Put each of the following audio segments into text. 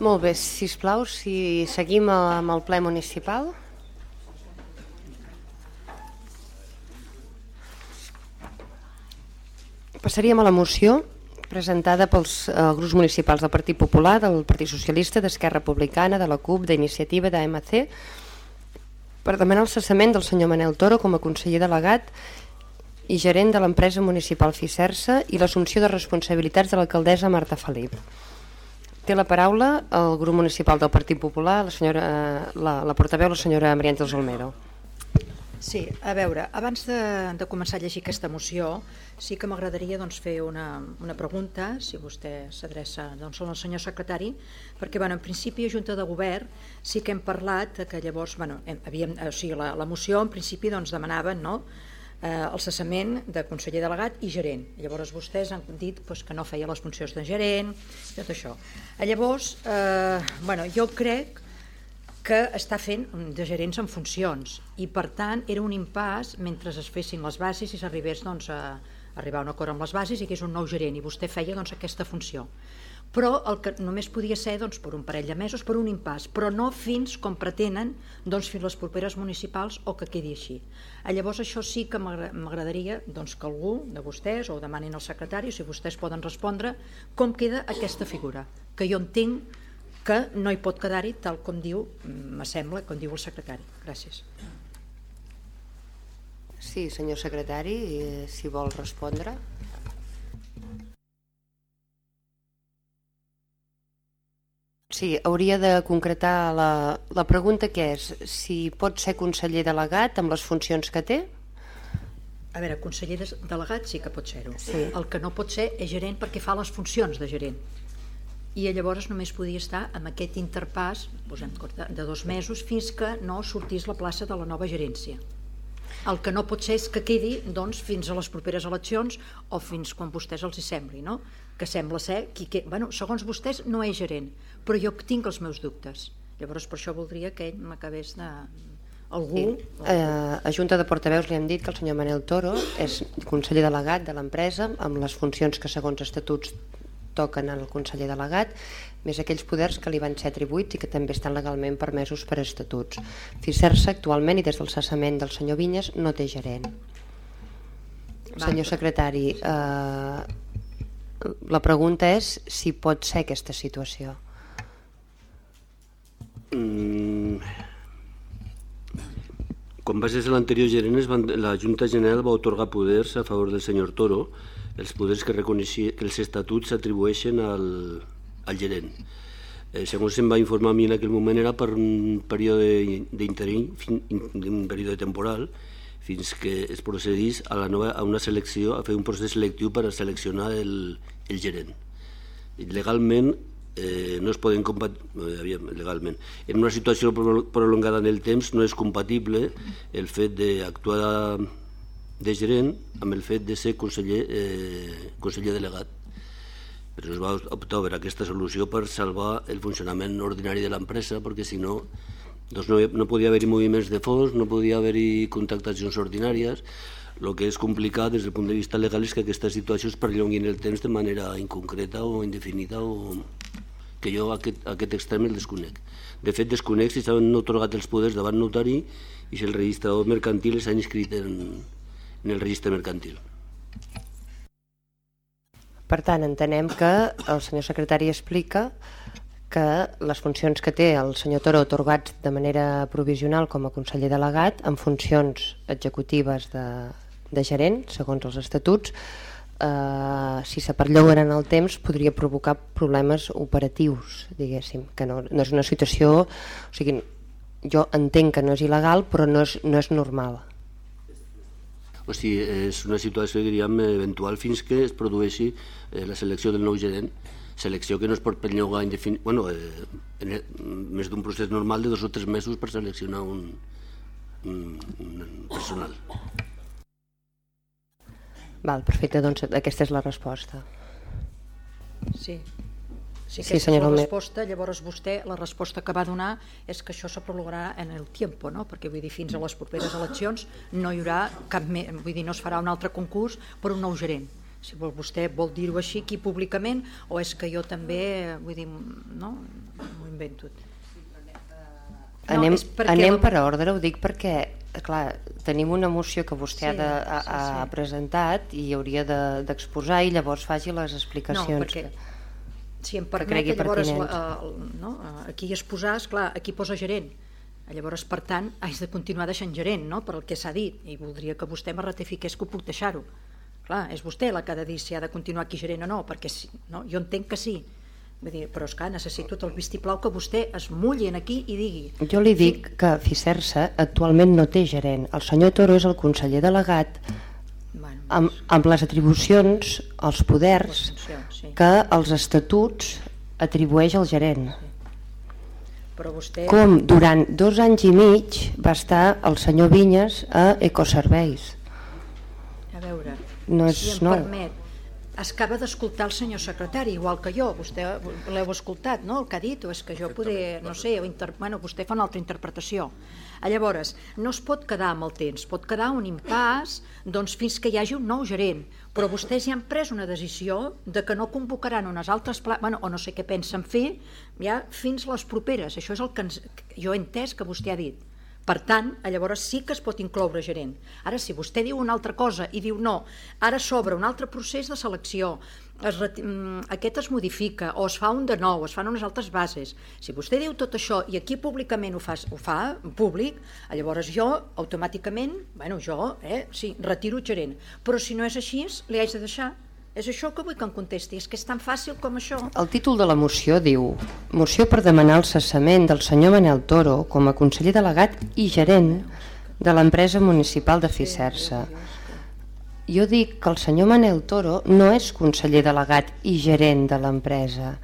Molt bé, si us plau, si seguim amb el ple municipal. Passaríem a la moció presentada pels eh, grups municipals del Partit Popular, del Partit Socialista, d'Esquerra Republicana, de la CUP, d'Iniciativa, d'AMC, per demanar el cessament del senyor Manel Toro com a conseller delegat i gerent de l'empresa municipal Ficersa i l'assumpció de responsabilitats de l'alcaldessa Marta Felip. Té la paraula el grup municipal del Partit Popular, la, senyora, eh, la, la portaveu, la senyora Maria Àngels Olmero. Sí, a veure, abans de, de començar a llegir aquesta moció, sí que m'agradaria doncs, fer una, una pregunta, si vostè s'adreça doncs, al senyor secretari, perquè bueno, en principi a Junta de Govern sí que hem parlat que llavors, bueno, hem, havíem, o sigui, la, la moció en principi doncs, demanava no, eh, el cessament de conseller delegat i gerent. Llavors vostès han dit doncs, que no feia les funcions de gerent, tot això. Llavors, eh, bueno, jo crec que està fent de gerents en funcions i per tant era un impàs mentre es fessin les bases i s'arribés doncs, a arribar a un acord amb les bases i que és un nou gerent i vostè feia doncs, aquesta funció però el que només podia ser doncs, per un parell de mesos, per un impàs, però no fins com pretenen doncs, fins les properes municipals o que quedi així. Llavors això sí que m'agradaria doncs, que algú de vostès o demanin al secretari, si vostès poden respondre, com queda aquesta figura, que jo entenc que no hi pot quedar-hi tal com diu, m'assembla, com diu el secretari. Gràcies. Sí, senyor secretari, eh, si vol respondre. Sí, hauria de concretar la, la pregunta que és si pot ser conseller delegat amb les funcions que té? A veure, conseller delegat sí que pot ser-ho. Sí. El que no pot ser és gerent perquè fa les funcions de gerent i llavors només podia estar amb aquest interpàs posem, de dos mesos fins que no sortís la plaça de la nova gerència. El que no pot ser és que quedi doncs, fins a les properes eleccions o fins quan vostès els hi sembli, no? Que sembla ser qui, que, bueno, segons vostès no és gerent, però jo tinc els meus dubtes. Llavors per això voldria que ell m'acabés de, algú... Sí. Eh, a Junta de Portaveus li hem dit que el senyor Manel Toro és conseller delegat de l'empresa amb les funcions que segons estatuts toquen al conseller delegat, més aquells poders que li van ser atribuïts i que també estan legalment permesos per estatuts. Ficersa actualment i des del cessament del senyor Vinyes no té gerent. Senyor secretari, eh, la pregunta és si pot ser aquesta situació. Mm. Quan va ser l'anterior gerent, la Junta General va otorgar poders a favor del senyor Toro, els poders que, que els estatuts s'atribueixen al, al gerent. Eh, segons se'm va informar a mi en aquell moment era per un període d'interim, un període temporal, fins que es procedís a, la nova, a una selecció, a fer un procés selectiu per a seleccionar el, el gerent. Legalment eh, no es poden eh, legalment. En una situació prolongada en el temps no és compatible el fet d'actuar de gerent amb el fet de ser conseller, eh, conseller delegat. Però es va optar per aquesta solució per salvar el funcionament ordinari de l'empresa, perquè si no, doncs no, no podia haver-hi moviments de fons, no podia haver-hi contractacions ordinàries, el que és complicat des del punt de vista legal és que aquesta situació es perllongui en el temps de manera inconcreta o indefinida o que jo aquest, aquest extrem el desconec. De fet, desconec si s'han otorgat els poders davant notari i si el registrador mercantil s'ha inscrit en, en el registre mercantil. Per tant, entenem que el senyor secretari explica que les funcions que té el senyor Toro otorgats de manera provisional com a conseller delegat en funcions executives de, de gerent, segons els estatuts, eh, si se perlloguen en el temps podria provocar problemes operatius, diguéssim, que no, no és una situació... O sigui, jo entenc que no és il·legal, però no és, no és normal. O sigui, és una situació, diríem, eventual fins que es produeixi eh, la selecció del nou gerent, selecció que no es pot perllongar indefinit, bueno, eh, en el, més d'un procés normal de dos o tres mesos per seleccionar un, un, un personal. Val, perfecte, doncs aquesta és la resposta. Sí, si sí, senyora la resposta, llavors vostè, la resposta que va donar és que això se prolongarà en el tiempo, no? perquè vull dir, fins a les properes eleccions no hi haurà cap més, vull dir, no es farà un altre concurs per un nou gerent, Si vol, vostè vol dir-ho així aquí públicament o és que jo també, vull dir, no? M'ho invento. No, anem, anem per ordre, ho dic perquè clar, tenim una moció que vostè sí, ha, de, ha, sí, sí. ha presentat i hauria d'exposar de, i llavors faci les explicacions. No, perquè, si em permet, llavors la, no, aquí exposar, clar, aquí posa gerent. Llavors, per tant, haig de continuar deixant gerent, no?, per el que s'ha dit, i voldria que vostè me ratifiqués que ho puc deixar-ho. Clar, és vostè la que ha de dir si ha de continuar aquí gerent o no, perquè sí, no? jo entenc que sí, Vull dir, però és que necessito el vistiplau que vostè es mulli en aquí i digui. Jo li dic que Ficersa actualment no té gerent. El senyor Toro és el conseller delegat bueno, amb, amb les atribucions, els poders sí. que els estatuts atribueix al gerent. Sí. Però vostè... Com durant dos anys i mig va estar el senyor Vinyes a Ecoserveis. A veure, no és, si em no. permet, acaba d'escoltar el senyor secretari, igual que jo, vostè l'heu escoltat, no?, el que ha dit, o és que jo poder, no sé, inter... bueno, vostè fa una altra interpretació. Llavors, no es pot quedar amb el temps, pot quedar un impàs doncs, fins que hi hagi un nou gerent, però vostès ja han pres una decisió de que no convocaran unes altres pla... bueno, o no sé què pensen fer ja fins les properes, això és el que ens... jo he entès que vostè ha dit per tant, llavors sí que es pot incloure gerent. Ara, si vostè diu una altra cosa i diu no, ara s'obre un altre procés de selecció, es mm, aquest es modifica o es fa un de nou, es fan unes altres bases. Si vostè diu tot això i aquí públicament ho fa, ho fa públic, llavors jo automàticament, bueno, jo, eh, sí, retiro gerent. Però si no és així, li haig de deixar és això que vull que em contesti, és que és tan fàcil com això. El títol de la moció diu Moció per demanar el cessament del senyor Manel Toro com a conseller delegat i gerent de l'empresa municipal de Ficersa. Jo dic que el senyor Manel Toro no és conseller delegat i gerent de l'empresa,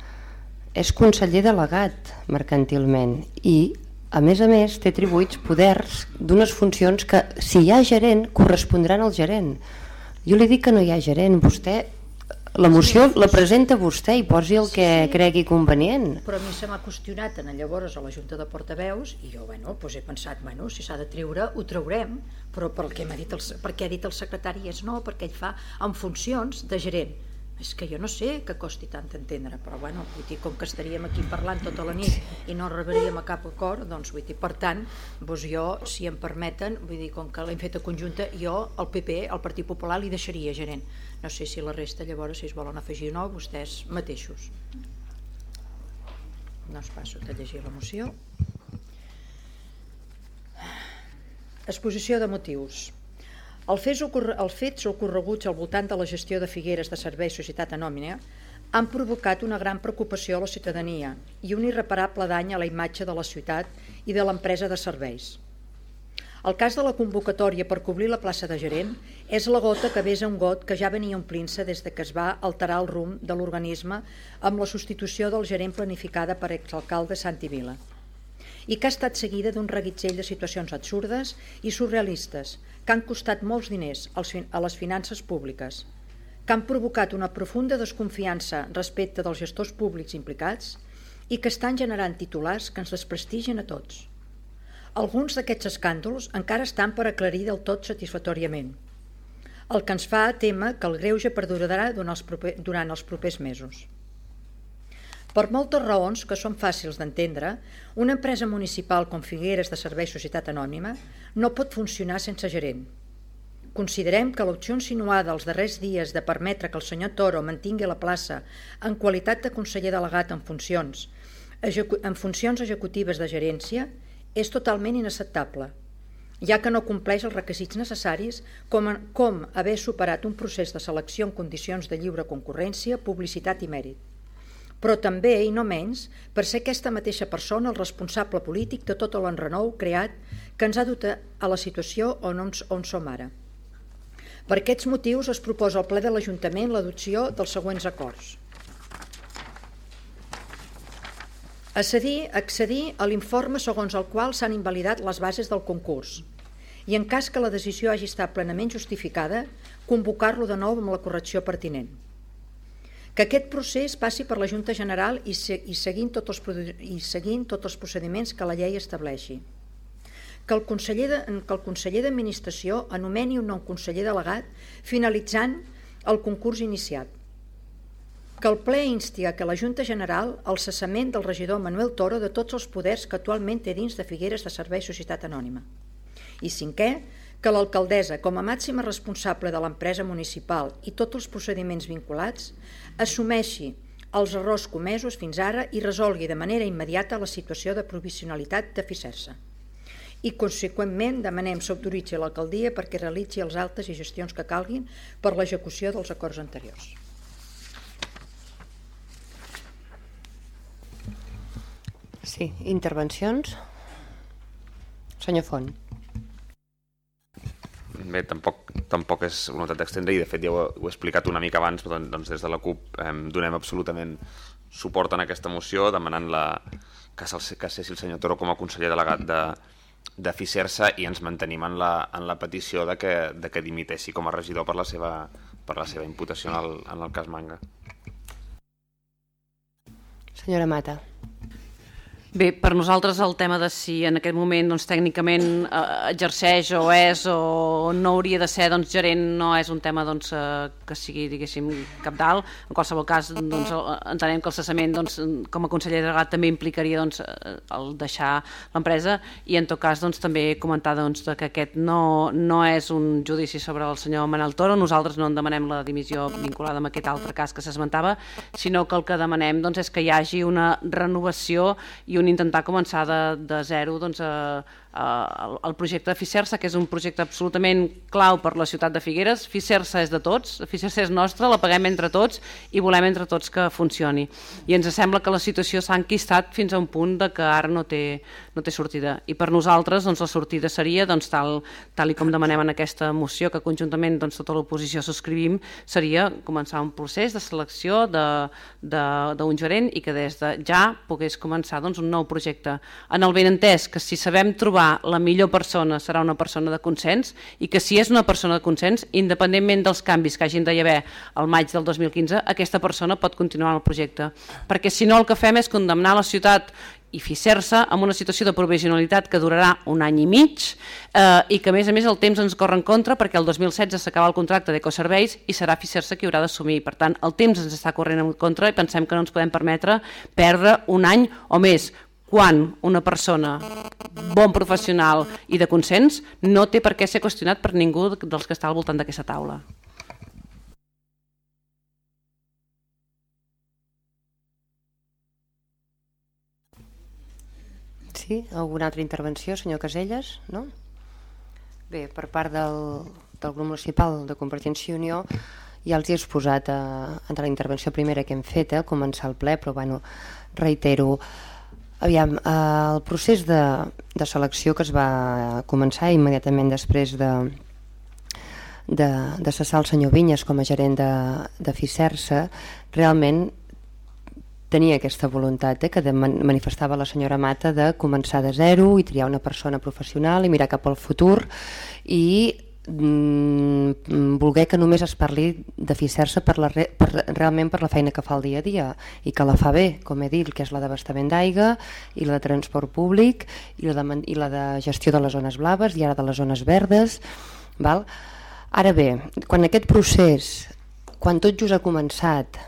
és conseller delegat mercantilment i a més a més té atribuïts poders d'unes funcions que si hi ha gerent correspondran al gerent. Jo li dic que no hi ha gerent, vostè la moció sí, la presenta vostè i posi el que sí, cregui convenient. Però a mi se m'ha qüestionat en llavors a la Junta de Portaveus i jo bueno, doncs he pensat, bueno, si s'ha de treure, ho traurem, però pel que dit el, perquè ha dit el secretari és no, perquè ell fa en funcions de gerent és que jo no sé que costi tant entendre, però bueno, vull dir, com que estaríem aquí parlant tota la nit i no arribaríem a cap acord, doncs vull dir, per tant, doncs jo, si em permeten, vull dir, com que l'hem fet a conjunta, jo, el PP, el Partit Popular, li deixaria gerent. No sé si la resta, llavors, si es volen afegir o no, vostès mateixos. Doncs passo a llegir la moció. Exposició de motius. Els fets, ocorreguts al voltant de la gestió de Figueres de Serveis Societat Anòmina han provocat una gran preocupació a la ciutadania i un irreparable dany a la imatge de la ciutat i de l'empresa de serveis. El cas de la convocatòria per cobrir la plaça de gerent és la gota que besa un got que ja venia omplint-se des de que es va alterar el rumb de l'organisme amb la substitució del gerent planificada per exalcalde Santi Vila i que ha estat seguida d'un reguitzell de situacions absurdes i surrealistes que han costat molts diners a les finances públiques, que han provocat una profunda desconfiança respecte dels gestors públics implicats i que estan generant titulars que ens desprestigien a tots. Alguns d'aquests escàndols encara estan per aclarir del tot satisfactòriament, el que ens fa tema que el greuge perdurarà durant els propers mesos. Per moltes raons que són fàcils d'entendre, una empresa municipal com Figueres de Serveis Societat Anònima no pot funcionar sense gerent. Considerem que l'opció insinuada els darrers dies de permetre que el senyor Toro mantingui la plaça en qualitat de conseller delegat en funcions, en funcions executives de gerència és totalment inacceptable, ja que no compleix els requisits necessaris com, com haver superat un procés de selecció en condicions de lliure concurrència, publicitat i mèrit però també, i no menys, per ser aquesta mateixa persona el responsable polític de tot l'enrenou creat que ens ha dut a la situació on, on, on som ara. Per aquests motius es proposa al ple de l'Ajuntament l'adopció dels següents acords. Accedir, accedir a l'informe segons el qual s'han invalidat les bases del concurs i en cas que la decisió hagi estat plenament justificada, convocar-lo de nou amb la correcció pertinent que aquest procés passi per la Junta General i, se, i, seguint tots els, i seguint tots els procediments que la llei estableixi. Que el conseller de, que el conseller d'Administració anomeni un nou conseller delegat finalitzant el concurs iniciat. Que el ple insti a que la Junta General el cessament del regidor Manuel Toro de tots els poders que actualment té dins de Figueres de Servei Societat Anònima. I cinquè, que l'alcaldessa, com a màxima responsable de l'empresa municipal i tots els procediments vinculats, assumeixi els errors comesos fins ara i resolgui de manera immediata la situació de provisionalitat de Ficersa. I, conseqüentment, demanem s'autoritzi l'alcaldia perquè realitzi els altes i gestions que calguin per l'execució dels acords anteriors. Sí, intervencions? Senyor Font. Bé, tampoc, tampoc és voluntat d'extendre i de fet ja ho, ho he explicat una mica abans, però doncs des de la CUP eh, donem absolutament suport en aquesta moció demanant la, que, que cessi el senyor Toro com a conseller delegat de, de Ficersa i ens mantenim en la, en la petició de que, de que dimiteixi com a regidor per la seva, per la seva imputació en el, en el cas Manga. Senyora Mata. Bé, per nosaltres el tema de si en aquest moment doncs, tècnicament eh, exerceix o és o no hauria de ser doncs, gerent no és un tema doncs, eh, que sigui diguéssim cap dalt. En qualsevol cas doncs, entenem que el cessament doncs, com a conseller delegat també implicaria doncs, eh, el deixar l'empresa i en tot cas doncs, també comentar doncs, que aquest no, no és un judici sobre el senyor Manel Toro, nosaltres no en demanem la dimissió vinculada amb aquest altre cas que s'esmentava, sinó que el que demanem doncs, és que hi hagi una renovació i un intentar començar de, de zero doncs, a, eh, el projecte de que és un projecte absolutament clau per la ciutat de Figueres. Ficersa és de tots, Ficersa és nostra, la paguem entre tots i volem entre tots que funcioni. I ens sembla que la situació s'ha enquistat fins a un punt de que ara no té, no té sortida. I per nosaltres doncs, la sortida seria, doncs, tal, tal i com demanem en aquesta moció, que conjuntament doncs, tota l'oposició subscrivim, seria començar un procés de selecció d'un gerent i que des de ja pogués començar doncs, un nou projecte. En el benentès que si sabem trobar la millor persona serà una persona de consens i que si és una persona de consens, independentment dels canvis que hagin d'hi haver al maig del 2015, aquesta persona pot continuar el projecte. Perquè si no el que fem és condemnar la ciutat i Ficersa amb una situació de provisionalitat que durarà un any i mig eh, i que a més a més el temps ens corre en contra perquè el 2016 s'acaba el contracte d'Ecoserveis i serà Ficersa qui haurà d'assumir. Per tant, el temps ens està corrent en contra i pensem que no ens podem permetre perdre un any o més quan una persona bon professional i de consens no té per què ser qüestionat per ningú dels que està al voltant d'aquesta taula. Sí? Alguna altra intervenció, senyor Caselles? No? Bé, per part del, del grup municipal de Convergència i Unió ja els he exposat eh, entre la intervenció primera que hem fet, eh, començar el ple, però bueno, reitero, Aviam, eh, el procés de, de selecció que es va començar immediatament després de, de, de cessar el senyor Vinyes com a gerent de, de Ficersa, realment tenia aquesta voluntat eh, que de manifestava la senyora Mata de començar de zero i triar una persona professional i mirar cap al futur i voler que només es parli de Ficersa per la, per, realment per la feina que fa el dia a dia i que la fa bé, com he dit, que és la d'abastament d'aigua i la de transport públic i la de, i la de gestió de les zones blaves i ara de les zones verdes. Val? Ara bé, quan aquest procés, quan tot just ha començat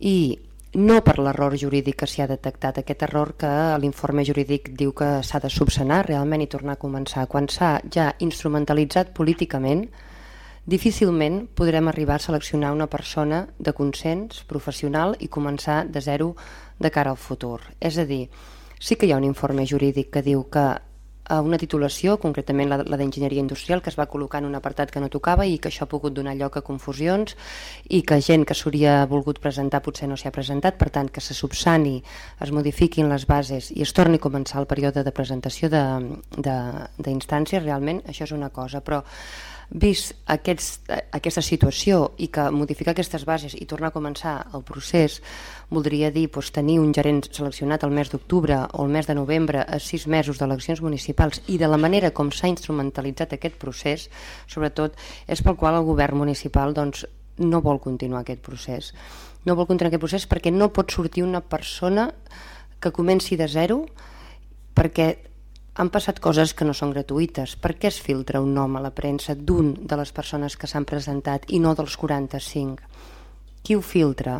i no per l'error jurídic que s'hi ha detectat, aquest error que l'informe jurídic diu que s'ha de subsanar realment i tornar a començar. Quan s'ha ja instrumentalitzat políticament, difícilment podrem arribar a seleccionar una persona de consens professional i començar de zero de cara al futur. És a dir, sí que hi ha un informe jurídic que diu que una titulació, concretament la, la d'enginyeria industrial, que es va col·locar en un apartat que no tocava i que això ha pogut donar lloc a confusions i que gent que s'hauria volgut presentar potser no s'hi ha presentat, per tant que se subsani, es modifiquin les bases i es torni a començar el període de presentació d'instàncies, realment això és una cosa, però vist aquests, aquesta situació i que modificar aquestes bases i tornar a començar el procés voldria dir doncs, tenir un gerent seleccionat el mes d'octubre o el mes de novembre a sis mesos d'eleccions municipals i de la manera com s'ha instrumentalitzat aquest procés, sobretot és pel qual el govern municipal doncs, no vol continuar aquest procés. No vol continuar aquest procés perquè no pot sortir una persona que comenci de zero perquè han passat coses que no són gratuïtes. Per què es filtra un nom a la premsa d'un de les persones que s'han presentat i no dels 45? Qui ho filtra?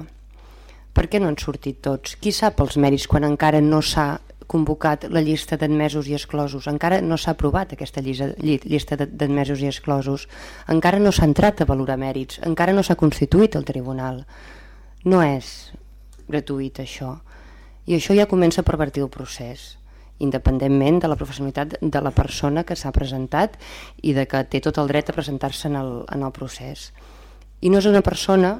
Per què no han sortit tots? Qui sap els mèrits quan encara no s'ha convocat la llista d'admesos i exclosos. Encara no s'ha aprovat aquesta llista d'admesos i exclosos. Encara no s'ha entrat a valorar mèrits. Encara no s'ha constituït el tribunal. No és gratuït això. I això ja comença a pervertir el procés independentment de la professionalitat de la persona que s'ha presentat i de que té tot el dret a presentar-se en, el, en el procés. I no és una persona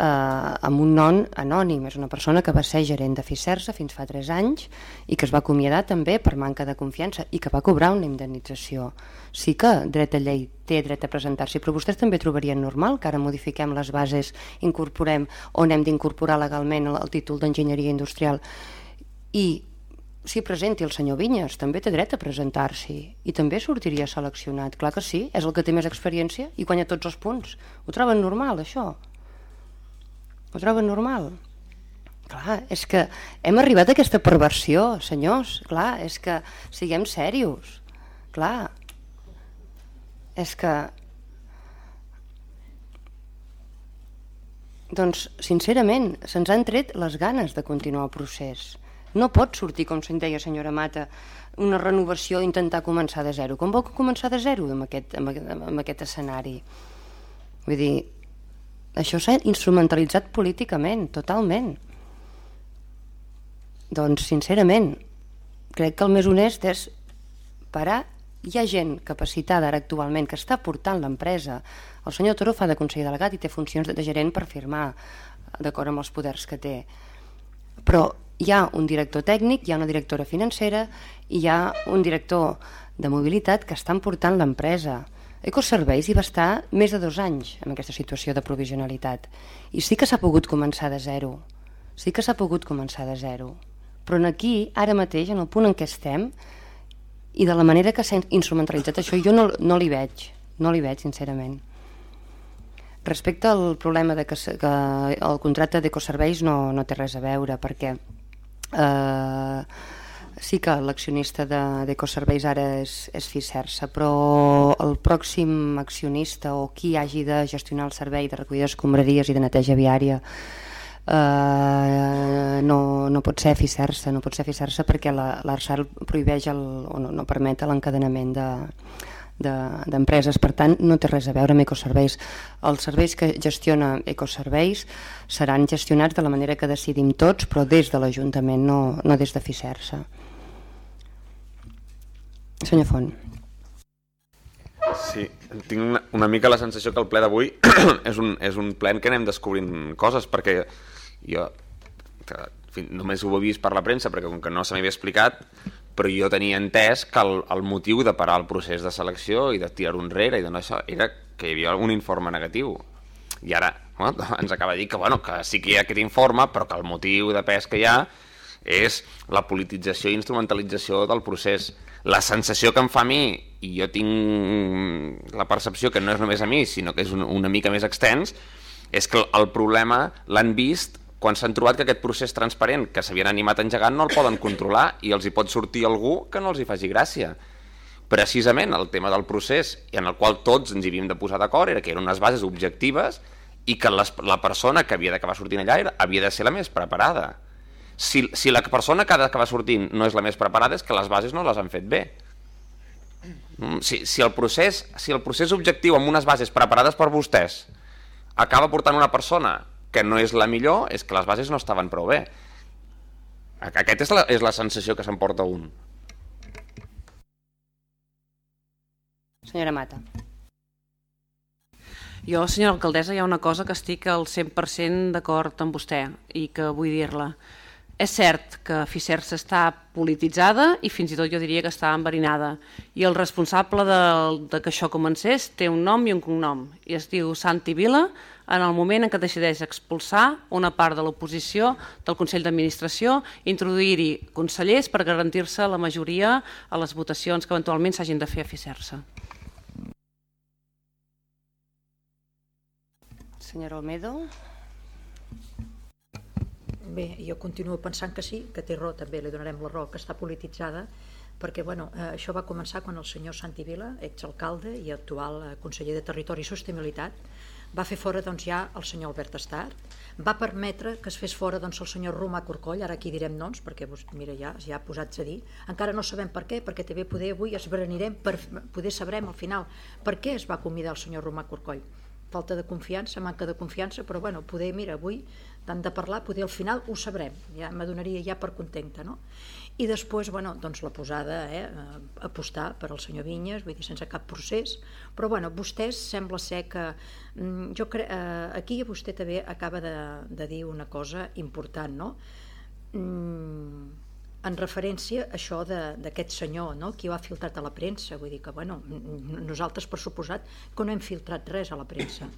eh, amb un nom anònim. És una persona que va ser gerent de Fisersa fins fa 3 anys i que es va acomiadar també per manca de confiança i que va cobrar una indemnització. Sí que dret a llei té dret a presentar-s'hi, però vostès també trobarien normal que ara modifiquem les bases, incorporem on hem d'incorporar legalment el, el títol d'enginyeria industrial i s'hi presenti el senyor Vinyes, també té dret a presentar-s'hi i també sortiria seleccionat. Clar que sí, és el que té més experiència i guanya tots els punts. Ho troben normal, això? Ho troben normal? Clar, és que hem arribat a aquesta perversió, senyors. Clar, és que siguem serios. Clar, és que... Doncs, sincerament, se'ns han tret les ganes de continuar el procés. No pot sortir, com se'n deia senyora Mata, una renovació intentar començar de zero. Com vol començar de zero amb aquest, amb, amb aquest escenari? Vull dir, això s'ha instrumentalitzat políticament, totalment. Doncs, sincerament, crec que el més honest és parar. Hi ha gent capacitada ara actualment que està portant l'empresa. El senyor Toro fa de conseller delegat i té funcions de gerent per firmar d'acord amb els poders que té. Però hi ha un director tècnic, hi ha una directora financera i hi ha un director de mobilitat que estan portant l'empresa. Ecoserveis hi va estar més de dos anys en aquesta situació de provisionalitat i sí que s'ha pogut començar de zero, sí que s'ha pogut començar de zero, però en aquí, ara mateix, en el punt en què estem i de la manera que s'ha instrumentalitzat això, jo no, no li veig, no li veig, sincerament. Respecte al problema de que, que el contracte d'ecoserveis no, no té res a veure, perquè eh, sí que l'accionista d'Ecoserveis de, ara és, és Fisersa, però el pròxim accionista o qui hagi de gestionar el servei de recollida d'escombraries i de neteja viària eh, no, no pot ser Fisersa, no pot ser Fisersa perquè l'ARSAL prohibeix el, o no, no permet l'encadenament de, d'empreses, de, per tant no té res a veure amb ecoserveis. Els serveis que gestiona ecoserveis seran gestionats de la manera que decidim tots, però des de l'Ajuntament, no, no des de FICERSA. Senyor Font. Sí, tinc una, una mica la sensació que el ple d'avui és, un, és un ple en què anem descobrint coses, perquè jo que, només ho he vist per la premsa, perquè com que no se m'havia explicat, però jo tenia entès que el, el motiu de parar el procés de selecció i de tirar-ho enrere i de no això era que hi havia un informe negatiu. I ara bueno, ens acaba de dir que, bueno, que sí que hi ha aquest informe, però que el motiu de pes que hi ha és la politització i instrumentalització del procés la sensació que em fa a mi, i jo tinc la percepció que no és només a mi, sinó que és un, una mica més extens, és que el problema l'han vist quan s'han trobat que aquest procés transparent que s'havien animat engegant no el poden controlar i els hi pot sortir algú que no els hi faci gràcia. Precisament el tema del procés en el qual tots ens hi havíem de posar d'acord era que eren unes bases objectives i que les, la persona que havia d'acabar sortint allà era, havia de ser la més preparada si, si la persona que ha d'acabar sortint no és la més preparada és que les bases no les han fet bé. Mm, si, si, el procés, si el procés objectiu amb unes bases preparades per vostès acaba portant una persona que no és la millor, és que les bases no estaven prou bé. Aquesta és la, és la sensació que s'emporta un. Senyora Mata. Jo, senyora alcaldessa, hi ha una cosa que estic al 100% d'acord amb vostè i que vull dir-la. És cert que Ficersa està polititzada i fins i tot jo diria que està enverinada. I el responsable de, de que això comencés té un nom i un cognom. I es diu Santi Vila en el moment en què decideix expulsar una part de l'oposició del Consell d'Administració, introduir-hi consellers per garantir-se la majoria a les votacions que eventualment s'hagin de fer a Ficersa. Senyora Olmedo. Bé, jo continuo pensant que sí, que té raó, també li donarem la raó, que està polititzada, perquè bueno, eh, això va començar quan el senyor Santi Vila, exalcalde i actual eh, conseller de Territori i Sostenibilitat, va fer fora doncs, ja el senyor Albert Estart, va permetre que es fes fora doncs, el senyor Romà Corcoll, ara aquí direm noms, perquè mira, ja, ja posats a dir, encara no sabem per què, perquè també poder avui esbranirem, per, poder sabrem al final per què es va convidar el senyor Romà Corcoll. Falta de confiança, manca de confiança, però bueno, poder, mira, avui tant de parlar, poder al final ho sabrem, ja m'adonaria ja per contenta, no? I després bueno, doncs la posada, eh, apostar per al senyor Vinyes, vull dir, sense cap procés, però bueno, vostès sembla ser que mm, jo cre eh, aquí vostè també acaba de, de dir una cosa important, no? Mm, en referència a això d'aquest senyor, no? qui ho ha filtrat a la premsa, vull dir que bueno, nosaltres per suposat que no hem filtrat res a la premsa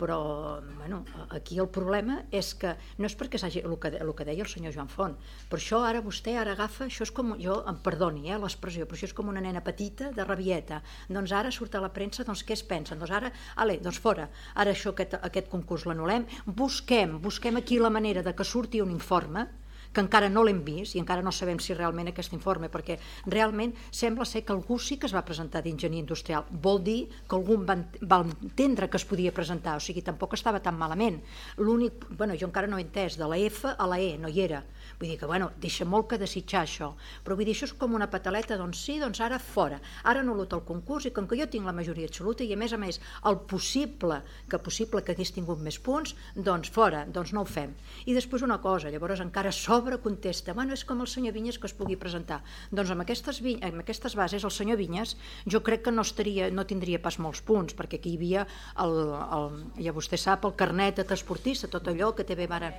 però bueno, aquí el problema és que no és perquè s'hagi el, que, el que deia el senyor Joan Font, per això ara vostè ara agafa, això és com, jo em perdoni eh, l'expressió, però això és com una nena petita de rabieta, doncs ara surt a la premsa doncs què es pensen, doncs ara, ale, doncs fora, ara això aquest, aquest concurs l'anulem, busquem, busquem aquí la manera de que surti un informe que encara no l'hem vist i encara no sabem si realment aquest informe, perquè realment sembla ser que algú sí que es va presentar d'enginyer industrial. Vol dir que algú va, entendre que es podia presentar, o sigui, tampoc estava tan malament. L'únic, bueno, jo encara no he entès, de la F a la E, no hi era. Vull dir que, bueno, deixa molt que desitjar això, però vull dir, això és com una pataleta, doncs sí, doncs ara fora. Ara no el concurs i com que jo tinc la majoria absoluta i a més a més el possible, que possible que hagués tingut més punts, doncs fora, doncs no ho fem. I després una cosa, llavors encara so sobre contesta, bueno, és com el senyor Vinyes que es pugui presentar. Doncs amb aquestes, amb aquestes bases el senyor Vinyes jo crec que no, estaria, no tindria pas molts punts, perquè aquí hi havia, el, el, ja vostè sap, el carnet de transportista, tot allò que té bé ara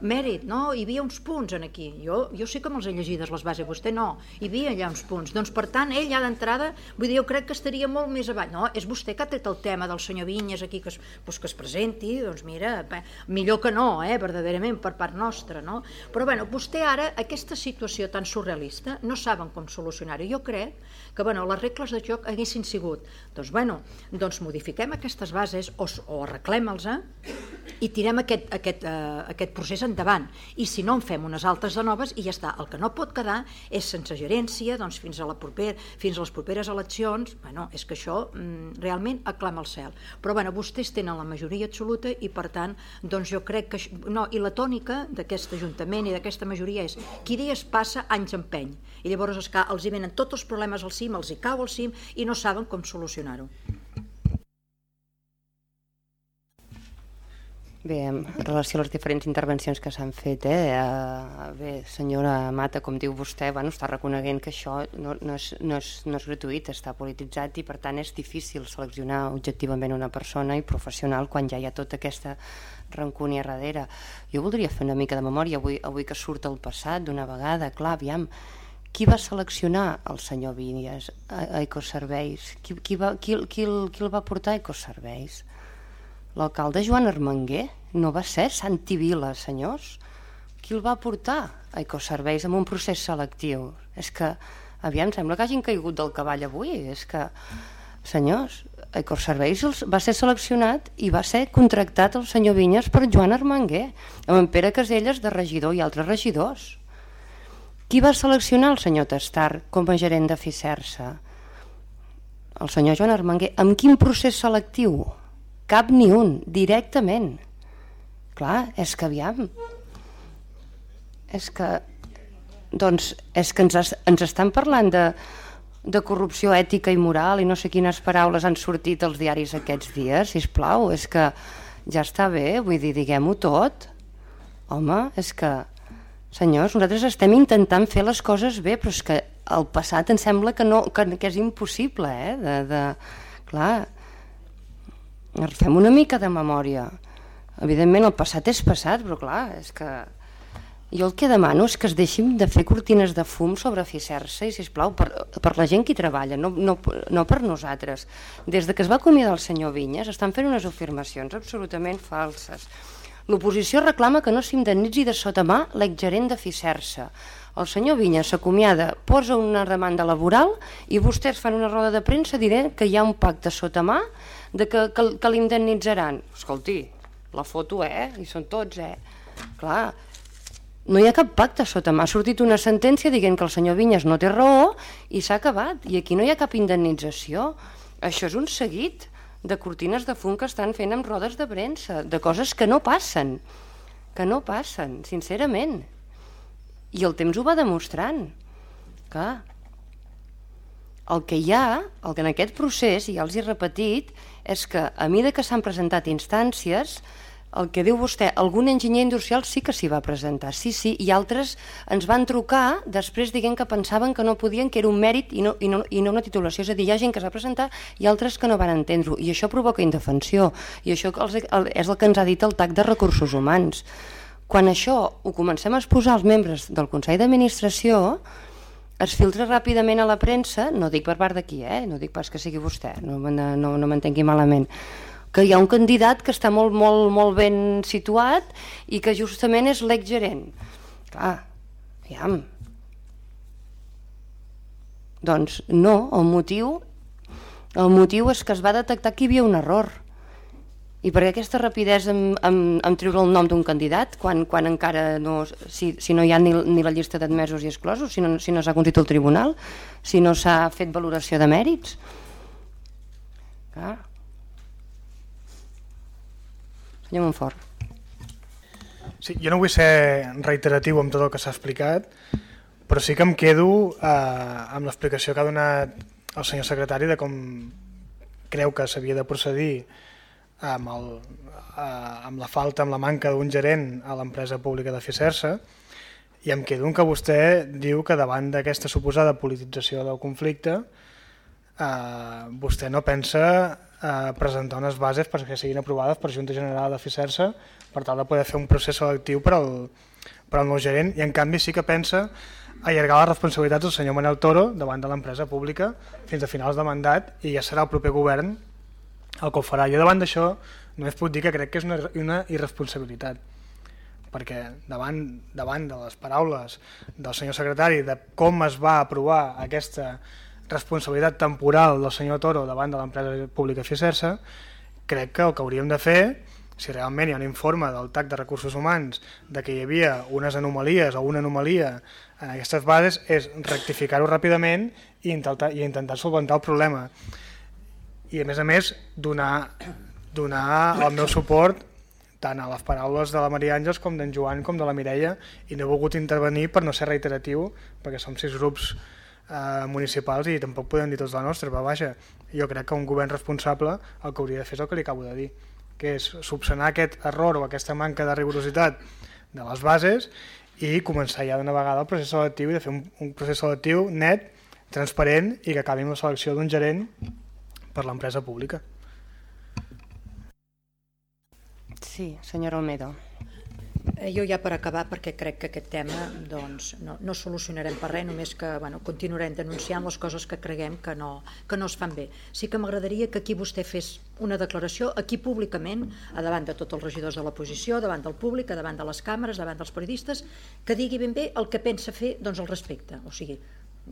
mèrit, no? Hi havia uns punts en aquí. Jo, jo sí que me'ls he llegides les bases, vostè no. Hi havia allà uns punts. Doncs per tant, ell ja d'entrada, vull dir, jo crec que estaria molt més avall. No, és vostè que ha tret el tema del senyor Vinyes aquí que es, pues que es presenti, doncs mira, millor que no, eh, verdaderament, per part nostra, no? Però bueno, vostè ara, aquesta situació tan surrealista, no saben com solucionar-ho. Jo crec que bueno, les regles de joc haguessin sigut, doncs, bueno, doncs modifiquem aquestes bases o, o arreglem-los eh, i tirem aquest, aquest, uh, aquest procés endavant. I si no en fem unes altres de noves i ja està. El que no pot quedar és sense gerència doncs, fins, a la proper, fins a les properes eleccions. Bueno, és que això mm, realment aclama el cel. Però bueno, vostès tenen la majoria absoluta i per tant doncs jo crec que... No, I la tònica d'aquest Ajuntament i d'aquesta aquesta majoria és qui dies passa, anys empeny. I llavors els hi venen tots els problemes al cim, els hi cau al cim i no saben com solucionar-ho. Bé, en relació a les diferents intervencions que s'han fet, eh, bé, senyora Mata, com diu vostè, bueno, està reconeguent que això no, no, és, no, és, no és gratuït, està polititzat i per tant és difícil seleccionar objectivament una persona i professional quan ja hi ha tota aquesta rancúnia darrere. Jo voldria fer una mica de memòria avui, avui que surt el passat d'una vegada, clar, aviam, qui va seleccionar el senyor Vinyes a, a Ecoserveis? Qui, qui, va, qui, qui, el, qui el va portar a Ecoserveis? L'alcalde Joan Armenguer? No va ser Santi Vila, senyors? Qui el va portar a Ecoserveis amb un procés selectiu? És que, aviam, sembla que hagin caigut del cavall avui. És que, senyors, Ecoserveis va ser seleccionat i va ser contractat el senyor Vinyes per Joan Armenguer, amb en Pere Caselles de regidor i altres regidors. Qui va seleccionar el senyor Tastar com a gerent de Ficersa? El senyor Joan Armenguer. Amb quin procés selectiu? Cap ni un, directament. Clar, és que aviam... És que... Doncs és que ens, ens estan parlant de de corrupció ètica i moral i no sé quines paraules han sortit als diaris aquests dies, si plau, és que ja està bé, vull dir, diguem-ho tot. Home, és que, senyors, nosaltres estem intentant fer les coses bé, però és que el passat em sembla que, no, que, que és impossible, eh? De, de, clar, fem una mica de memòria. Evidentment el passat és passat, però clar, és que jo el que demano és que es deixin de fer cortines de fum sobre Ficersa i, sisplau, per, per la gent que hi treballa, no, no, no per nosaltres. Des de que es va acomiadar el senyor Vinyes estan fent unes afirmacions absolutament falses. L'oposició reclama que no s'indemnitzi de sota mà l'exgerent de Ficersa. El senyor Vinyes s'acomiada, posa una demanda laboral i vostès fan una roda de premsa dient que hi ha un pacte sota mà de que, que, que l'indemnitzaran. Escolti, la foto, eh? I són tots, eh? Clar, no hi ha cap pacte sota mà. Ha sortit una sentència dient que el senyor Vinyes no té raó i s'ha acabat. I aquí no hi ha cap indemnització. Això és un seguit de cortines de fum que estan fent amb rodes de premsa, de coses que no passen, que no passen, sincerament. I el temps ho va demostrant. Que el que hi ha, el que en aquest procés, i ja els he repetit, és que a mesura que s'han presentat instàncies, el que diu vostè, algun enginyer industrial sí que s'hi va presentar, sí, sí, i altres ens van trucar després dient que pensaven que no podien, que era un mèrit i no, i no, i no una titulació, és a dir, hi ha gent que s'ha presentat i altres que no van entendre-ho, i això provoca indefensió, i això és el que ens ha dit el TAC de Recursos Humans. Quan això ho comencem a exposar als membres del Consell d'Administració, es filtra ràpidament a la premsa, no dic per part d'aquí, eh? no dic pas que sigui vostè, no, no, no m'entengui malament, que hi ha un candidat que està molt, molt, molt ben situat i que justament és l'exgerent. Clar, aviam. Doncs no, el motiu, el motiu és que es va detectar que hi havia un error. I per què aquesta rapidesa en, en, en treure el nom d'un candidat quan, quan encara no, si, si no hi ha ni, ni la llista d'admesos i exclosos, si no si no s'ha constituït el tribunal, si no s'ha fet valoració de mèrits? Clar. Senyor Montfort. Sí, jo no vull ser reiteratiu amb tot el que s'ha explicat, però sí que em quedo eh, amb l'explicació que ha donat el senyor secretari de com creu que s'havia de procedir amb, el, eh, amb la falta, amb la manca d'un gerent a l'empresa pública de Ficersa i em quedo que vostè diu que davant d'aquesta suposada politització del conflicte eh, vostè no pensa eh, presentar unes bases perquè siguin aprovades per Junta General de FICERSA per tal de poder fer un procés selectiu per al, per al nou gerent i en canvi sí que pensa allargar les responsabilitats del senyor Manel Toro davant de l'empresa pública fins a finals de mandat i ja serà el proper govern el que ho farà. Jo davant d'això només puc dir que crec que és una, una irresponsabilitat perquè davant, davant de les paraules del senyor secretari de com es va aprovar aquesta responsabilitat temporal del senyor Toro davant de l'empresa pública FICERSA, crec que el que hauríem de fer, si realment hi ha un informe del TAC de Recursos Humans de que hi havia unes anomalies o una anomalia en aquestes bases, és rectificar-ho ràpidament i intentar, i intentar solventar el problema. I a més a més, donar, donar el meu suport tant a les paraules de la Maria Àngels com d'en Joan com de la Mireia i no he volgut intervenir per no ser reiteratiu perquè som sis grups eh, municipals i tampoc podem dir tots la nostra, però vaja, jo crec que un govern responsable el que hauria de fer és el que li acabo de dir, que és subsanar aquest error o aquesta manca de rigorositat de les bases i començar ja d'una vegada el procés selectiu i de fer un, un procés selectiu net, transparent i que acabi amb la selecció d'un gerent per l'empresa pública. Sí, senyora Olmedo. Eh, jo ja per acabar, perquè crec que aquest tema doncs, no, no solucionarem per res, només que bueno, continuarem denunciant les coses que creguem que no, que no es fan bé. Sí que m'agradaria que aquí vostè fes una declaració, aquí públicament, a davant de tots els regidors de l'oposició, davant del públic, davant de les càmeres, davant dels periodistes, que digui ben bé el que pensa fer doncs, al respecte. O sigui,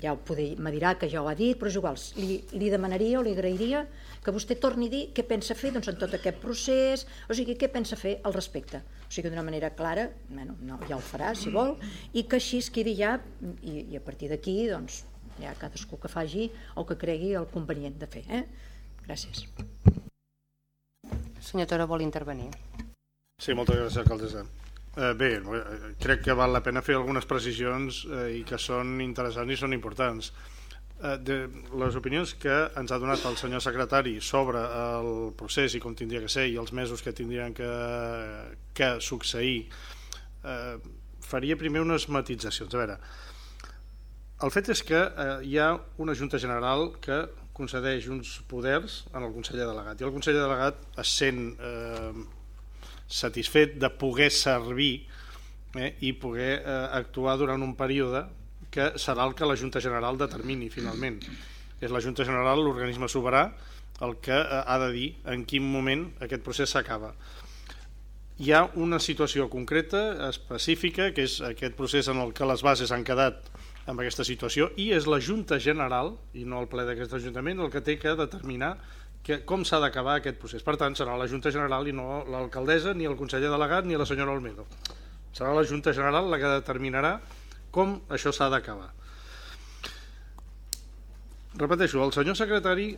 ja ho poder, me dirà que ja ho ha dit, però és igual, li, li demanaria o li agrairia que vostè torni a dir què pensa fer doncs, en tot aquest procés, o sigui, què pensa fer al respecte. O sigui, d'una manera clara, bueno, no, ja ho farà, si vol, i que així es quedi ja, i, i a partir d'aquí, doncs, ja cadascú que faci el que cregui el convenient de fer. Eh? Gràcies. Senyor Toro vol intervenir. Sí, moltes gràcies, alcaldessa. Eh, bé, eh, crec que val la pena fer algunes precisions eh, i que són interessants i són importants. Eh, de les opinions que ens ha donat el senyor secretari sobre el procés i com tindria que ser i els mesos que tindrien que, que succeir, eh, faria primer unes matitzacions. A veure, el fet és que eh, hi ha una Junta General que concedeix uns poders en el conseller delegat i el conseller delegat es sent eh, satisfet de poder servir eh, i poder eh, actuar durant un període que serà el que la Junta General determini finalment. És la Junta General, l'organisme soberà, el que eh, ha de dir en quin moment aquest procés s'acaba. Hi ha una situació concreta, específica, que és aquest procés en el que les bases han quedat amb aquesta situació i és la Junta General, i no el ple d'aquest Ajuntament, el que té que determinar que, com s'ha d'acabar aquest procés. Per tant, serà la Junta General i no l'alcaldessa, ni el conseller delegat, ni la senyora Olmedo. Serà la Junta General la que determinarà com això s'ha d'acabar. Repeteixo, el senyor secretari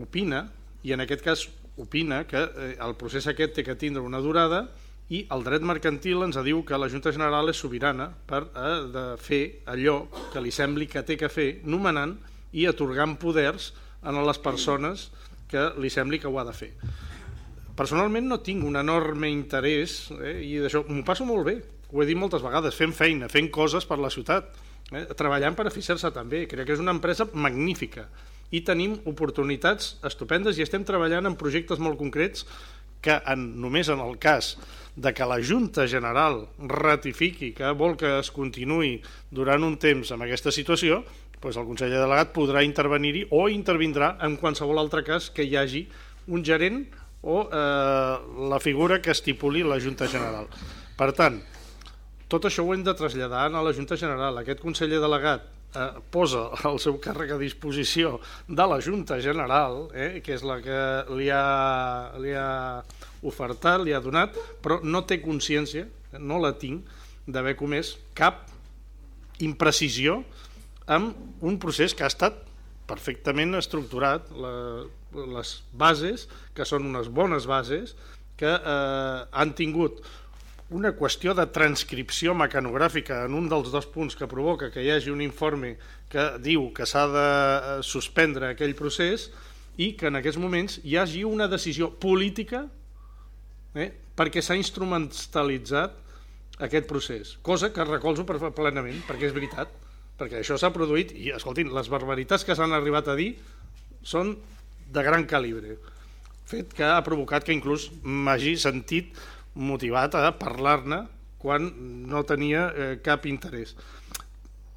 opina, i en aquest cas opina que eh, el procés aquest té que tindre una durada i el dret mercantil ens diu que la Junta General és sobirana per eh, de fer allò que li sembli que té que fer, nomenant i atorgant poders a les persones que li sembli que ho ha de fer. Personalment no tinc un enorme interès eh, i d'això m'ho passo molt bé, ho he dit moltes vegades, fent feina, fent coses per la ciutat, eh, treballant per eficiar-se també. Crec que és una empresa magnífica i tenim oportunitats estupendes i estem treballant en projectes molt concrets que en, només en el cas de que la Junta General ratifiqui que vol que es continuï durant un temps amb aquesta situació, doncs el Consell de Delegat podrà intervenir-hi o intervindrà en qualsevol altre cas que hi hagi un gerent o eh, la figura que estipuli la Junta General. Per tant, tot això ho hem de traslladar a la Junta General. Aquest conseller delegat eh, posa el seu càrrec a disposició de la Junta General, eh, que és la que li ha, li ha ofertat, li ha donat, però no té consciència, no la tinc, d'haver comès cap imprecisió amb un procés que ha estat perfectament estructurat, la, les bases, que són unes bones bases, que eh, han tingut una qüestió de transcripció mecanogràfica en un dels dos punts que provoca que hi hagi un informe que diu que s'ha de eh, suspendre aquell procés i que en aquests moments hi hagi una decisió política eh, perquè s'ha instrumentalitzat aquest procés, cosa que recolzo plenament, perquè és veritat, perquè això s'ha produït i, escoltin, les barbaritats que s'han arribat a dir són de gran calibre, fet que ha provocat que inclús m'hagi sentit motivat a parlar-ne quan no tenia eh, cap interès.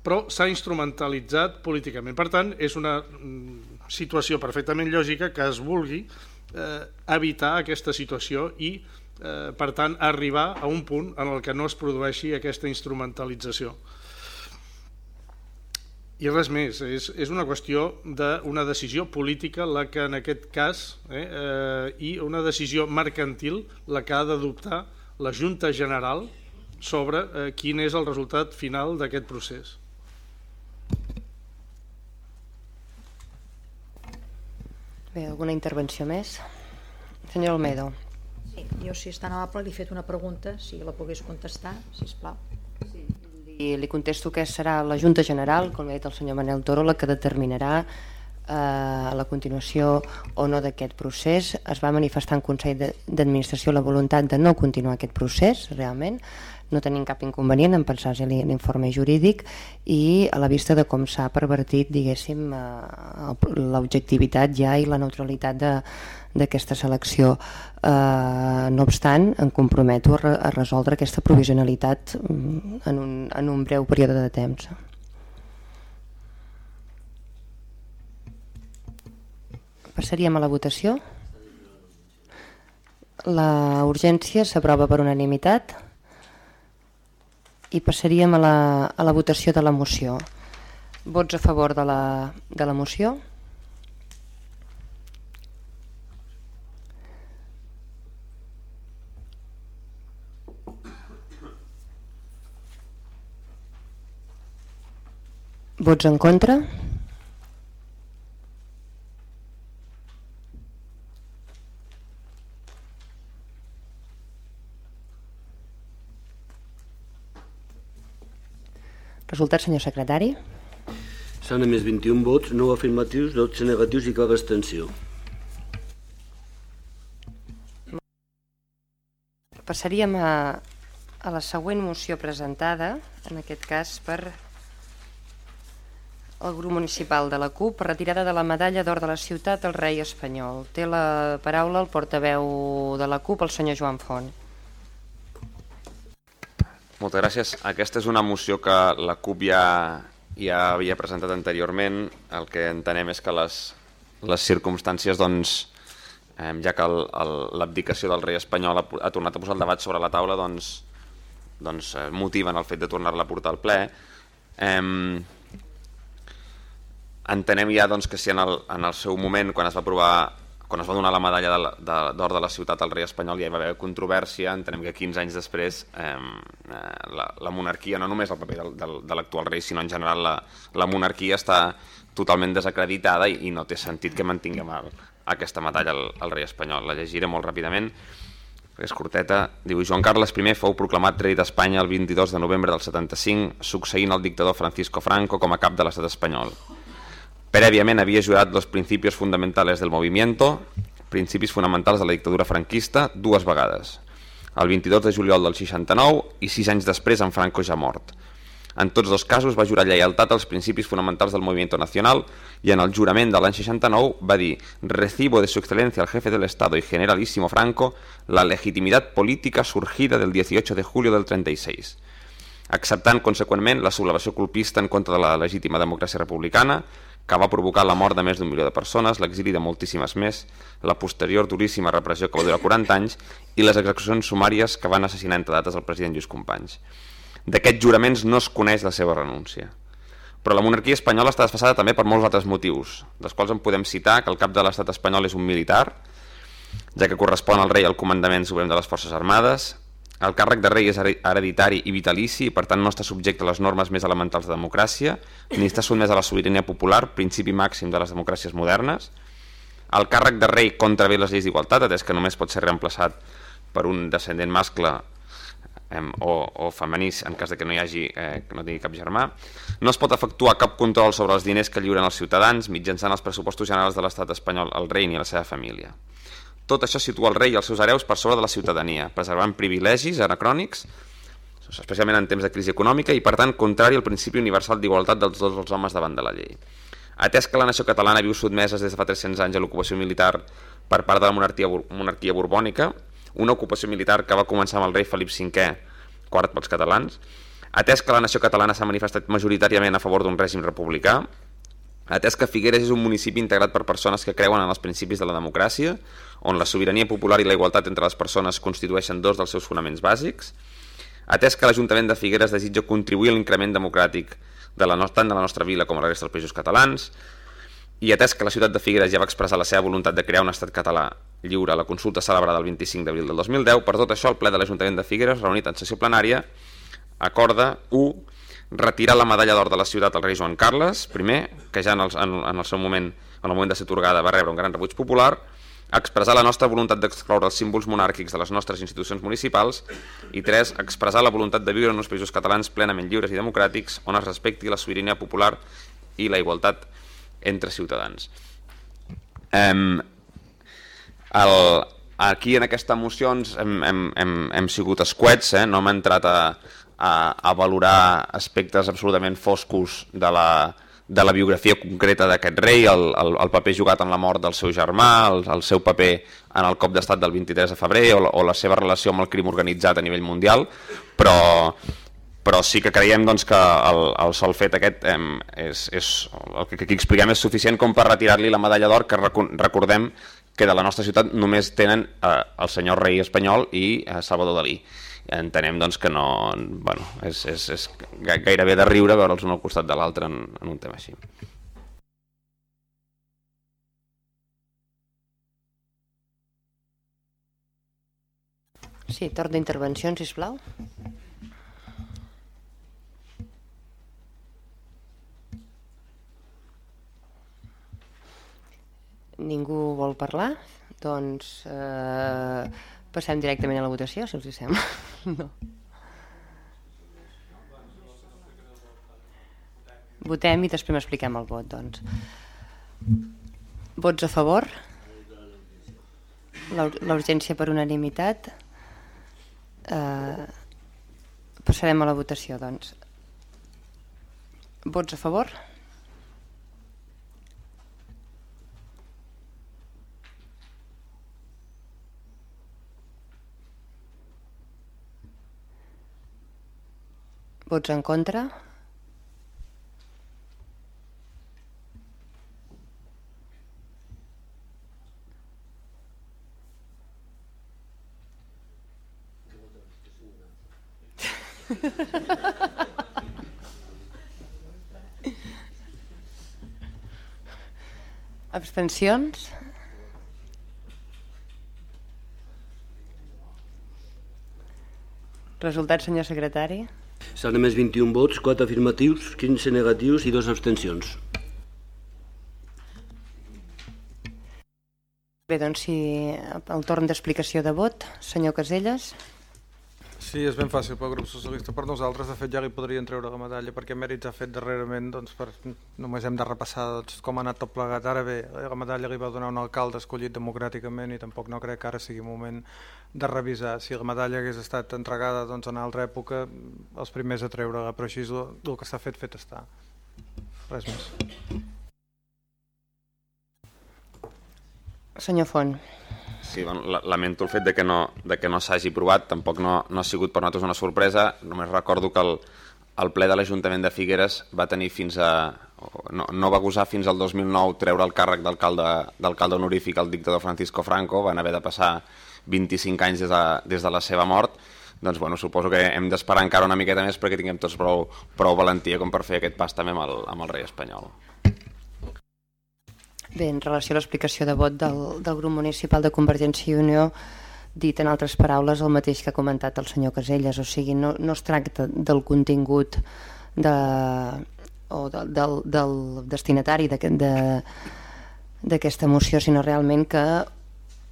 Però s'ha instrumentalitzat políticament. Per tant, és una mm, situació perfectament lògica que es vulgui eh, evitar aquesta situació i, eh, per tant, arribar a un punt en el que no es produeixi aquesta instrumentalització. I res més, és, és una qüestió d'una decisió política la que en aquest cas, eh, eh, i una decisió mercantil la que ha d'adoptar la Junta General sobre eh, quin és el resultat final d'aquest procés. Bé, alguna intervenció més? Senyor Almedo. Sí, jo si és tan amable li he fet una pregunta, si la pogués contestar, si plau. I li contesto que serà la Junta General, com ha dit el senyor Manel Toro, la que determinarà eh, la continuació o no d'aquest procés. Es va manifestar en Consell d'Administració la voluntat de no continuar aquest procés, realment, no tenim cap inconvenient en pensar l'informe jurídic i a la vista de com s'ha pervertit diguéssim eh, l'objectivitat ja i la neutralitat d'aquesta selecció. Eh, no obstant em comprometo a, re, a resoldre aquesta provisionalitat mm, en un, en un breu període de temps. Passaríem a la votació. La urgència s'aprova per unanimitat i passaríem a la, a la votació de la moció. Vots a favor de la, de la moció? Vots en contra? Resultat, senyor secretari? S'han emès 21 vots, 9 afirmatius, 12 negatius i cap abstenció. Passaríem a, a la següent moció presentada, en aquest cas per el grup municipal de la CUP, per retirada de la medalla d'or de la ciutat al rei espanyol. Té la paraula el portaveu de la CUP, el senyor Joan Font. Moltes gràcies. Aquesta és una moció que la CUP ja, ja havia presentat anteriorment. El que entenem és que les, les circumstàncies, doncs, eh, ja que l'abdicació del rei espanyol ha, ha tornat a posar el debat sobre la taula, doncs, doncs eh, motiven el fet de tornar-la a portar al ple. Eh, entenem ja doncs, que si en el, en el seu moment, quan es va aprovar quan es va donar la medalla d'or de, de, de la ciutat al rei espanyol ja hi va haver controvèrsia, entenem que 15 anys després eh, la, la monarquia, no només el paper del, del, de l'actual rei, sinó en general la, la monarquia està totalment desacreditada i, i no té sentit que mantinguem el, aquesta medalla al, al rei espanyol. La llegiré molt ràpidament, és curteta. Diu, Joan Carles I fou proclamat rei d'Espanya el 22 de novembre del 75, succeint el dictador Francisco Franco com a cap de l'estat espanyol. Previamente había jurat los principios fundamentales del movimiento, principis fonamentals de la dictadura franquista, dues vegades. El 22 de juliol del 69 i sis anys després en Franco ja mort. En tots dos casos va jurar lleialtat als principis fonamentals del movimiento nacional i en el jurament de l'any 69 va dir «Recibo de su excelencia al jefe del Estado y generalísimo Franco la legitimidad política surgida del 18 de julio del 36» acceptant conseqüentment la sublevació colpista en contra de la legítima democràcia republicana que va provocar la mort de més d'un milió de persones, l'exili de moltíssimes més, la posterior duríssima repressió que va durar 40 anys i les execucions sumàries que van assassinar entre dates el president Lluís Companys. D'aquests juraments no es coneix la seva renúncia. Però la monarquia espanyola està desfassada també per molts altres motius, dels quals en podem citar que el cap de l'estat espanyol és un militar, ja que correspon al rei al comandament suprem de les Forces Armades, el càrrec de rei és hereditari i vitalici i per tant no està subjecte a les normes més elementals de democràcia, ni està sotmès a la sobirania popular, principi màxim de les democràcies modernes. El càrrec de rei contravé les lleis d'igualtat, atès que només pot ser reemplaçat per un descendent mascle o, o femení en cas de que no hi hagi eh, que no tingui cap germà. No es pot efectuar cap control sobre els diners que lliuren els ciutadans mitjançant els pressupostos generals de l'estat espanyol al rei ni a la seva família. Tot això situa el rei i els seus hereus per sobre de la ciutadania, preservant privilegis anacrònics, especialment en temps de crisi econòmica, i per tant contrari al principi universal d'igualtat dels dos els homes davant de la llei. Atès que la nació catalana viu sotmesa des de fa 300 anys a l'ocupació militar per part de la monarquia, monarquia borbònica, una ocupació militar que va començar amb el rei Felip V, quart pels catalans, atès que la nació catalana s'ha manifestat majoritàriament a favor d'un règim republicà, Atès que Figueres és un municipi integrat per persones que creuen en els principis de la democràcia, on la sobirania popular i la igualtat entre les persones constitueixen dos dels seus fonaments bàsics, atès que l'Ajuntament de Figueres desitja contribuir a l'increment democràtic de la nostra, tant de la nostra vila com a la resta dels països catalans, i atès que la ciutat de Figueres ja va expressar la seva voluntat de crear un estat català lliure a la consulta celebrada el 25 d'abril del 2010, per tot això el ple de l'Ajuntament de Figueres, reunit en sessió plenària, acorda 1 retirar la medalla d'or de la ciutat al rei Joan Carles, primer, que ja en el, en, en el seu moment, en el moment de ser atorgada, va rebre un gran rebuig popular, expressar la nostra voluntat d'excloure els símbols monàrquics de les nostres institucions municipals i tres, expressar la voluntat de viure en uns països catalans plenament lliures i democràtics on es respecti la sobirania popular i la igualtat entre ciutadans. Um, el, aquí en aquesta moció hem, hem, hem, hem sigut escuets, eh? no hem entrat a, a, a valorar aspectes absolutament foscos de la, de la biografia concreta d'aquest rei, el, el, el paper jugat en la mort del seu germà, el, el seu paper en el cop d'estat del 23 de febrer o, o la seva relació amb el crim organitzat a nivell mundial, però, però sí que creiem doncs, que el, el sol fet aquest eh, és, és, el que aquí expliquem és suficient com per retirar-li la medalla d'or que recordem que de la nostra ciutat només tenen eh, el senyor rei espanyol i eh, Salvador Dalí entenem doncs, que no... Bueno, és, és, és gairebé de riure veure'ls un al costat de l'altre en, en un tema així. Sí, torn d'intervencions, sisplau. Ningú vol parlar? Doncs... Eh Passem directament a la votació, si hi sembla. No. Votem i després expliquem el vot, doncs. Vots a favor? L'urgència per unanimitat? Eh, passarem a la votació, doncs. Vots a favor? Vots en contra? Abstencions? Resultat, senyor secretari? S'han emès 21 vots, 4 afirmatius, 15 negatius i 2 abstencions. Bé, doncs si el torn d'explicació de vot, senyor Caselles. Sí, és ben fàcil pel grup socialista. Per nosaltres, de fet, ja li podrien treure la medalla, perquè mèrits ha fet darrerament, doncs, per, només hem de repassar doncs, com ha anat tot plegat. Ara bé, la medalla li va donar un alcalde escollit democràticament i tampoc no crec que ara sigui moment de revisar. Si la medalla hagués estat entregada doncs, en altra època, els primers a treure-la, però així el, el que està fet, fet està. Res més. Senyor Font. Sí, bueno, lamento el fet de que no, de que no s'hagi provat, tampoc no, no ha sigut per nosaltres una sorpresa, només recordo que el, el ple de l'Ajuntament de Figueres va tenir fins a... No, no va gosar fins al 2009 treure el càrrec d'alcalde honorífic al dictador Francisco Franco, van haver de passar 25 anys des de, des de la seva mort, doncs bueno, suposo que hem d'esperar encara una miqueta més perquè tinguem tots prou, prou valentia com per fer aquest pas també amb el, amb el rei espanyol. Bé, en relació a l'explicació de vot del, del grup municipal de Convergència i Unió, dit en altres paraules el mateix que ha comentat el senyor Caselles, o sigui, no, no es tracta del contingut de, o de, del, del destinatari d'aquesta de, moció, sinó realment que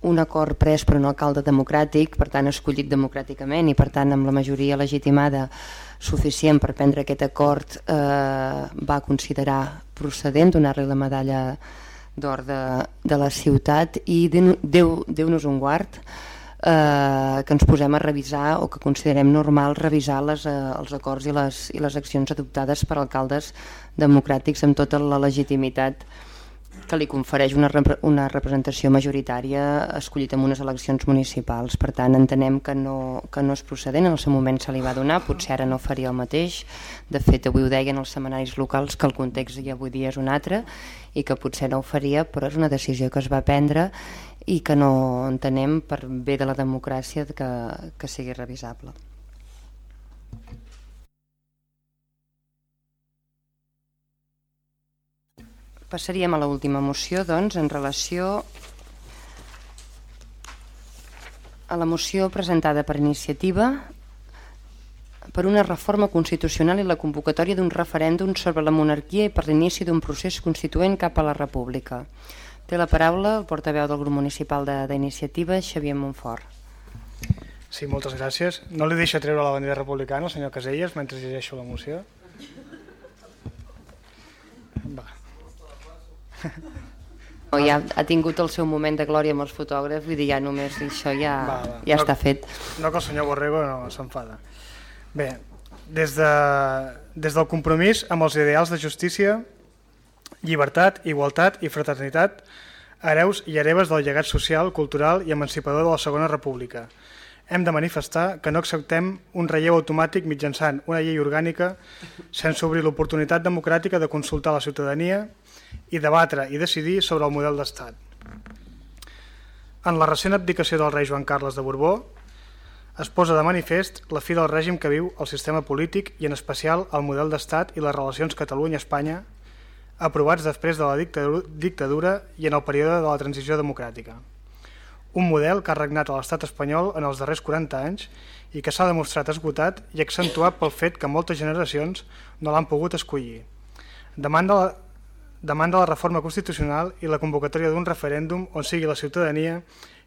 un acord pres per un alcalde democràtic, per tant escollit democràticament i per tant amb la majoria legitimada suficient per prendre aquest acord eh, va considerar procedent donar-li la medalla d'or de, de la ciutat. I Déu-nos Déu un guard eh, que ens posem a revisar o que considerem normal revisar les, eh, els acords i les, i les accions adoptades per alcaldes democràtics amb tota la legitimitat que li confereix una, rep una representació majoritària escollit en unes eleccions municipals. Per tant, entenem que no, que no és procedent, en el seu moment se li va donar, potser ara no faria el mateix. De fet, avui ho deien els setmanaris locals que el context ja avui dia és un altre i que potser no ho faria, però és una decisió que es va prendre i que no entenem per bé de la democràcia que, que sigui revisable. Passaríem a l'última moció, doncs, en relació a la moció presentada per iniciativa per una reforma constitucional i la convocatòria d'un referèndum sobre la monarquia i per l'inici d'un procés constituent cap a la república. Té la paraula el portaveu del grup municipal d'iniciativa, Xavier Montfort. Sí, moltes gràcies. No li deixa treure la bandera republicana al senyor Caselles mentre llegeixo la moció? Va. No, ja ha tingut el seu moment de glòria amb els fotògrafs, vull dir, ja només això ja, va, va. ja no, està fet. No que el senyor Borrego no s'enfada. Bé, des, de, des del compromís amb els ideals de justícia, llibertat, igualtat i fraternitat, hereus i hereves del llegat social, cultural i emancipador de la Segona República. Hem de manifestar que no acceptem un relleu automàtic mitjançant una llei orgànica sense obrir l'oportunitat democràtica de consultar la ciutadania i debatre i decidir sobre el model d'estat. En la recent abdicació del rei Joan Carles de Borbó es posa de manifest la fi del règim que viu el sistema polític i en especial el model d'estat i les relacions Catalunya-Espanya aprovats després de la dictadura i en el període de la transició democràtica. Un model que ha regnat a l'estat espanyol en els darrers 40 anys i que s'ha demostrat esgotat i accentuat pel fet que moltes generacions no l'han pogut escollir. Demanda demanda la reforma constitucional i la convocatòria d'un referèndum on sigui la ciutadania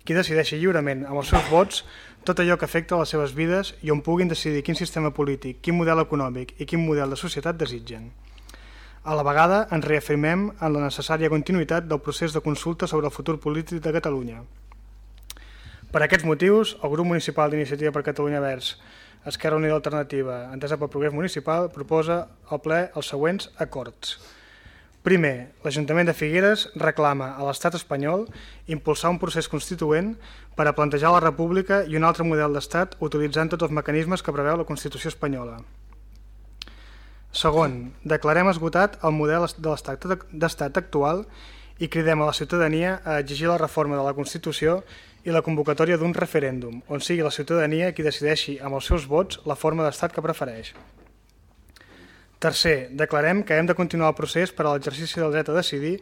qui decideixi lliurement amb els seus vots tot allò que afecta les seves vides i on puguin decidir quin sistema polític, quin model econòmic i quin model de societat desitgen. A la vegada ens reafirmem en la necessària continuïtat del procés de consulta sobre el futur polític de Catalunya. Per aquests motius, el grup municipal d'Iniciativa per Catalunya Verds, Esquerra Unida Alternativa, Entesa pel Progrés Municipal, proposa al ple els següents acords. Primer, l'Ajuntament de Figueres reclama a l'estat espanyol impulsar un procés constituent per a plantejar la república i un altre model d'estat utilitzant tots els mecanismes que preveu la Constitució espanyola. Segon, declarem esgotat el model de l'estat d'estat actual i cridem a la ciutadania a exigir la reforma de la Constitució i la convocatòria d'un referèndum, on sigui la ciutadania qui decideixi amb els seus vots la forma d'estat que prefereix. Tercer, declarem que hem de continuar el procés per a l'exercici del dret a decidir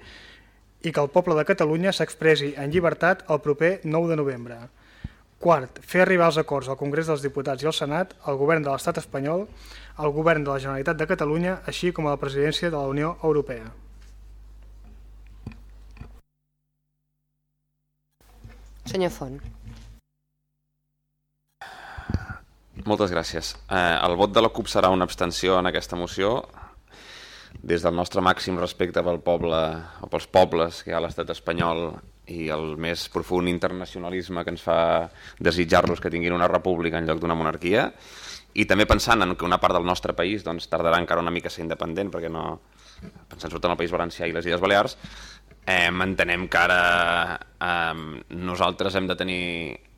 i que el poble de Catalunya s'expressi en llibertat el proper 9 de novembre. Quart, fer arribar els acords al Congrés dels Diputats i al Senat, al govern de l'estat espanyol, al govern de la Generalitat de Catalunya, així com a la presidència de la Unió Europea. Senyor Font. Moltes gràcies. Eh, el vot de la CUP serà una abstenció en aquesta moció des del nostre màxim respecte pel poble o pels pobles que hi ha a l'estat espanyol i el més profund internacionalisme que ens fa desitjar-los que tinguin una república en lloc d'una monarquia i també pensant en que una part del nostre país doncs, tardarà encara una mica a ser independent perquè no, pensant sobretot en el País Valencià i les Illes Balears eh, entenem que ara eh, nosaltres hem de tenir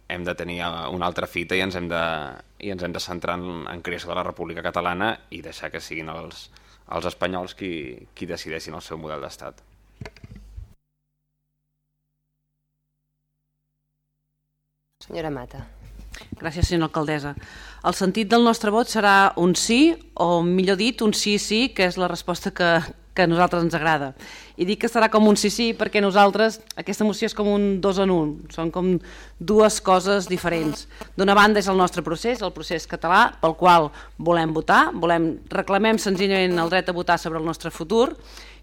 hem de tenir una altra fita i ens hem de, i ens hem de centrar en, en créixer de la República Catalana i deixar que siguin els, els espanyols qui, qui decideixin el seu model d'estat. Senyora Mata. Gràcies, senyora alcaldessa. El sentit del nostre vot serà un sí, o millor dit, un sí-sí, que és la resposta que, que a nosaltres ens agrada. I dic que serà com un sí-sí perquè nosaltres, aquesta moció és com un dos en un, són com dues coses diferents. D'una banda és el nostre procés, el procés català, pel qual volem votar, volem reclamem senzillament el dret a votar sobre el nostre futur,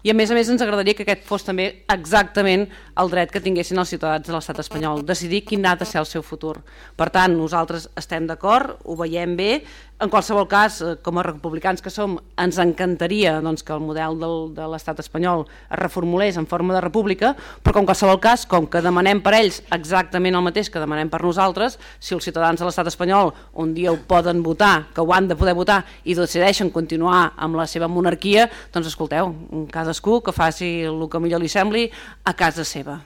i a més a més ens agradaria que aquest fos també exactament el dret que tinguessin els ciutadans de l'estat espanyol, decidir quin ha de ser el seu futur. Per tant, nosaltres estem d'acord, ho veiem bé, en qualsevol cas, eh, com a republicans que som, ens encantaria doncs, que el model del, de l'estat espanyol es reformulés en forma de república, però en qualsevol cas, com que demanem per ells exactament el mateix que demanem per nosaltres, si els ciutadans de l'estat espanyol un dia ho poden votar, que ho han de poder votar i decideixen continuar amb la seva monarquia, doncs escolteu, cadascú que faci el que millor li sembli a casa seva.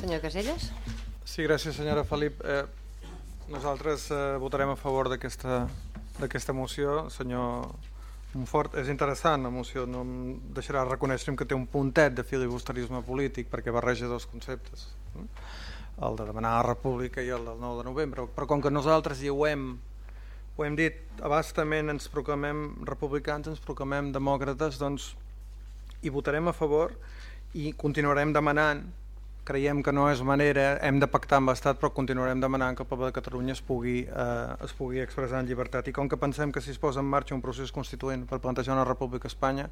Senyor Caselles? Sí, gràcies senyora Felip. Eh, nosaltres eh, votarem a favor d'aquesta moció. Senyor Montfort, és interessant la moció, no em deixarà reconèixer que té un puntet de filibusterisme polític perquè barreja dos conceptes, eh? el de demanar la república i el del 9 de novembre, però com que nosaltres hi ho hem, ho hem dit abastament, ens proclamem republicans, ens proclamem demòcrates, doncs hi votarem a favor i continuarem demanant creiem que no és manera, hem de pactar amb l'Estat però continuarem demanant que el poble de Catalunya es pugui, eh, es pugui expressar en llibertat. I com que pensem que si es posa en marxa un procés constituent per plantejar una república a Espanya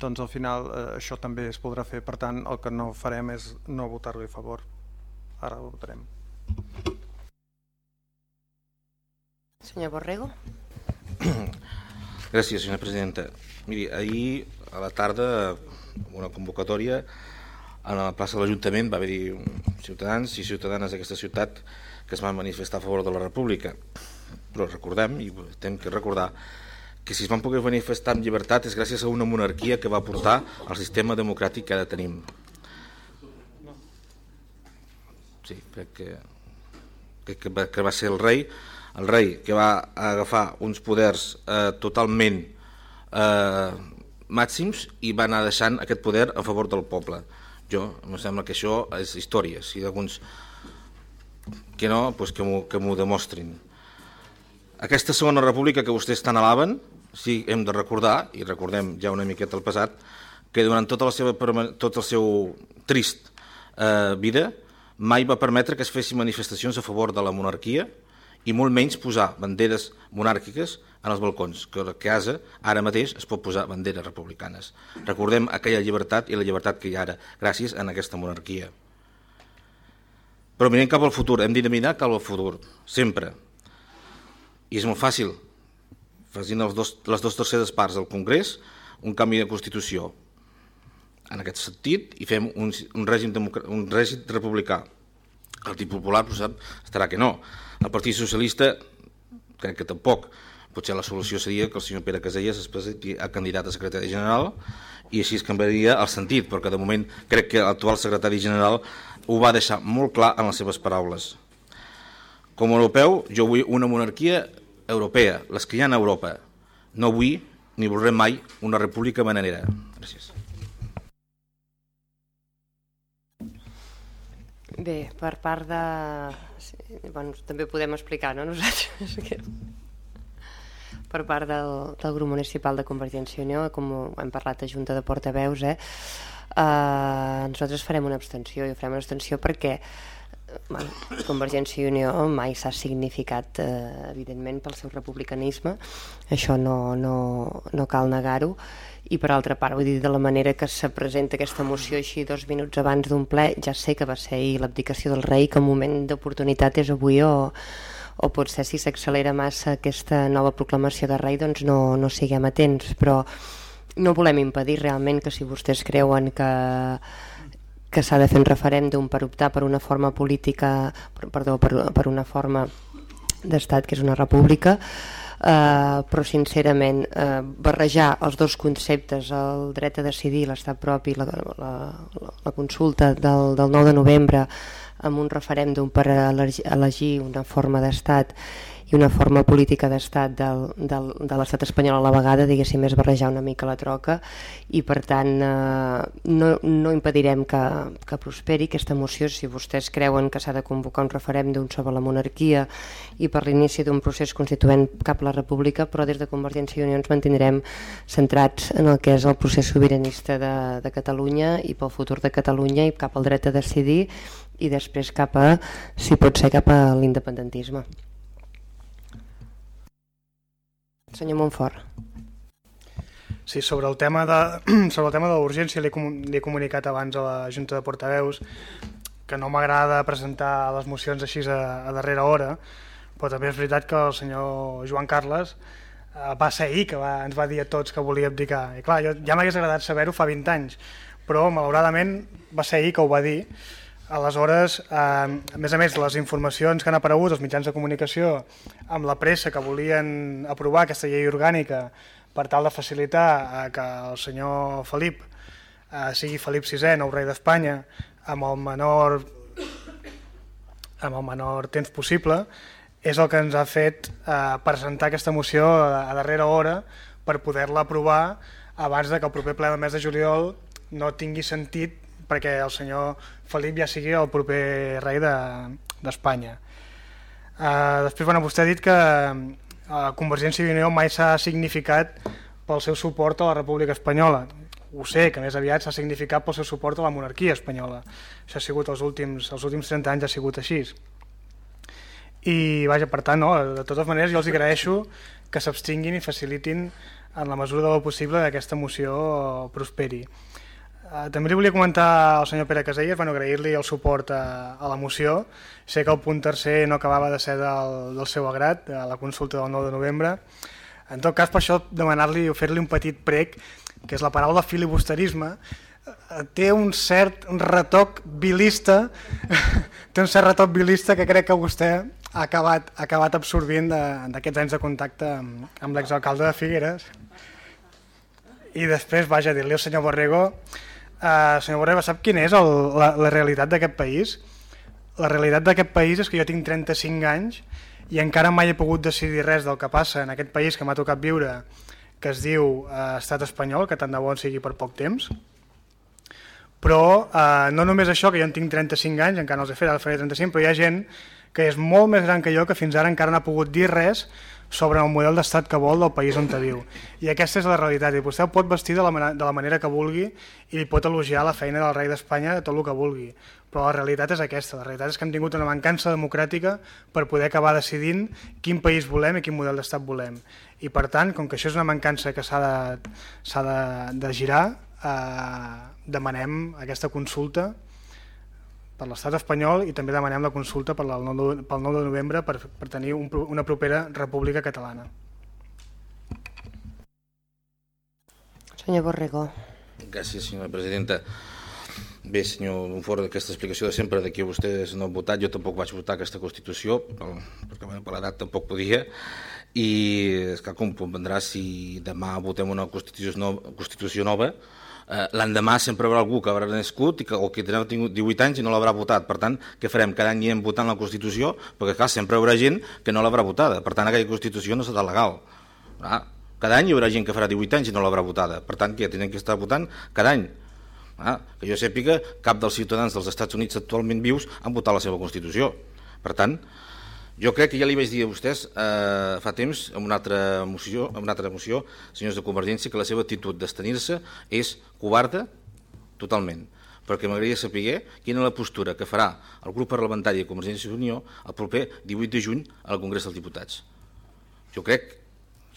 doncs al final eh, això també es podrà fer. Per tant el que no farem és no votar-li a favor. Ara ho votarem. Senyor Borrego. Gràcies senyora presidenta. Miri, ahir a la tarda una convocatòria a la plaça de l'Ajuntament va haver-hi ciutadans i ciutadanes d'aquesta ciutat que es van manifestar a favor de la República. Però recordem, i hem que recordar que si es van poder manifestar amb llibertat és gràcies a una monarquia que va portar el sistema democràtic que ara tenim. Sí, crec que, crec que, va, que va ser el rei el rei que va agafar uns poders eh, totalment eh, màxims i va anar deixant aquest poder a favor del poble jo, em sembla que això és història, si d'alguns que no, doncs que m'ho demostrin. Aquesta segona república que vostès tan alaben, sí, hem de recordar, i recordem ja una miqueta el passat, que durant tota la seva, tot el seu trist eh, vida mai va permetre que es fessin manifestacions a favor de la monarquia i molt menys posar banderes monàrquiques en els balcons, que a casa ara mateix es pot posar banderes republicanes. Recordem aquella llibertat i la llibertat que hi ha ara, gràcies a aquesta monarquia. Però mirem cap al futur, hem de mirar cap al futur, sempre. I és molt fàcil. Facin els dos, les dues terceres parts del Congrés un canvi de Constitució en aquest sentit i fem un, un, règim, un règim republicà. El Partit Popular sap, estarà que no. El Partit Socialista crec que tampoc potser la solució seria que el senyor Pere Caselles es presenti a candidat a secretari general i així es canviaria el sentit, perquè de moment crec que l'actual secretari general ho va deixar molt clar en les seves paraules. Com a europeu, jo vull una monarquia europea, les que hi ha a Europa. No vull ni voldré mai una república bananera. Gràcies. Bé, per part de... Sí, bueno, també podem explicar, no, nosaltres? per part del, del grup municipal de Convergència i Unió, com hem parlat a Junta de Portaveus, eh, eh, nosaltres farem una abstenció. I farem una abstenció perquè bueno, Convergència i Unió mai s'ha significat eh, evidentment pel seu republicanisme. Això no, no, no cal negar-ho. I per altra part, vull dir, de la manera que se presenta aquesta moció així dos minuts abans d'un ple, ja sé que va ser l'abdicació del rei, que moment d'oportunitat és avui o, o potser si s'accelera massa aquesta nova proclamació de rei doncs no, no siguem atents, però no volem impedir realment que si vostès creuen que que s'ha de fer un referèndum per optar per una forma política, perdó, per, per una forma d'estat que és una república, eh, però sincerament eh, barrejar els dos conceptes, el dret a decidir, l'estat propi, la, la, la consulta del, del 9 de novembre amb un referèndum per elegir una forma d'estat i una forma política d'estat del, de l'estat espanyol a la vegada, diguéssim, és barrejar una mica la troca i per tant eh, no, no impedirem que, que prosperi aquesta moció. Si vostès creuen que s'ha de convocar un referèndum sobre la monarquia i per l'inici d'un procés constituent cap a la república, però des de Convergència i Unió ens mantindrem centrats en el que és el procés sobiranista de, de Catalunya i pel futur de Catalunya i cap al dret a decidir i després cap a, si pot ser, cap a l'independentisme. Senyor Montfort. Sí, sobre el tema de, sobre el tema de l'urgència li he comunicat abans a la Junta de Portaveus que no m'agrada presentar les mocions així a, a darrera hora, però també és veritat que el senyor Joan Carles eh, va ser ahir que va, ens va dir a tots que volia abdicar. I clar, jo, ja m'hagués agradat saber-ho fa 20 anys, però malauradament va ser ahir que ho va dir Aleshores, eh, a més a més, les informacions que han aparegut als mitjans de comunicació amb la pressa que volien aprovar aquesta llei orgànica per tal de facilitar eh, que el senyor Felip eh, sigui Felip VI, nou rei d'Espanya, amb el menor amb el menor temps possible, és el que ens ha fet eh, presentar aquesta moció a, a darrera hora per poder-la aprovar abans de que el proper ple del mes de juliol no tingui sentit perquè el senyor Felip ja sigui el proper rei d'Espanya. De, uh, després, bueno, vostè ha dit que uh, Convergència i Unió mai s'ha significat pel seu suport a la República Espanyola. Ho sé, que més aviat s'ha significat pel seu suport a la monarquia espanyola. Això ha sigut els últims, els últims 30 anys ha sigut així. I, vaja, per tant, no, de totes maneres, jo els agraeixo que s'abstinguin i facilitin en la mesura del possible d'aquesta moció prosperi. Uh, també li volia comentar al senyor Pere Caselles, bueno, agrair-li el suport a, a la moció. Sé que el punt tercer no acabava de ser del, del seu agrat, a la consulta del 9 de novembre. En tot cas, per això demanar-li o fer-li un petit prec, que és la paraula filibusterisme, uh, té un cert retoc bilista, té un cert retoc bilista que crec que vostè ha acabat, ha acabat absorbint d'aquests anys de contacte amb, amb l'exalcalde de Figueres. I després, vaja, dir-li al senyor Borrego Uh, senyor Borrega, sap quina és el, la, la realitat d'aquest país? La realitat d'aquest país és que jo tinc 35 anys i encara mai he pogut decidir res del que passa en aquest país que m'ha tocat viure, que es diu uh, estat espanyol, que tant de bon sigui per poc temps. Però uh, no només això, que jo en tinc 35 anys, encara no els he fet, ara faré 35, però hi ha gent que és molt més gran que jo, que fins ara encara no ha pogut dir res sobre el model d'estat que vol del país on te viu. I aquesta és la realitat, i vostè pot vestir de la, manera, de la manera que vulgui i li pot elogiar la feina del rei d'Espanya de tot el que vulgui, però la realitat és aquesta, la realitat és que hem tingut una mancança democràtica per poder acabar decidint quin país volem i quin model d'estat volem. I per tant, com que això és una mancança que s'ha de, de, de girar, eh, demanem aquesta consulta per l'estat espanyol i també demanem la consulta per el 9 de novembre per, per tenir un, una propera república catalana. Senyor Borrego. Gràcies, senyora presidenta. Bé, senyor Monfort, aquesta explicació de sempre de que vostès no han votat, jo tampoc vaig votar aquesta Constitució, perquè bueno, per l'edat tampoc podia, i és que com comprendrà, si demà votem una Constitució nova, Constitució nova eh, l'endemà sempre hi haurà algú que haurà nascut i que, o que tindrà tingut 18 anys i no l'haurà votat. Per tant, què farem? Cada any anem votant la Constitució, perquè clar, sempre hi haurà gent que no l'haurà votada. Per tant, aquella Constitució no serà legal. Ah, cada any hi haurà gent que farà 18 anys i no l'haurà votada. Per tant, que tenen que estar votant cada any. Ah, que jo sàpiga, cap dels ciutadans dels Estats Units actualment vius han votat la seva Constitució. Per tant, jo crec que ja li vaig dir a vostès eh, fa temps, en una, altra moció, en una altra moció, senyors de Convergència, que la seva actitud d'estenir-se és covarda totalment, perquè m'agradaria saber quina és la postura que farà el grup parlamentari de Convergència i Unió el proper 18 de juny al Congrés dels Diputats. Jo crec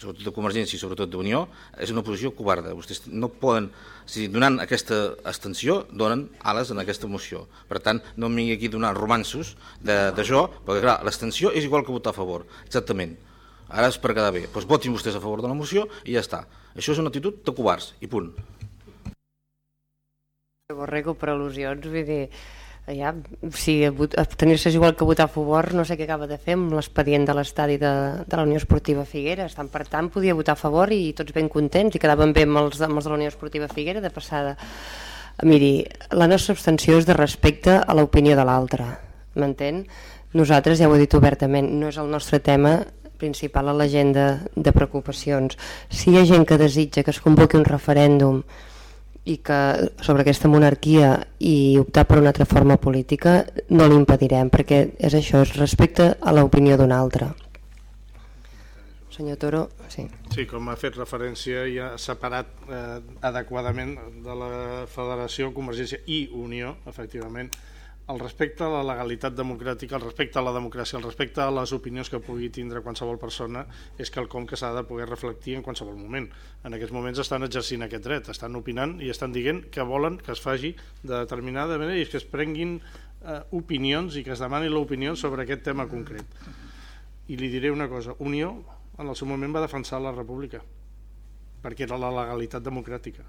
sobretot de Convergència i sobretot d'Unió, és una posició covarda. Vostès no poden, si donant aquesta extensió, donen ales en aquesta moció. Per tant, no em vingui aquí donar romansos d'això, perquè clar, l'extensió és igual que votar a favor, exactament. Ara és per quedar bé. Doncs votin vostès a favor de la moció i ja està. Això és una actitud de covards, i punt. Borrego per al·lusions, vull dir, ja, si abstenir-se és igual que votar a favor, no sé què acaba de fer amb l'expedient de l'estadi de, de la Unió Esportiva Figueres. Tant per tant, podia votar a favor i tots ben contents i quedaven bé amb els, amb els de la Unió Esportiva Figuera de passada. Miri, la nostra abstenció és de respecte a l'opinió de l'altre, m'entén? Nosaltres, ja ho he dit obertament, no és el nostre tema principal a l'agenda de preocupacions. Si hi ha gent que desitja que es convoqui un referèndum i que sobre aquesta monarquia i optar per una altra forma política no l'impedirem perquè és això, és respecte a l'opinió d'un altre. Senyor Toro, sí. Sí, com ha fet referència i ha separat eh, adequadament de la Federació, Convergència i Unió, efectivament, el respecte a la legalitat democràtica, el respecte a la democràcia, el respecte a les opinions que pugui tindre qualsevol persona és quelcom que s'ha de poder reflectir en qualsevol moment. En aquests moments estan exercint aquest dret, estan opinant i estan dient que volen que es faci de determinada manera i que es prenguin eh, opinions i que es demani l'opinió sobre aquest tema concret. I li diré una cosa, Unió en el seu moment va defensar la república perquè era la legalitat democràtica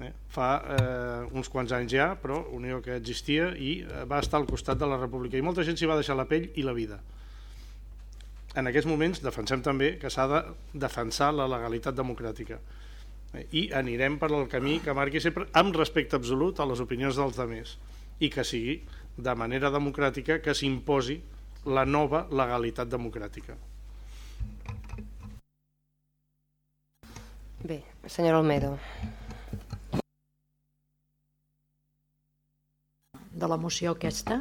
Eh? Fa eh, uns quants anys ja, però Unió que existia i eh, va estar al costat de la República. I molta gent s'hi va deixar la pell i la vida. En aquests moments defensem també que s'ha de defensar la legalitat democràtica. Eh? I anirem per el camí que marqui sempre amb respecte absolut a les opinions dels altres i que sigui de manera democràtica que s'imposi la nova legalitat democràtica. Bé, senyor Olmedo. De la moció aquesta,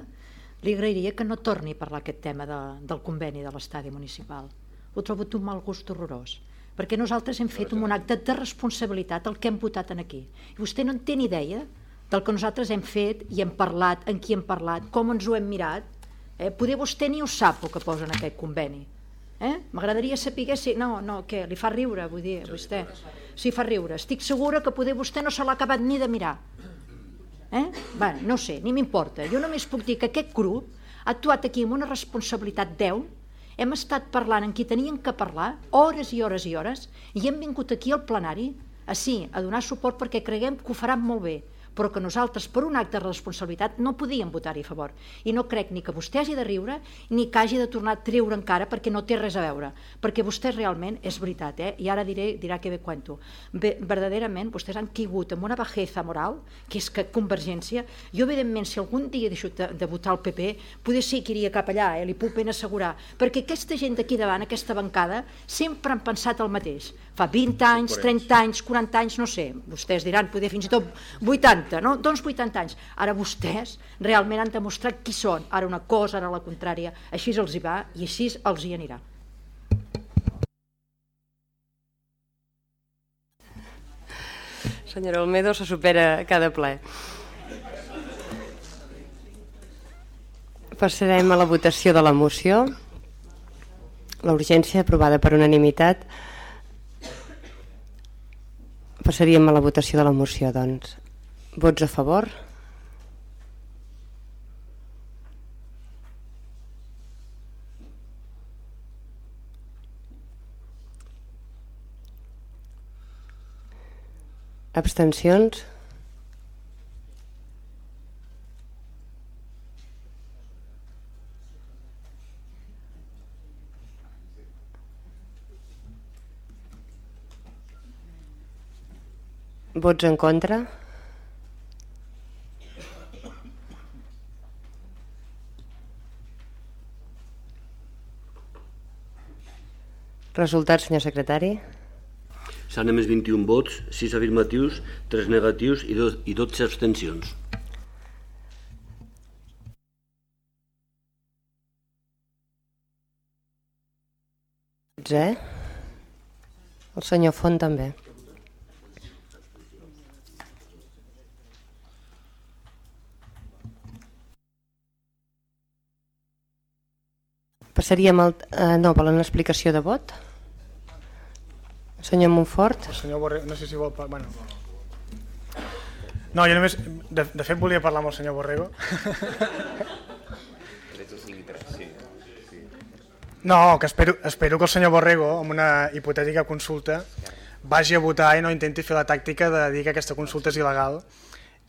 li agrairia que no torni a parlar aquest tema de, del conveni de l'estadi municipal. Ho trobo un mal gust horrorós, perquè nosaltres hem fet un acte de responsabilitat el que hem votat en aquí. I vostè no en té ni idea del que nosaltres hem fet i hem parlat, en qui hem parlat, com ens ho hem mirat. Eh? Poder vostè ni ho sap el que posa en aquest conveni. Eh? M'agradaria saber si... No, no, què? Li fa riure, vull dir, vostè. Si fa riure. Estic segura que poder vostè no se l'ha acabat ni de mirar Eh? Bé, no sé, ni m'importa. Jo només puc dir que aquest grup ha actuat aquí amb una responsabilitat deu, hem estat parlant amb qui tenien que parlar, hores i hores i hores, i hem vingut aquí al plenari a sí, a donar suport perquè creguem que ho faran molt bé però que nosaltres, per un acte de responsabilitat, no podíem votar-hi a favor. I no crec ni que vostè hagi de riure ni que hagi de tornar a treure encara perquè no té res a veure. Perquè vostè realment, és veritat, eh? i ara diré, dirà que bé cuento, bé, verdaderament vostès han caigut amb una bajeza moral, que és que Convergència, jo evidentment, si algun dia deixo de, de votar el PP, poder sí que iria cap allà, eh? li puc ben assegurar, perquè aquesta gent d'aquí davant, aquesta bancada, sempre han pensat el mateix. Fa 20 anys, 30 anys, 40 anys, no sé, vostès diran, poder fins i tot 80, 80, no? doncs 80 anys. Ara vostès realment han demostrat qui són, ara una cosa, ara la contrària, així els hi va i així els hi anirà. Senyora Olmedo, se supera cada ple. Passarem a la votació de la moció. La urgència aprovada per unanimitat. Passaríem a la votació de la moció, doncs. Vots a favor? Abstencions? Vots en contra? Resultat, senyor secretari. S'han emès 21 vots, 6 afirmatius, 3 negatius i, 2, i 12 abstencions. Eh? El senyor Font també. Passaríem al... Eh, no, volen explicació de vot? Senyor Montfort? El senyor Borrego, no sé si vol... Bueno. No, jo només... De, de fet, volia parlar amb el senyor Borrego. No, que espero, espero que el senyor Borrego, amb una hipotètica consulta, vagi a votar i no intenti fer la tàctica de dir que aquesta consulta és il·legal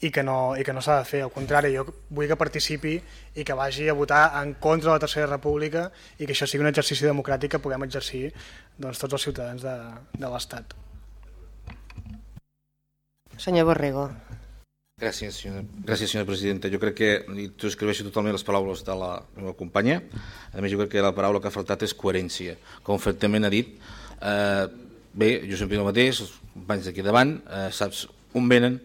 i que no, i que no s'ha de fer. Al contrari, jo vull que participi i que vagi a votar en contra de la Tercera República i que això sigui un exercici democràtic que puguem exercir doncs, tots els ciutadans de, de l'Estat. Senyor Borrego. Gràcies, senyora, gràcies, senyora presidenta. Jo crec que, i tu escriveixo totalment les paraules de la meva companya, a més jo crec que la paraula que ha faltat és coherència. Com perfectament ha dit, eh, bé, jo sempre el mateix, els companys d'aquí davant, eh, saps on venen,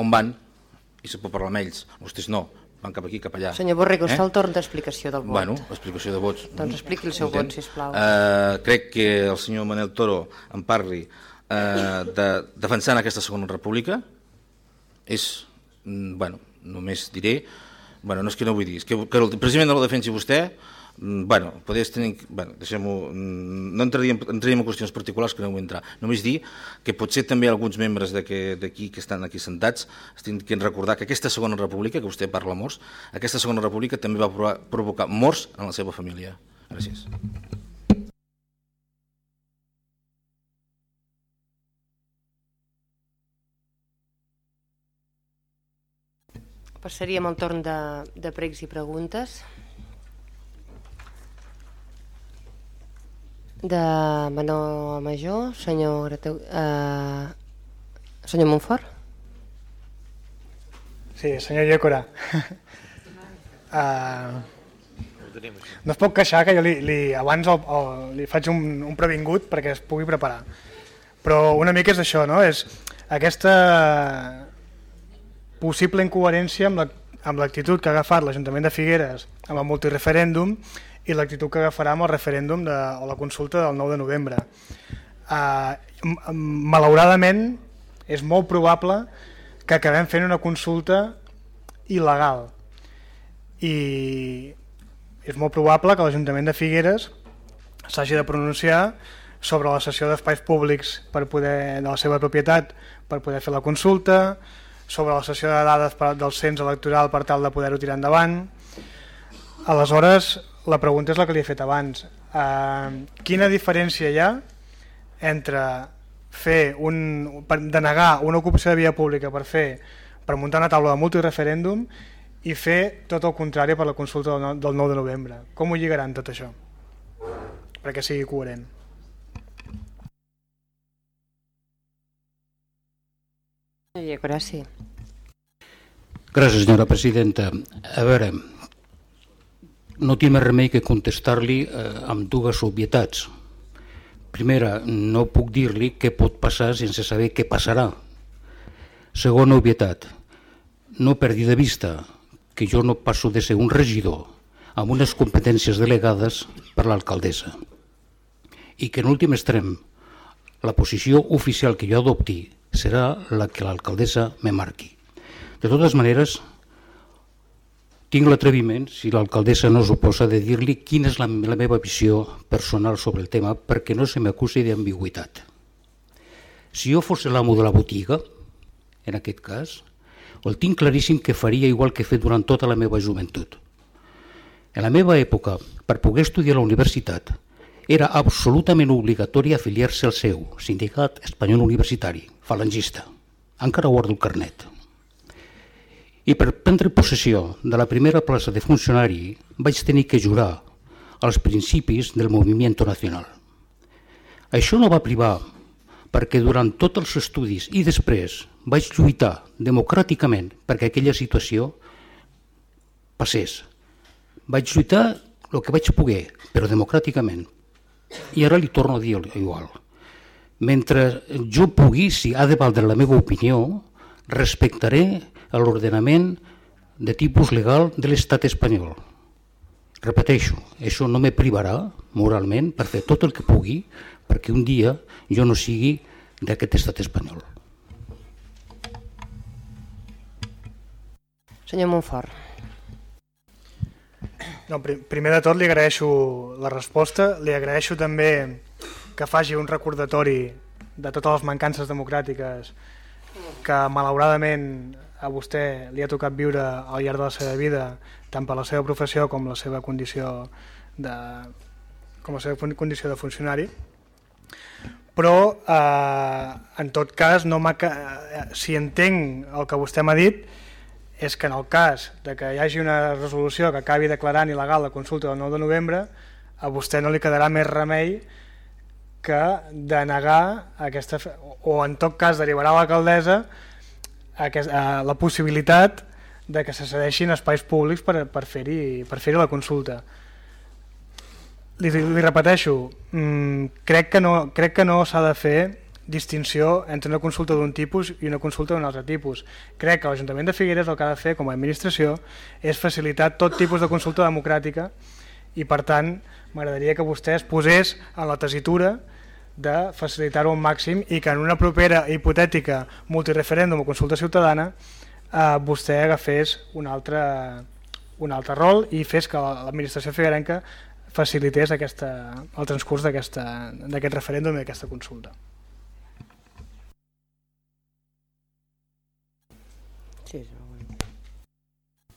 on van i se pot parlar amb ells. Vostès no, van cap aquí, cap allà. Senyor Borrego, eh? està el torn d'explicació del vot. Bueno, explicació de vots. Doncs expliqui el seu Entenc. vot, sisplau. Eh, crec que el senyor Manel Toro en parli eh, de, defensant aquesta segona república és, mm, bueno, només diré, bueno, no és que no vull dir, és que, que el president no la defensi vostè, bueno, podries tenir, bueno, deixem-ho, mm, no entraríem, entraríem en qüestions particulars que no vull entrar, només dir que potser també alguns membres d'aquí que, estan aquí sentats que recordar que aquesta segona república, que vostè parla morts, aquesta segona república també va provocar morts en la seva família. Gràcies. Passaríem al torn de, de pregs i preguntes. De menor a major, senyor, Grateu, eh, senyor Montfort. Sí, senyor Llécora. uh, no es pot queixar que jo li, li, abans el, el, li faig un, un previngut perquè es pugui preparar. Però una mica és això, no? És aquesta possible incoherència amb la- amb l'actitud la, que ha agafat l'Ajuntament de Figueres amb el multireferèndum i l'actitud que agafarà amb el referèndum de, o la consulta del 9 de novembre. Uh, malauradament és molt probable que acabem fent una consulta il·legal i és molt probable que l'Ajuntament de Figueres s'hagi de pronunciar sobre la cessió d'espais públics per poder, de la seva propietat per poder fer la consulta, sobre la cessió de dades del cens electoral per tal de poder-ho tirar endavant. Aleshores, la pregunta és la que li he fet abans. Uh, quina diferència hi ha entre fer un, denegar una ocupació de via pública per fer per muntar una taula de multireferèndum i fer tot el contrari per la consulta del 9 de novembre. Com ho lligaran tot això? Perquè sigui coherent. Sí. Gràcies, senyora presidenta. A veure, no tinc més remei que contestar-li eh, amb dues obvietats. Primera, no puc dir-li què pot passar sense saber què passarà. Segona obvietat, no perdi de vista que jo no passo de ser un regidor amb unes competències delegades per l'alcaldessa i que en últim extrem la posició oficial que jo adopti serà la que l'alcaldessa me marqui. De totes maneres, tinc l'atreviment, si l'alcaldessa no s'oposa, de dir-li quina és la, la meva visió personal sobre el tema perquè no se m'acusi d'ambigüitat. Si jo fos l'amo de la botiga, en aquest cas, el tinc claríssim que faria igual que he fet durant tota la meva joventut. En la meva època, per poder estudiar a la universitat, era absolutament obligatori afiliar-se al seu sindicat espanyol universitari, falangista. Encara guardo el carnet. I per prendre possessió de la primera plaça de funcionari vaig tenir que jurar als principis del moviment nacional. Això no va privar perquè durant tots els estudis i després vaig lluitar democràticament perquè aquella situació passés. Vaig lluitar el que vaig poder, però democràticament. I ara li torno a dir igual. Mentre jo pugui, si ha de valdre la meva opinió, respectaré l'ordenament de tipus legal de l'estat espanyol. Repeteixo, això no me privarà moralment per fer tot el que pugui perquè un dia jo no sigui d'aquest estat espanyol. Senyor Montfort. No, primer de tot li agraeixo la resposta, li agraeixo també que faci un recordatori de totes les mancances democràtiques que malauradament a vostè li ha tocat viure al llarg de la seva vida, tant per la seva professió com la seva condició de, com la seva condició de funcionari. Però, eh, en tot cas, no eh, si entenc el que vostè m'ha dit, és que en el cas de que hi hagi una resolució que acabi declarant il·legal la consulta del 9 de novembre, a vostè no li quedarà més remei que denegar aquesta, o en tot cas derivarà a l'alcaldessa la possibilitat de que se cedeixin espais públics per, per fer-hi per fer la consulta. Li, li repeteixo, mmm, crec que no, crec que no s'ha de fer distinció entre una consulta d'un tipus i una consulta d'un altre tipus. Crec que l'Ajuntament de Figueres el que ha de fer com a administració és facilitar tot tipus de consulta democràtica i per tant m'agradaria que vostè es posés en la tesitura de facilitar-ho al màxim i que en una propera hipotètica multireferèndum o consulta ciutadana eh, vostè agafés un altre, un altre rol i fes que l'administració figuerenca facilités aquesta, el transcurs d'aquest referèndum i d'aquesta consulta.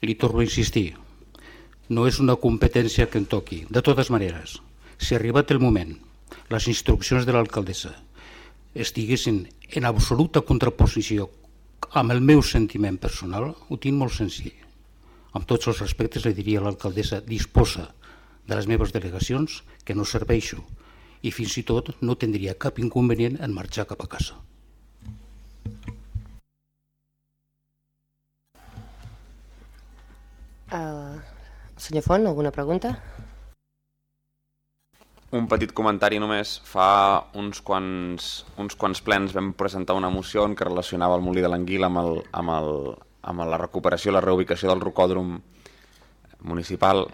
Li torno a insistir, no és una competència que en toqui. De totes maneres, si ha arribat el moment, les instruccions de l'alcaldessa estiguessin en absoluta contraposició amb el meu sentiment personal, ho tinc molt senzill. Amb tots els respectes li diria a l'alcaldessa disposa de les meves delegacions que no serveixo i fins i tot no tindria cap inconvenient en marxar cap a casa. Uh, senyor Font, alguna pregunta? Un petit comentari només. Fa uns quants, uns quants plens vam presentar una moció en què relacionava el molí de l'Anguil amb, el, amb, el, amb la recuperació i la reubicació del rocòdrom municipal.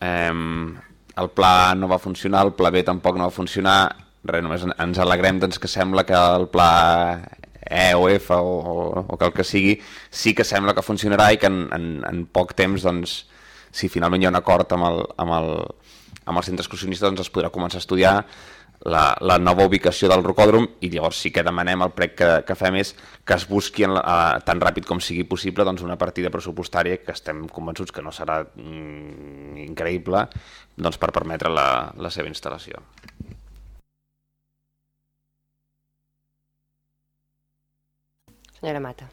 Eh, el pla no va funcionar, el pla B tampoc no va funcionar. Res, només ens alegrem doncs, que sembla que el pla E o F o, o, o que el que sigui, sí que sembla que funcionarà i que en, en, en poc temps, doncs, si finalment hi ha un acord amb el, amb el, amb el centre excursionista, doncs es podrà començar a estudiar la, la nova ubicació del rocòdrom i llavors sí que demanem el prec que, que fem és que es busqui en, uh, tan ràpid com sigui possible doncs una partida pressupostària que estem convençuts que no serà mm, increïble doncs per permetre la, la seva instal·lació. Senyora Mata.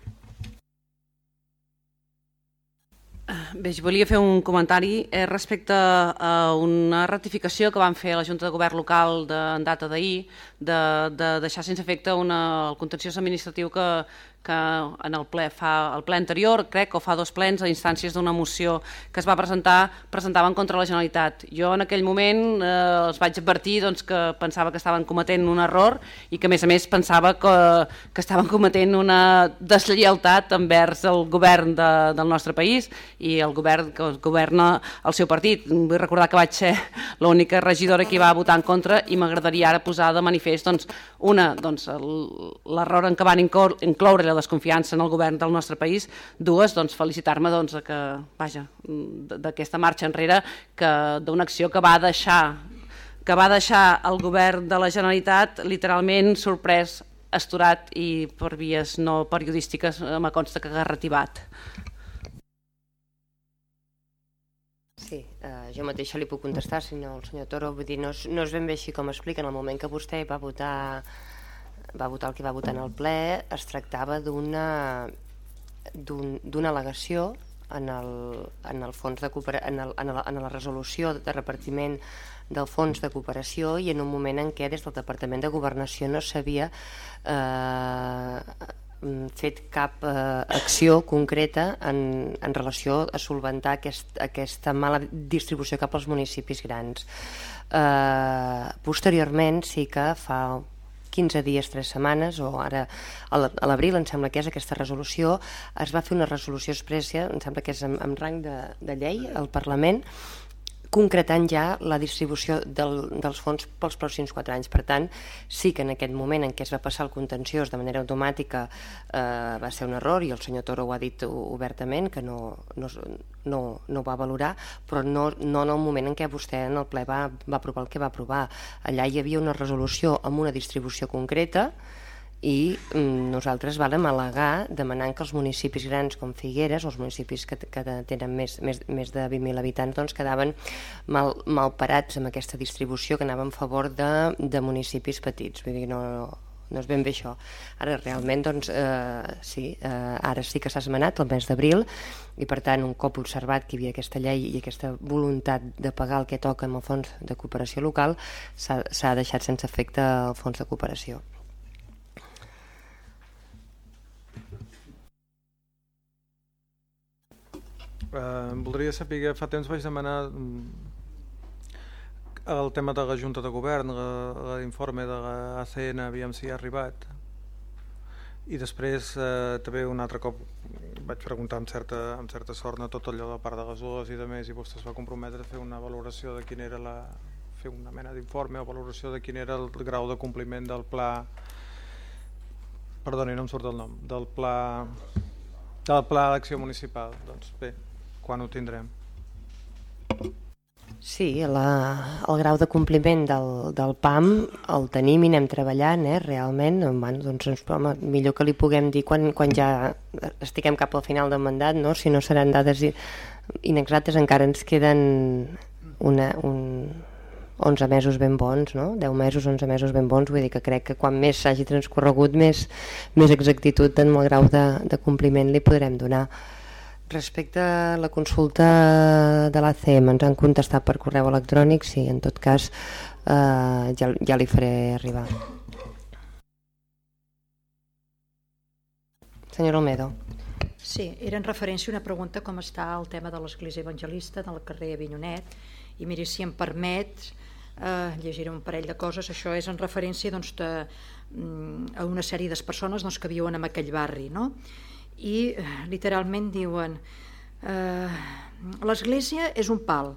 Bé, jo volia fer un comentari eh, respecte a una ratificació que van fer a la Junta de Govern local de, en data d'ahir de, de deixar sense efecte una, el contenciós administratiu que, que en el ple, fa, el ple anterior, crec, o fa dos plens, a instàncies d'una moció que es va presentar, presentaven contra la Generalitat. Jo en aquell moment eh, els vaig advertir doncs, que pensava que estaven cometent un error i que a més a més pensava que, que estaven cometent una deslleialtat envers el govern de, del nostre país i el govern que governa el seu partit. Vull recordar que vaig ser l'única regidora que va votar en contra i m'agradaria ara posar de manifest doncs, una, doncs, l'error en què van incloure la desconfiança en el govern del nostre país, dues, doncs, felicitar-me doncs, que, vaja, d'aquesta marxa enrere que d'una acció que va deixar que va deixar el govern de la Generalitat literalment sorprès, esturat i per vies no periodístiques me consta que ha retibat. Sí, eh, jo mateixa li puc contestar, si no el senyor Toro, vull dir, no no és ben bé així com explica, en el moment que vostè va votar va votar el que va votar en el ple, es tractava d'una d'una al·legació en el, en el fons de en, el, en, la, en la resolució de repartiment del fons de cooperació i en un moment en què des del Departament de Governació no s'havia eh, fet cap eh, acció concreta en, en relació a solventar aquest, aquesta mala distribució cap als municipis grans. Eh, posteriorment sí que fa 15 dies, 3 setmanes, o ara a l'abril, em sembla que és aquesta resolució, es va fer una resolució expressa, em sembla que és amb, amb rang de, de llei al Parlament, concretant ja la distribució del, dels fons pels pròxims 4 anys. Per tant, sí que en aquest moment en què es va passar el contenciós de manera automàtica eh, va ser un error i el senyor Toro ho ha dit obertament, que no, no, no, no va valorar, però no, no en el moment en què vostè en el ple va, va aprovar el que va aprovar. Allà hi havia una resolució amb una distribució concreta, i mm, nosaltres vàrem al·legar demanant que els municipis grans com Figueres, els municipis que, que tenen més, més, més de 20.000 habitants, doncs quedaven mal, mal parats amb aquesta distribució que anava en favor de, de municipis petits. Vull dir, no, no és ben bé això. Ara, realment, doncs, eh, sí, eh, ara sí que s'ha esmenat el mes d'abril i, per tant, un cop observat que hi havia aquesta llei i aquesta voluntat de pagar el que toca amb el fons de cooperació local, s'ha deixat sense efecte el fons de cooperació. Eh, voldria saber, fa temps vaig demanar mm, el tema de la Junta de Govern, l'informe de l'ACN, aviam si ha arribat. I després eh, també un altre cop vaig preguntar amb certa, amb certa sort tot allò de part de les ULES i de més i vostè es va comprometre a fer una valoració de quin era la fer una mena d'informe o valoració de quin era el grau de compliment del pla perdoni, no em surt el nom del pla del pla d'acció municipal doncs bé, quan ho tindrem? Sí, la, el grau de compliment del, del PAM el tenim i anem treballant, eh, realment. Bueno, doncs, home, millor que li puguem dir quan, quan ja estiguem cap al final del mandat, no? si no seran dades inexactes, encara ens queden una, un, 11 mesos ben bons, no? 10 mesos, 11 mesos ben bons, vull dir que crec que quan més s'hagi transcorregut, més, més exactitud en el grau de, de compliment li podrem donar. Respecte a la consulta de l'ACM, ens han contestat per correu electrònic, sí, en tot cas eh, ja, ja li faré arribar. Senyor Olmedo. Sí, era en referència una pregunta com està el tema de l'Església Evangelista del carrer Avinyonet i miri si em permet eh, llegiré un parell de coses això és en referència doncs, de, mm, a una sèrie de persones doncs, que viuen en aquell barri no? I eh, literalment diuen eh, l'església és un pal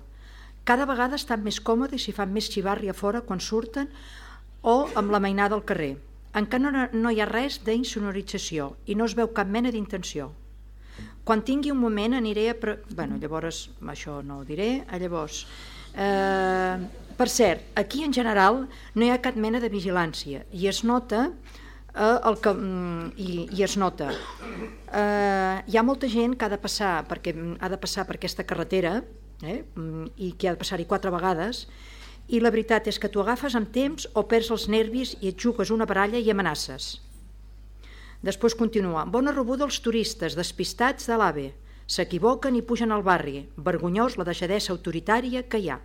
cada vegada estan més còmodes i fan més xivarri a fora quan surten o amb la mainada al carrer encara no, no hi ha res d'insonorització i no es veu cap mena d'intenció quan tingui un moment aniré a... Pre... Bueno, llavors, això no ho diré. Llavors, eh, per cert, aquí en general no hi ha cap mena de vigilància i es nota eh, el que, mm, i, i es nota. Eh, hi ha molta gent que ha de passar perquè ha de passar per aquesta carretera eh, mm, i que ha de passar-hi quatre vegades i la veritat és que tu agafes amb temps o perds els nervis i et jugues una baralla i amenaces. Després continua. Bona rebuda als turistes despistats de l'AVE. S'equivoquen i pugen al barri. Vergonyós la deixadesa autoritària que hi ha.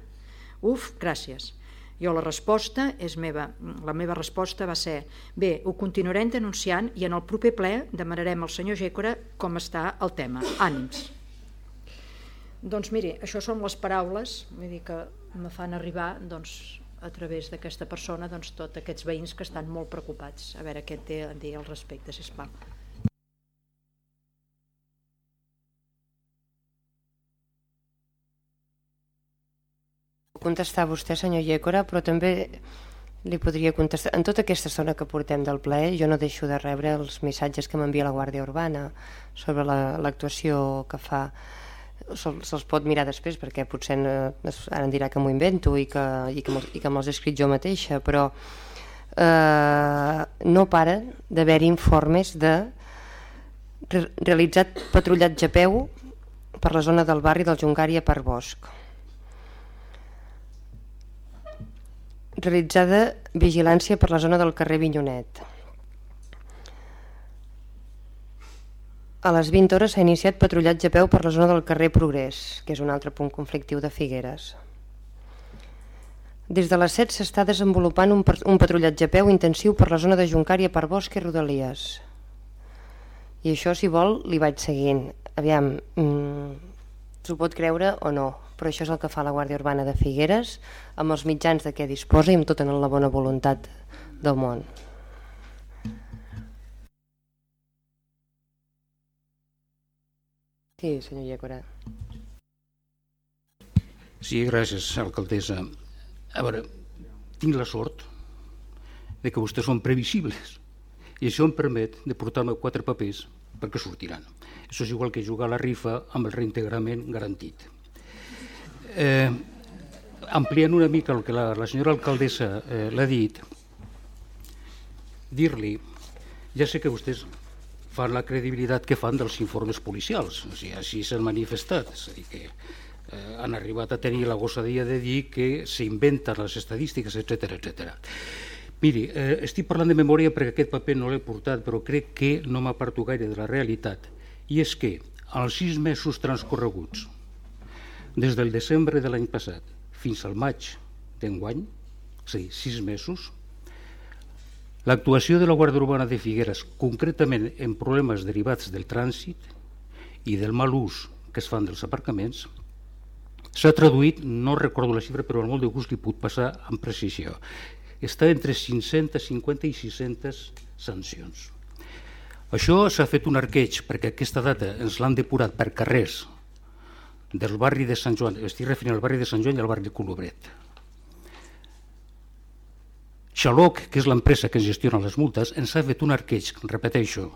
Uf, gràcies. Jo la resposta és meva. La meva resposta va ser bé, ho continuarem denunciant i en el proper ple demanarem al senyor Gécora com està el tema. Ànims. Doncs miri, això són les paraules vull dir que me fan arribar doncs, a través d'aquesta persona doncs, tots aquests veïns que estan molt preocupats. A veure què té a dir al respecte, sisplau. Contestar a vostè, senyor Llécora, però també li podria contestar. En tota aquesta zona que portem del ple, jo no deixo de rebre els missatges que m'envia la Guàrdia Urbana sobre l'actuació la, que fa se'ls se pot mirar després perquè potser no, ara em dirà que m'ho invento i que, i que, i que me'ls he escrit jo mateixa però eh, no para d'haver-hi informes de realitzat patrullatge a peu per la zona del barri del Jungària per Bosc realitzada vigilància per la zona del carrer Vinyonet. A les 20 hores s'ha iniciat patrullatge a peu per la zona del carrer Progrés, que és un altre punt conflictiu de Figueres. Des de les 7 s'està desenvolupant un, un patrullatge a peu intensiu per la zona de Juncària per Bosc i Rodalies. I això, si vol, li vaig seguint. Aviam, mm, s'ho pot creure o no, però això és el que fa la Guàrdia Urbana de Figueres amb els mitjans de què disposa i amb tota la bona voluntat del món. Sí, senyor Llecora. Sí, gràcies, alcaldessa. A veure, tinc la sort de que vostès són previsibles i això em permet de portar-me quatre papers perquè sortiran. Això és igual que jugar a la rifa amb el reintegrament garantit. Eh, ampliant una mica el que la, la senyora alcaldessa eh, l'ha dit, dir-li, ja sé que vostès fan la credibilitat que fan dels informes policials, o sigui, així s'han manifestat, és a dir, que eh, han arribat a tenir la gossadia de dir que s'inventen les estadístiques, etc etc. Miri, eh, estic parlant de memòria perquè aquest paper no l'he portat, però crec que no m'aparto gaire de la realitat, i és que als sis mesos transcorreguts, des del desembre de l'any passat fins al maig d'enguany, és a dir, sis mesos, l'actuació de la Guàrdia Urbana de Figueres, concretament en problemes derivats del trànsit i del mal ús que es fan dels aparcaments, s'ha traduït, no recordo la xifra, però al molt de gust li puc passar amb precisió. Està entre 550 i 600 sancions. Això s'ha fet un arqueig perquè aquesta data ens l'han depurat per carrers del barri de Sant Joan, estic referint al barri de Sant Joan i al barri de Colobret. Xaloc, que és l'empresa que gestiona les multes, ens ha fet un arqueig, repeteixo,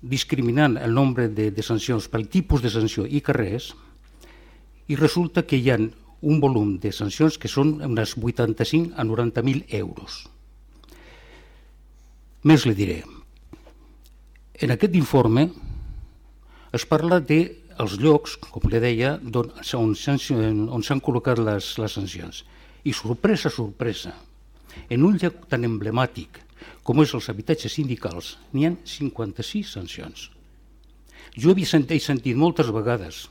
discriminant el nombre de, de sancions pel tipus de sanció i carrers, i resulta que hi ha un volum de sancions que són unes 85 a 90.000 euros. Més li diré. En aquest informe es parla de els llocs, com li deia, on s'han col·locat les, les sancions. I sorpresa, sorpresa, en un lloc tan emblemàtic com és els habitatges sindicals, n'hi ha 56 sancions. Jo he sentit, sentit moltes vegades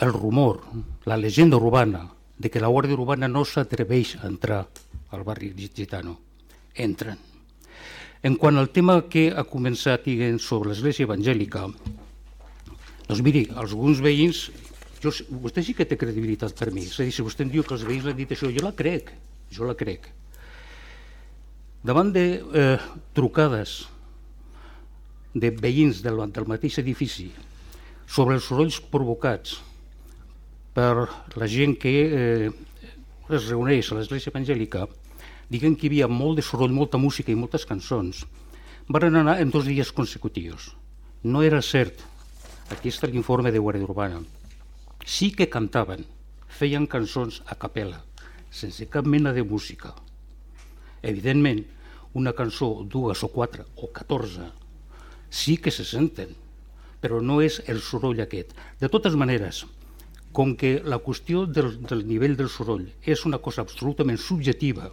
el rumor, la llegenda urbana, de que la Guàrdia Urbana no s'atreveix a entrar al barri gitano. Entren. En quant al tema que ha començat sobre l'Església Evangèlica, doncs miri, alguns veïns, jo, vostè sí que té credibilitat per mi, és a dir, si vostè em diu que els veïns l'han dit això, jo la crec, jo la crec. Davant de eh, trucades de veïns del, del mateix edifici sobre els sorolls provocats per la gent que eh, es reuneix a l'església evangèlica, diguem que hi havia molt de soroll, molta música i moltes cançons, van anar en dos dies consecutius. No era cert. Aquí està l'informe de Guàrdia Urbana. Sí que cantaven, feien cançons a capella, sense cap mena de música. Evidentment, una cançó, dues o quatre o catorze, sí que se senten, però no és el soroll aquest. De totes maneres, com que la qüestió del, del nivell del soroll és una cosa absolutament subjetiva,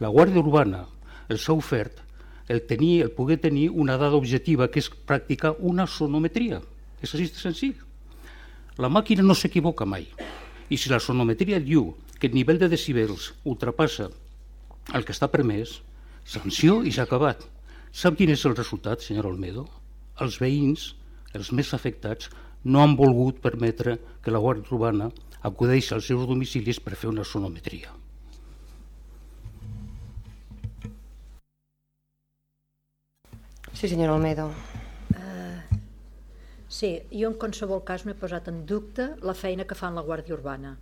la Guàrdia Urbana els ha ofert el, tenir, el poder tenir una dada objectiva que és practicar una sonometria. És així de senzill. La màquina no s'equivoca mai. I si la sonometria diu que el nivell de decibels ultrapassa el que està permès, sanció i s'ha acabat. Sap quin és el resultat, senyor Olmedo? Els veïns, els més afectats, no han volgut permetre que la Guàrdia Urbana acudeixi als seus domicilis per fer una sonometria. Sí, senyor Almedo. Sí, jo en qualsevol cas no he posat en dubte la feina que fan la Guàrdia Urbana.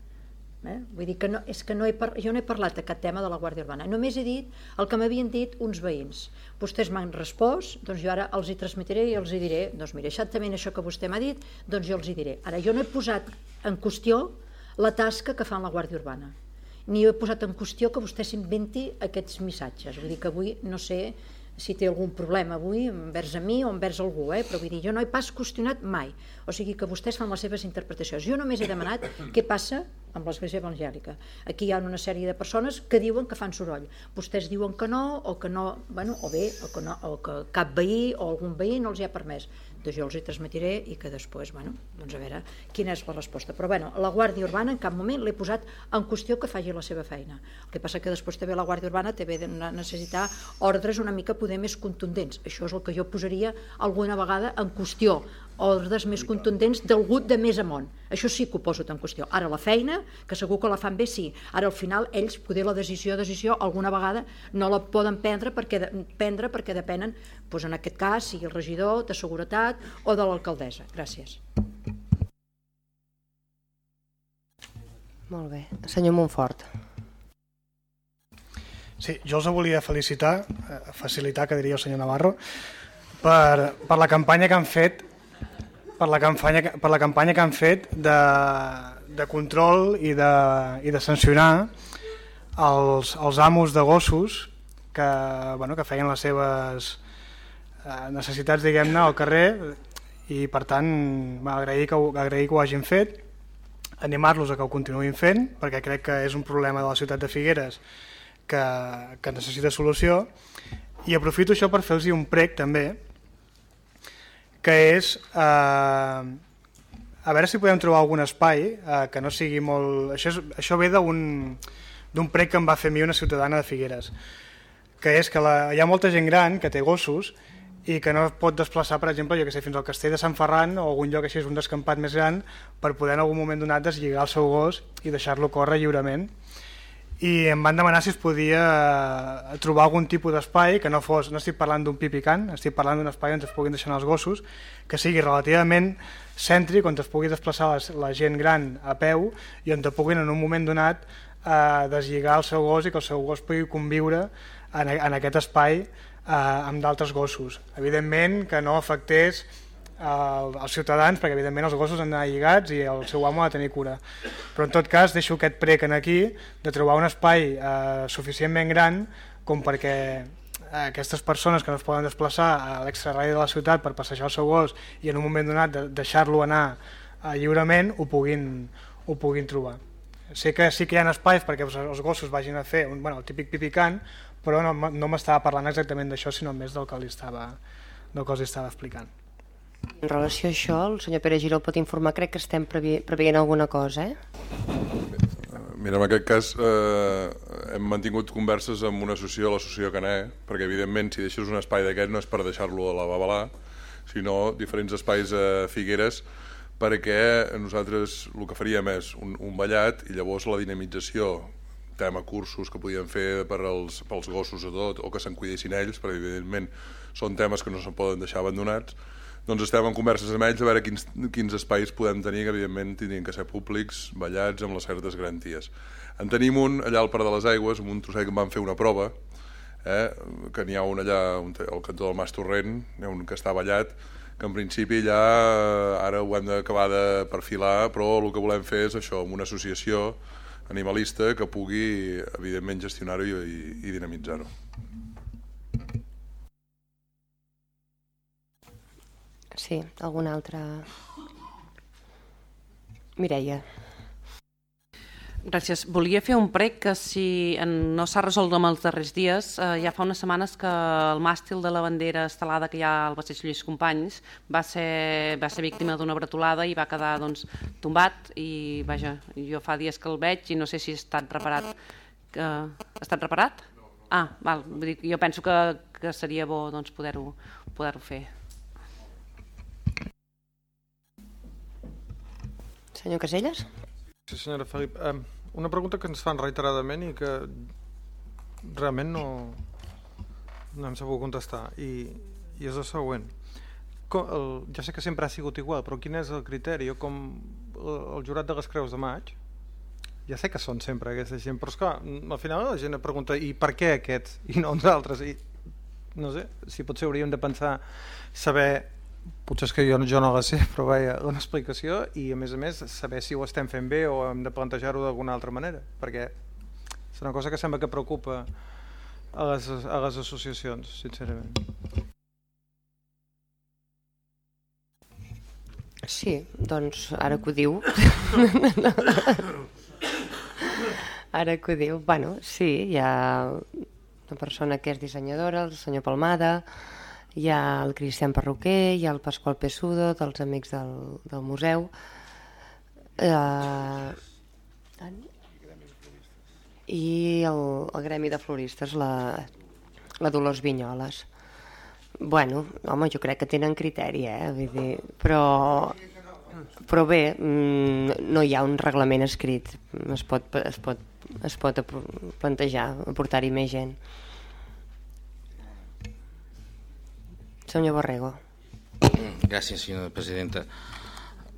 Eh? Vull dir que no, és que no he par... jo no he parlat d'aquest tema de la Guàrdia Urbana, només he dit el que m'havien dit uns veïns. Vostès m'han respost, doncs jo ara els hi transmetré i els hi diré, doncs mira, exactament això que vostè m'ha dit, doncs jo els hi diré. Ara, jo no he posat en qüestió la tasca que fan la Guàrdia Urbana, ni he posat en qüestió que vostè s'inventi aquests missatges. Vull dir que avui no sé si té algun problema avui envers a mi o envers algú, eh? però vull dir, jo no he pas qüestionat mai. O sigui que vostès fan les seves interpretacions. Jo només he demanat què passa amb l'Església Evangèlica. Aquí hi ha una sèrie de persones que diuen que fan soroll. Vostès diuen que no, o que no, bueno, o bé, o que, no, o que cap veí o algun veí no els hi ha permès doncs jo els hi transmetiré i que després, bueno, doncs a veure quina és la resposta. Però bueno, la Guàrdia Urbana en cap moment l'he posat en qüestió que faci la seva feina. El que passa que després també la Guàrdia Urbana també de necessitar ordres una mica poder més contundents. Això és el que jo posaria alguna vegada en qüestió ordres més contundents d'algú de més amunt. Això sí que ho poso en qüestió. Ara la feina, que segur que la fan bé, sí. Ara al final ells poder la decisió, decisió, alguna vegada no la poden prendre perquè, prendre perquè depenen, doncs en aquest cas, sigui el regidor de seguretat o de l'alcaldessa. Gràcies. Molt bé. Senyor Montfort. Sí, jo els volia felicitar, eh, facilitar, que diria el senyor Navarro, per, per la campanya que han fet per la campanya, per la campanya que han fet de, de control i de, i de sancionar els, els amos de gossos que, bueno, que feien les seves eh, necessitats diguem-ne al carrer. I per tant agrair que, agrair que ho hagin fet animar-los a que ho continuïn fent perquè crec que és un problema de la ciutat de Figueres que, que necessita solució. I aprofito això per fer-los un prec també que és eh, a veure si podem trobar algun espai eh, que no sigui molt... Això, és, això ve d'un prec que em va fer mi una ciutadana de Figueres que és que la, hi ha molta gent gran que té gossos i que no es pot desplaçar, per exemple, jo que sé, fins al castell de Sant Ferran o algun lloc així, un descampat més gran, per poder en algun moment donat deslligar el seu gos i deixar-lo córrer lliurement. I em van demanar si es podia eh, trobar algun tipus d'espai que no fos, no estic parlant d'un pipicant, estic parlant d'un espai on es puguin deixar els gossos, que sigui relativament cèntric, on es pugui desplaçar la, la gent gran a peu i on te puguin en un moment donat eh, deslligar el seu gos i que el seu gos pugui conviure en, en aquest espai eh, amb d'altres gossos. Evidentment que no afectés eh, els ciutadans, perquè evidentment els gossos han d'anar lligats i el seu amo ha de tenir cura. Però en tot cas deixo aquest prec en aquí de trobar un espai eh, suficientment gran com perquè eh, aquestes persones que no es poden desplaçar a l'extraradi de la ciutat per passejar el seu gos i en un moment donat de deixar-lo anar eh, lliurement ho puguin, ho puguin trobar. Sé que sí que hi ha espais perquè els gossos vagin a fer un, bueno, el típic pipicant, però no, no m'estava parlant exactament d'això, sinó més del que, li estava, del que els estava explicant. En relació a això, el senyor Pere Giró pot informar, crec que estem previ preveient alguna cosa, eh? Mira, en aquest cas eh, hem mantingut converses amb una associació, l'associació Cané, perquè evidentment si deixes un espai d'aquest no és per deixar-lo a la babalà, sinó diferents espais a Figueres perquè nosaltres el que faríem és un, un ballat i llavors la dinamització tema cursos que podien fer per als, pels gossos o tot, o que se'n cuidessin ells, perquè evidentment són temes que no se'n poden deixar abandonats, doncs estem en converses amb ells a veure quins, quins espais podem tenir, que evidentment tindrien que ser públics, ballats, amb les certes garanties. En tenim un allà al Parc de les Aigües, amb un trosset que van fer una prova, eh, que n'hi ha un allà al cantó del Mas Torrent, n'hi un que està ballat, que en principi ja ara ho hem d'acabar de perfilar, però el que volem fer és això, amb una associació animalista que pugui, evidentment, gestionar-ho i, i, i dinamitzar-ho. Sí, alguna altra... Mireia. Gràcies. Volia fer un prec que si no s'ha resolt amb els darrers dies, eh, ja fa unes setmanes que el màstil de la bandera estelada que hi ha al passeig Lluís Companys va ser, va ser víctima d'una bretolada i va quedar doncs, tombat i vaja, jo fa dies que el veig i no sé si ha estat reparat. Que... Ha estat reparat? Ah, val. Vull dir, jo penso que, que seria bo doncs, poder-ho poder, -ho, fer. Senyor Caselles? Sí, senyora Felip. Um, una pregunta que ens fan reiteradament i que realment no, no hem sabut contestar i, i és el següent. Com, el, ja sé que sempre ha sigut igual, però quin és el criteri? Jo com el, el jurat de les Creus de Maig, ja sé que són sempre aquesta gent, però esclar, al final la gent pregunta i per què aquests i no uns altres? I, no sé, si potser hauríem de pensar saber potser és que jo, jo no la sé, però vaja, una explicació i a més a més saber si ho estem fent bé o hem de plantejar-ho d'alguna altra manera, perquè és una cosa que sembla que preocupa a les, a les associacions, sincerament. Sí, doncs ara que ho diu... ara que ho diu, bueno, sí, hi ha una persona que és dissenyadora, el senyor Palmada, hi ha el Cristian Perruquer, hi ha el Pasqual Pesudo, dels Amics del, del Museu, eh, i el, el Gremi de Floristes, la, la Dolors Vinyoles. Bueno, home, jo crec que tenen criteri, eh? Vull dir, però, però bé, mm, no hi ha un reglament escrit, es pot, es pot, es pot plantejar, aportar-hi més gent. Senyor Borrego. Gràcies, senyora presidenta.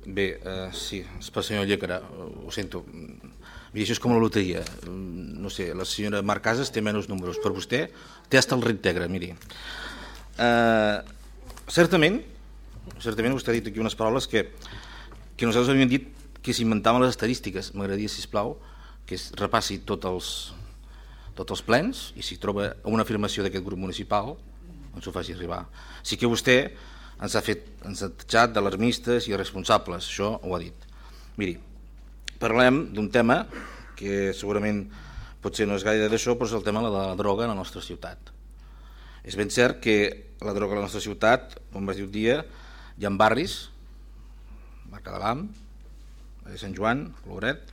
Bé, eh, sí, és pel senyor Llecara, ho sento. Miri, això és com la loteria. Mm, no sé, la senyora Marc Casas té menys números, però vostè té hasta el reintegre, miri. Uh, certament, certament vostè ha dit aquí unes paraules que, que nosaltres havíem dit que s'inventaven les estadístiques. M'agradaria, si plau, que es repassi tots els, tots els plens i si troba una afirmació d'aquest grup municipal ens ho faci arribar. Sí que vostè ens ha fet ens ha tatxat d'alarmistes i irresponsables, això ho ha dit. Miri, parlem d'un tema que segurament potser no és gaire d'això, però és el tema de la droga a la nostra ciutat. És ben cert que la droga a la nostra ciutat, com vas dir un dia, hi ha barris, Marca de l'Am, Sant Joan, Loret,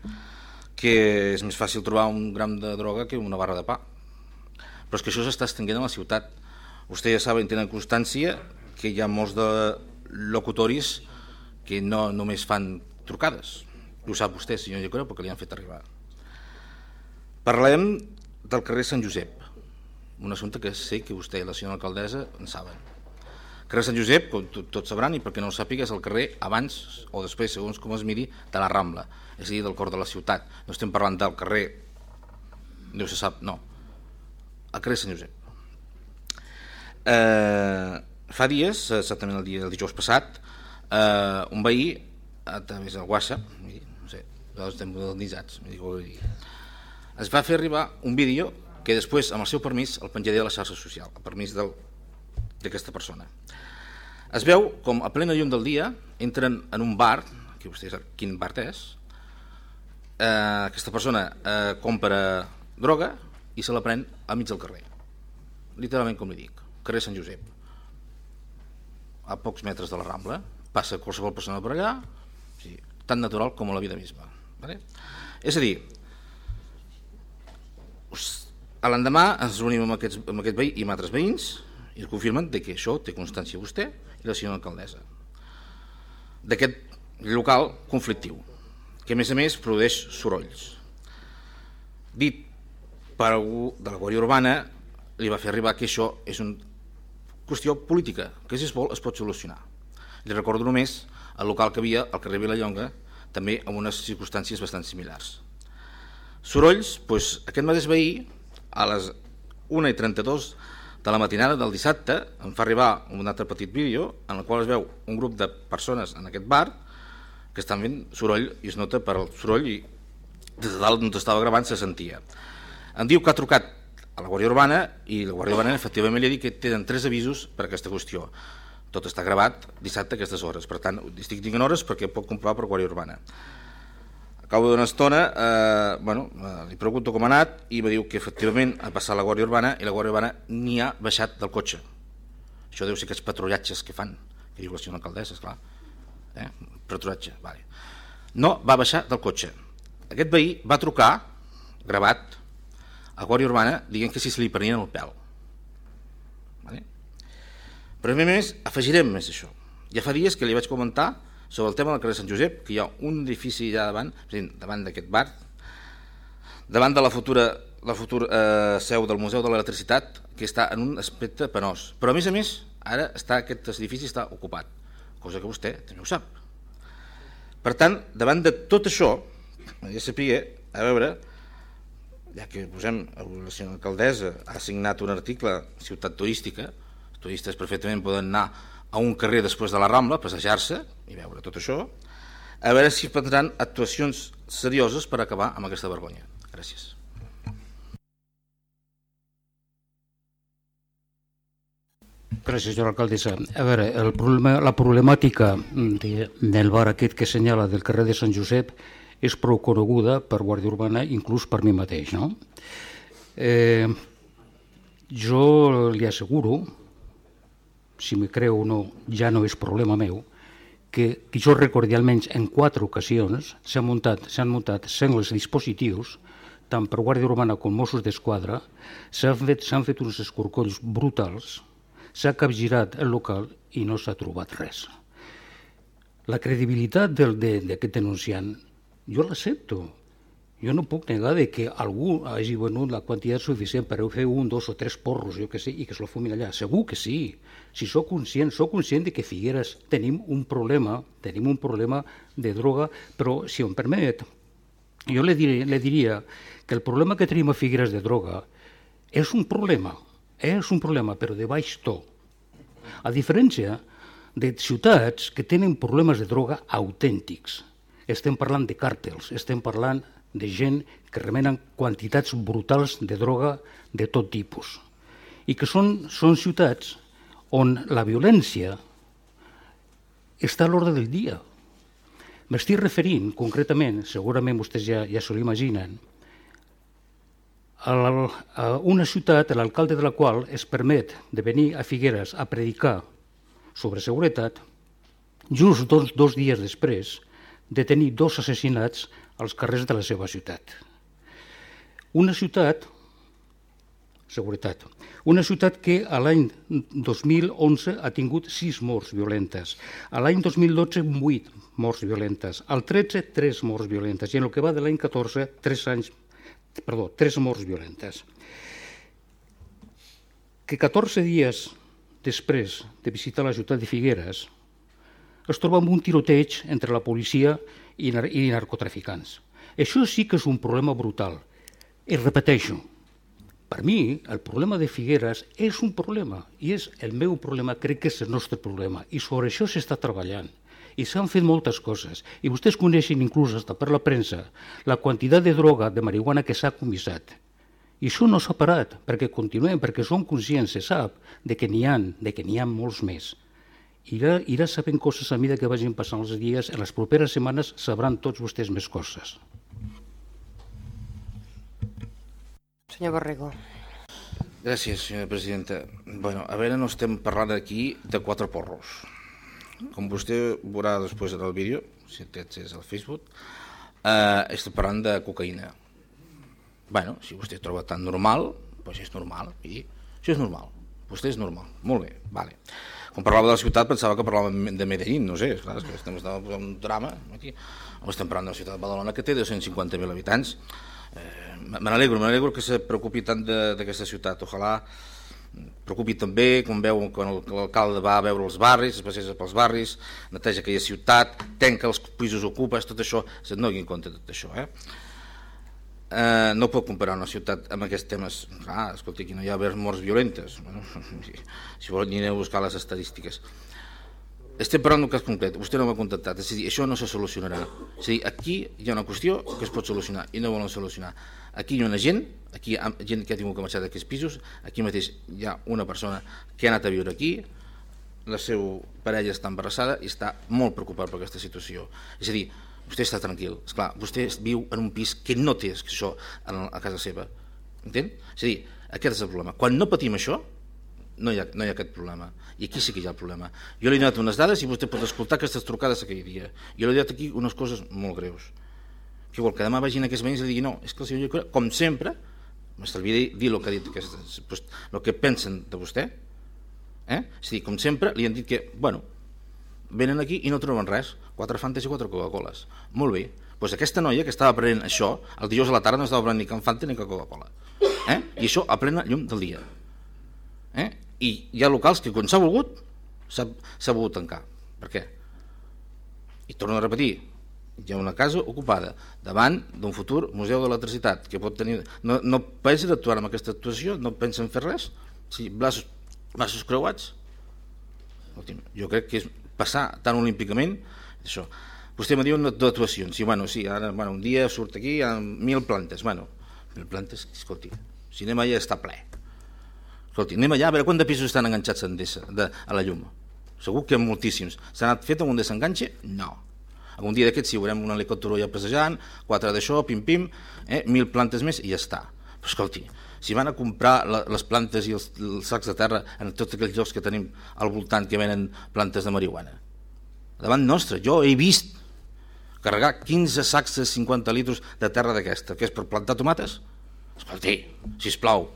que és més fàcil trobar un gram de droga que una barra de pa. Però és que això s'està estenguent a la ciutat. Ja saben, tenen constància que hi ha molts de locutoris que no només fan trucades. Ho sap vostè, senyor Llecora, perquè li han fet arribar. Parlem del carrer Sant Josep, un assumpte que sé que vostè i la senyora alcaldessa en saben. El carrer Sant Josep, com tots sabran, i perquè no ho sàpiga, és el carrer abans o després, segons com es miri, de la Rambla, és a dir, del cor de la ciutat. No estem parlant del carrer, no se sap, no, el carrer Sant Josep. Eh, fa dies, exactament el, dia, el dijous passat, eh, un veí, a través del WhatsApp, no sé, nosaltres estem modernitzats, es va fer arribar un vídeo que després, amb el seu permís, el penjaré a la xarxa social, el permís d'aquesta persona. Es veu com a plena llum del dia entren en un bar, que vostè sap quin bar és, eh, aquesta persona eh, compra droga i se la pren a mig del carrer. Literalment com li dic, carrer Sant Josep. A pocs metres de la Rambla, passa qualsevol persona per allà, sigui, tan natural com la vida misma. Vale? És a dir, a l'endemà ens reunim amb, aquests, amb aquest veí i amb altres veïns i confirmen de que això té constància vostè i la senyora alcaldessa d'aquest local conflictiu que a més a més produeix sorolls dit per algú de la Guàrdia Urbana li va fer arribar que això és una qüestió política que si es vol es pot solucionar li recordo només el local que havia al carrer Vilallonga també amb unes circumstàncies bastant similars sorolls, doncs aquest mateix veí a les 1 i 32 de la matinada del dissabte em fa arribar un altre petit vídeo en el qual es veu un grup de persones en aquest bar que estan fent soroll i es nota per el soroll i des de dalt on estava gravant se sentia. Em diu que ha trucat a la Guàrdia Urbana i la Guàrdia Urbana efectivament li ha dit que tenen tres avisos per aquesta qüestió. Tot està gravat dissabte a aquestes hores, per tant, estic dient hores perquè pot comprovar per Guàrdia Urbana cabo d'una estona, eh, bueno, eh, li pregunto com ha anat i me diu que efectivament ha passat la Guàrdia Urbana i la Guàrdia Urbana ni ha baixat del cotxe. Això deu ser aquests patrullatges que fan, que diu la senyora alcaldessa, esclar. Eh? Patrullatge, vale. No va baixar del cotxe. Aquest veí va trucar, gravat, a Guàrdia Urbana dient que si se li prenien el pèl. Vale? Però a més, afegirem més això. Ja fa dies que li vaig comentar sobre el tema del carrer Sant Josep, que hi ha un edifici allà davant, davant d'aquest bar, davant de la futura, la futura eh, seu del Museu de l'Electricitat, que està en un aspecte penós. Però a més a més, ara està, aquest edifici està ocupat, cosa que vostè també ho sap. Per tant, davant de tot això, ja sapia, a veure, ja que posem, la senyora alcaldessa ha signat un article Ciutat Turística, els turistes perfectament poden anar a un carrer després de la Rambla, passejar-se i veure tot això, a veure si prendran actuacions serioses per acabar amb aquesta vergonya. Gràcies. Gràcies, senyora alcaldessa. A veure, el problema, la problemàtica de, del bar aquest que senyala del carrer de Sant Josep és prou coneguda per Guàrdia Urbana, inclús per mi mateix. No? Eh, jo li asseguro si me creu o no, ja no és problema meu, que, que jo recordi almenys en quatre ocasions s'han muntat, muntat sengles dispositius, tant per Guàrdia Urbana com Mossos d'Esquadra, s'han fet, fet uns escorcolls brutals, s'ha capgirat el local i no s'ha trobat res. La credibilitat d'aquest de, denunciant jo l'accepto, jo no puc negar de que algú hagi venut la quantitat suficient per fer un, dos o tres porros, jo que sé, i que se lo fumin allà. Segur que sí. Si sóc conscient, sóc conscient de que Figueres tenim un problema, tenim un problema de droga, però si em permet, jo le, diré, le diria que el problema que tenim a Figueres de droga és un problema, és un problema, però de baix to. A diferència de ciutats que tenen problemes de droga autèntics. Estem parlant de càrtels, estem parlant de gent que remenen quantitats brutals de droga de tot tipus. I que són, són ciutats on la violència està a l'ordre del dia. M'estic referint concretament, segurament vostès ja, ja se l'imaginen, a, a una ciutat, l'alcalde de la qual es permet de venir a Figueres a predicar sobre seguretat, just dos, dos dies després de tenir dos assassinats als carrers de la seva ciutat. Una ciutat, seguretat, una ciutat que a l'any 2011 ha tingut sis morts violentes, a l'any 2012 vuit morts violentes, al 13 tres morts violentes i en el que va de l'any 14 tres anys, perdó, tres morts violentes. Que 14 dies després de visitar la ciutat de Figueres es troba amb un tiroteig entre la policia i, nar i narcotraficants. Això sí que és un problema brutal. I repeteixo, per mi el problema de Figueres és un problema i és el meu problema, crec que és el nostre problema i sobre això s'està treballant i s'han fet moltes coses i vostès coneixen inclús hasta per la premsa la quantitat de droga, de marihuana que s'ha comissat i això no s'ha parat perquè continuem, perquè som conscients, se sap de que n'hi ha, de que n'hi ha molts més irà, irà sabent coses a mesura que vagin passant els dies, en les properes setmanes sabran tots vostès més coses. Senyor Borrego. Gràcies, senyora presidenta. Bueno, a veure, no estem parlant aquí de quatre porros. Com vostè veurà després en el vídeo, si té accés al Facebook, eh, estem parlant de cocaïna. bueno, si vostè troba tan normal, doncs és normal. I això és normal. Vostè és normal. Molt bé, vale. Quan parlava de la ciutat pensava que parlàvem de Medellín, no sé, clar, és que estem, posant un drama aquí. Estem parlant de la ciutat de Badalona que té 250.000 habitants. Eh, me n'alegro, me n'alegro que se preocupi tant d'aquesta ciutat. Ojalà preocupi també quan veu quan l'alcalde va a veure els barris, es passeja pels barris, neteja aquella ciutat, tenca els pisos ocupes, tot això, no hi en compte tot això. Eh? Eh, no pot comparar una ciutat amb aquests temes. Ah, escolta, aquí no hi ha haver morts violentes. Bueno, si vol, ni aneu a buscar les estadístiques. Estem parlant d'un cas concret, vostè no m'ha contactat, és a dir, això no se solucionarà. És a dir, aquí hi ha una qüestió que es pot solucionar i no volen solucionar. Aquí hi ha una gent, aquí hi ha gent que ha tingut que marxar d'aquests pisos, aquí mateix hi ha una persona que ha anat a viure aquí, la seva parella està embarassada i està molt preocupat per aquesta situació. És a dir, vostè està tranquil. És clar, vostè viu en un pis que no té això a casa seva. Entén? És a dir, aquest és el problema. Quan no patim això, no hi, ha, no hi ha aquest problema. I aquí sí que hi ha el problema. Jo li he donat unes dades i vostè pot escoltar aquestes trucades aquell dia. Jo li he donat aquí unes coses molt greus. Que vol que demà vagin aquests veïns i digui no, és que el senyor Llocura, com sempre, m'estalvia dir, el que ha dit, que, el que pensen de vostè, eh? és a dir, com sempre, li han dit que, bueno, venen aquí i no troben res, quatre Fantes i quatre Coca-Coles. Molt bé, doncs aquesta noia que estava prenent això, el dijous a la tarda no estava prenent ni Can Fanta ni Coca-Cola. Eh? I això a plena llum del dia. Eh? I hi ha locals que quan s'ha volgut s'ha volgut tancar. Per què? I torno a repetir, hi ha una casa ocupada davant d'un futur museu de l'electricitat que pot tenir... No, no pensen actuar amb aquesta actuació? No pensen fer res? Sí, braços, braços creuats? jo crec que és passar tan olímpicament això. Vostè me diu d'actuacions, i bueno, sí, ara bueno, un dia surt aquí, ha mil plantes, bueno, mil plantes, escolti, si anem allà està ple. Escolti, anem allà a veure quants de pisos estan enganxats Endesa, de, a la llum. Segur que moltíssims. S'ha anat fet amb un desenganxe? No. Algun dia d'aquests sí, veurem un helicòptero ja passejant, quatre d'això, pim-pim, eh, mil plantes més i ja està. Però escolti, si van a comprar la, les plantes i els, els sacs de terra en tots aquells llocs que tenim al voltant que venen plantes de marihuana, davant nostre. Jo he vist carregar 15 sacs de 50 litres de terra d'aquesta, que és per plantar tomates. Escolti, sisplau,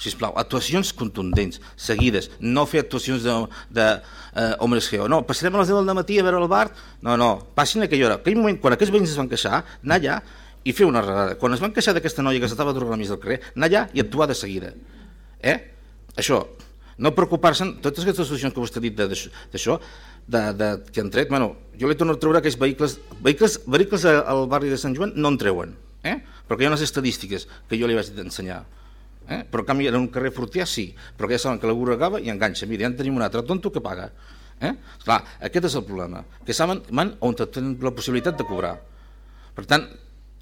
sisplau, actuacions contundents, seguides, no fer actuacions de eh, geo. No, passarem a les 10 del matí a veure el bar? No, no, passin aquella hora. Aquell moment, quan aquests veïns es van queixar, anar allà i fer una redada. Quan es van queixar d'aquesta noia que s'estava drogant al mig del carrer, anar allà i actuar de seguida. Eh? Això, no preocupar-se, totes aquestes solucions que vostè ha dit d'això, de, de, que han tret, bueno, jo li torno a treure aquells vehicles, vehicles, vehicles al barri de Sant Joan no en treuen, eh? perquè hi ha unes estadístiques que jo li vaig ensenyar, eh? però en canvi en un carrer Fortià sí, però ja saben que la burra agava i enganxa, mira, ja en tenim un altre tonto que paga. Eh? Clar, aquest és el problema, que saben man, on tenen la possibilitat de cobrar. Per tant,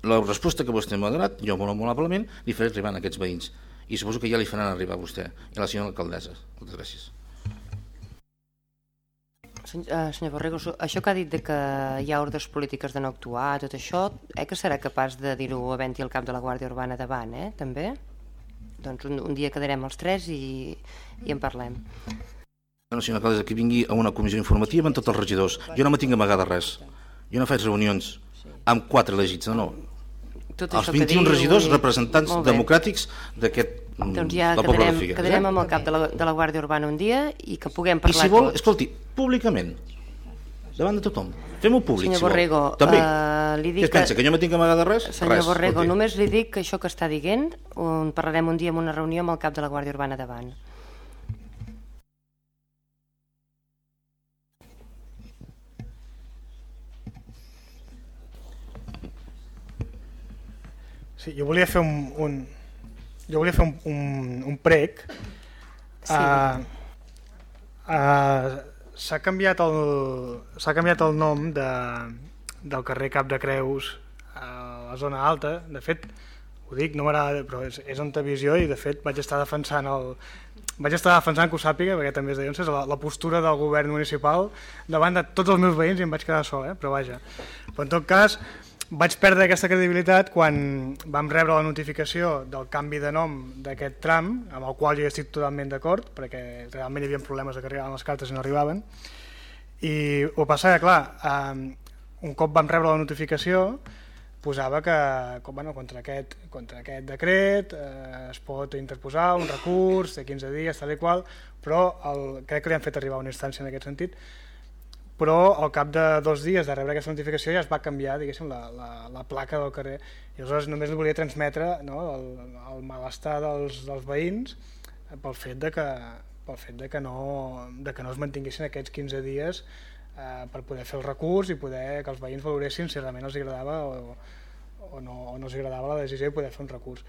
la resposta que vostè m'ha donat, jo molt amablement li faré arribar a aquests veïns i suposo que ja li faran arribar a vostè i a la senyora alcaldessa. Moltes gràcies. Uh, senyor Borrego, això que ha dit de que hi ha ordres polítiques de no actuar, tot això, eh, que serà capaç de dir-ho havent-hi el cap de la Guàrdia Urbana davant, eh, també? Doncs un, un dia quedarem els tres i, i en parlem. Bueno, senyora alcaldessa, que vingui a una comissió informativa amb tots els regidors. Jo no me tinc amagar de res. Jo no faig reunions amb quatre elegits, no, no tot els 21 diu, regidors representants democràtics d'aquest doncs ja del quedarem, de Figueres. quedarem amb el cap de la, de la Guàrdia Urbana un dia i que puguem parlar I si vol, tots. escolti, públicament, davant de tothom, fem-ho públic, senyor si Borrego, vol. També. Uh, li dic Què es pensa, que, que jo me tinc que amagar de res? Senyor res, Borrego, escolti. només li dic que això que està dient un, parlarem un dia en una reunió amb el cap de la Guàrdia Urbana davant. Sí, jo volia fer un, un jo volia fer un, un, un prec. Sí. Uh, uh, s'ha canviat el s'ha canviat el nom de, del carrer Cap de Creus a la zona alta. De fet, ho dic, no m'agrada, però és, és on visió i de fet vaig estar defensant el, vaig estar defensant que ho sàpiga, perquè també és de la, la postura del govern municipal davant de tots els meus veïns i em vaig quedar sol, eh? però vaja. Però en tot cas, vaig perdre aquesta credibilitat quan vam rebre la notificació del canvi de nom d'aquest tram, amb el qual jo estic totalment d'acord, perquè realment hi havia problemes de que arribaven les cartes i no arribaven, i ho passa que, clar, eh, un cop vam rebre la notificació, posava que bueno, contra, aquest, contra aquest decret eh, es pot interposar un recurs de 15 dies, tal i qual, però el, crec que li han fet arribar una instància en aquest sentit, però al cap de dos dies de rebre aquesta notificació ja es va canviar la, la, la placa del carrer i aleshores només li volia transmetre no, el, el malestar dels, dels veïns pel fet de que, pel fet de que, no, de que no es mantinguessin aquests 15 dies eh, per poder fer el recurs i poder que els veïns valoressin si realment els agradava o, o, no, o no els agradava la decisió i poder fer un recurs.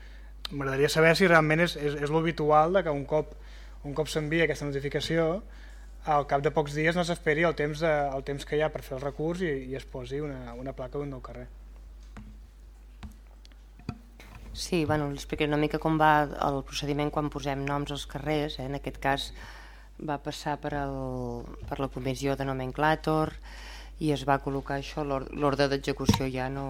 M'agradaria saber si realment és, és, és l'habitual que un cop, un cop s'envia aquesta notificació al cap de pocs dies no s'esperi el, temps el temps que hi ha per fer el recurs i, i es posi una, una placa d'un nou carrer. Sí, bueno, li explicaré una mica com va el procediment quan posem noms als carrers. Eh? En aquest cas va passar per, el, per la comissió de nomenclàtor i es va col·locar això, l'ordre d'execució ja no,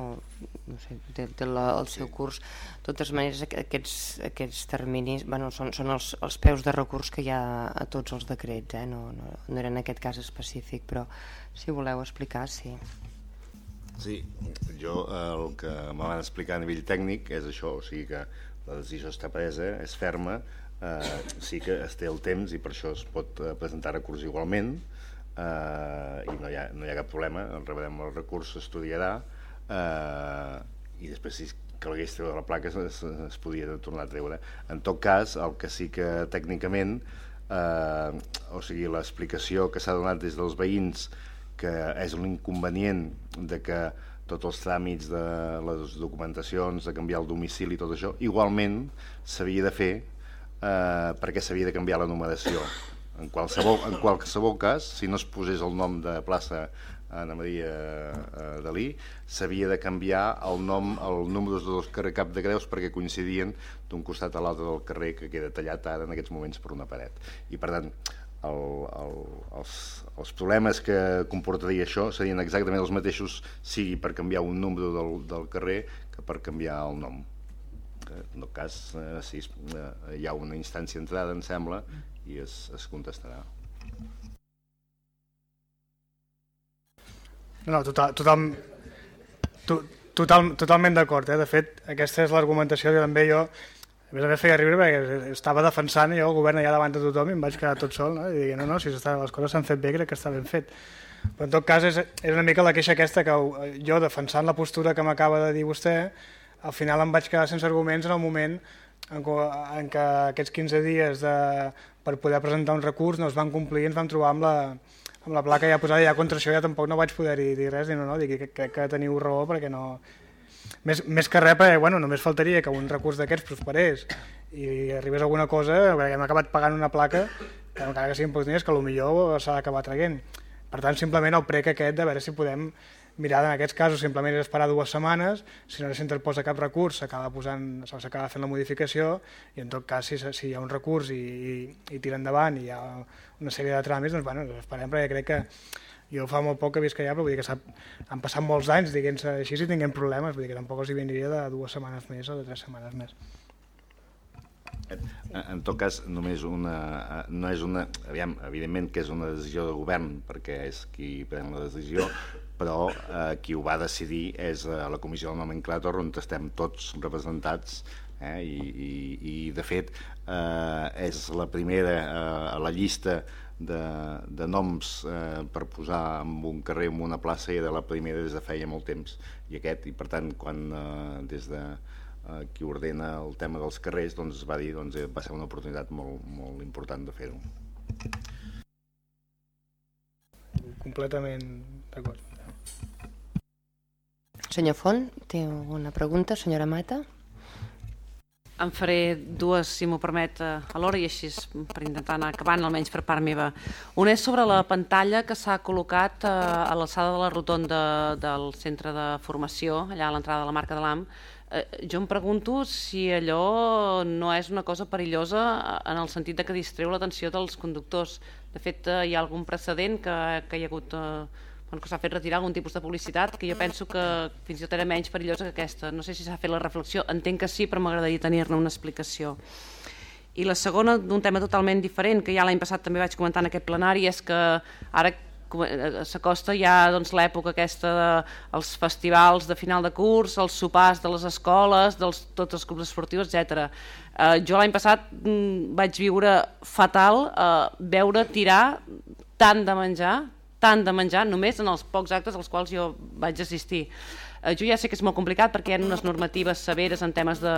no sé, té, té la, el seu curs. De totes maneres, aquests, aquests terminis bueno, són, són els, els peus de recurs que hi ha a tots els decrets, eh? no, no, no era en aquest cas específic, però si voleu explicar, sí. Sí, jo el que me van explicar a nivell tècnic és això, o sigui que la decisió està presa, és ferma, eh, sí que es té el temps i per això es pot eh, presentar recurs igualment, eh, i no hi, ha, no hi ha cap problema, el rebrem el recurs, s'estudiarà eh, i després si calgués treure la placa es, es podia tornar a treure. En tot cas, el que sí que tècnicament, eh, o sigui, l'explicació que s'ha donat des dels veïns que és un inconvenient de que tots els tràmits de les documentacions, de canviar el domicili i tot això, igualment s'havia de fer eh, perquè s'havia de canviar la numeració en qualsevol, en qualsevol cas, si no es posés el nom de plaça Ana Maria eh, Dalí, s'havia de canviar el nom, el número del carrer Cap de Creus perquè coincidien d'un costat a l'altre del carrer que queda tallat ara en aquests moments per una paret. I per tant, el, el, els, els problemes que comportaria això serien exactament els mateixos sigui per canviar un número del, del carrer que per canviar el nom. En tot cas, eh, sí, eh, hi ha una instància entrada, em sembla, i es, es contestarà. No, total, total, to, total, totalment d'acord. Eh? De fet, aquesta és l'argumentació que també jo a més a més feia riure perquè estava defensant jo el govern allà davant de tothom i em vaig quedar tot sol no? i digui, no, no, si les coses s'han fet bé crec que està ben fet però en tot cas és, és una mica la queixa aquesta que jo defensant la postura que m'acaba de dir vostè al final em vaig quedar sense arguments en el moment en, en que aquests 15 dies de, per poder presentar un recurs no es van complir i ens vam trobar amb la, amb la placa ja posada, ja contra això ja tampoc no vaig poder dir, res, dir no, no, dic que crec que teniu raó perquè no... Més, més que res, perquè, bueno, només faltaria que un recurs d'aquests prosperés i arribés alguna cosa, perquè hem acabat pagant una placa, que encara que siguin pocs diners, que potser s'ha d'acabar traient. Per tant, simplement el prec aquest de veure si podem mirar en aquests casos simplement és esperar dues setmanes, si no s'interposa cap recurs s'acaba posant, s'acaba fent la modificació i en tot cas si, si hi ha un recurs i, i, i tira endavant i hi ha una sèrie de tràmits, doncs bueno, esperem perquè crec que jo fa molt poc que visc allà, però vull dir que han passat molts anys diguem així si tinguem problemes, vull dir que tampoc els hi vindria de dues setmanes més o de tres setmanes més. En tot cas, només una, no és una... Aviam, evidentment que és una decisió de govern, perquè és qui pren la decisió, però eh, qui ho va decidir és eh, la Comissió del Nomenclàtor on estem tots representats eh, i, i, i de fet eh, és la primera eh, a la llista de, de noms eh, per posar en un carrer en una plaça i de la primera des de feia molt temps i aquest, i per tant quan eh, des de eh, qui ordena el tema dels carrers doncs va dir doncs, va ser una oportunitat molt, molt important de fer-ho. Completament d'acord Senyor Font, té alguna pregunta? Senyora Mata? En faré dues, si m'ho permet, eh, a l'hora i així per intentar anar acabant, almenys per part meva. Una és sobre la pantalla que s'ha col·locat eh, a l'alçada de la rotonda del centre de formació, allà a l'entrada de la marca de l'AM. Eh, jo em pregunto si allò no és una cosa perillosa en el sentit de que distreu l'atenció dels conductors. De fet, hi ha algun precedent que, que hi ha hagut bueno, que s'ha fet retirar algun tipus de publicitat que jo penso que fins i tot era menys perillosa que aquesta. No sé si s'ha fet la reflexió, entenc que sí, però m'agradaria tenir-ne una explicació. I la segona, d'un tema totalment diferent, que ja l'any passat també vaig comentar en aquest plenari, és que ara eh, s'acosta ja doncs, l'època aquesta dels de, festivals de final de curs, els sopars de les escoles, dels, tots els clubs esportius, etc. Eh, jo l'any passat mm, vaig viure fatal eh, veure tirar tant de menjar, tant de menjar només en els pocs actes als quals jo vaig assistir. Eh, jo ja sé que és molt complicat perquè hi ha unes normatives severes en temes, de,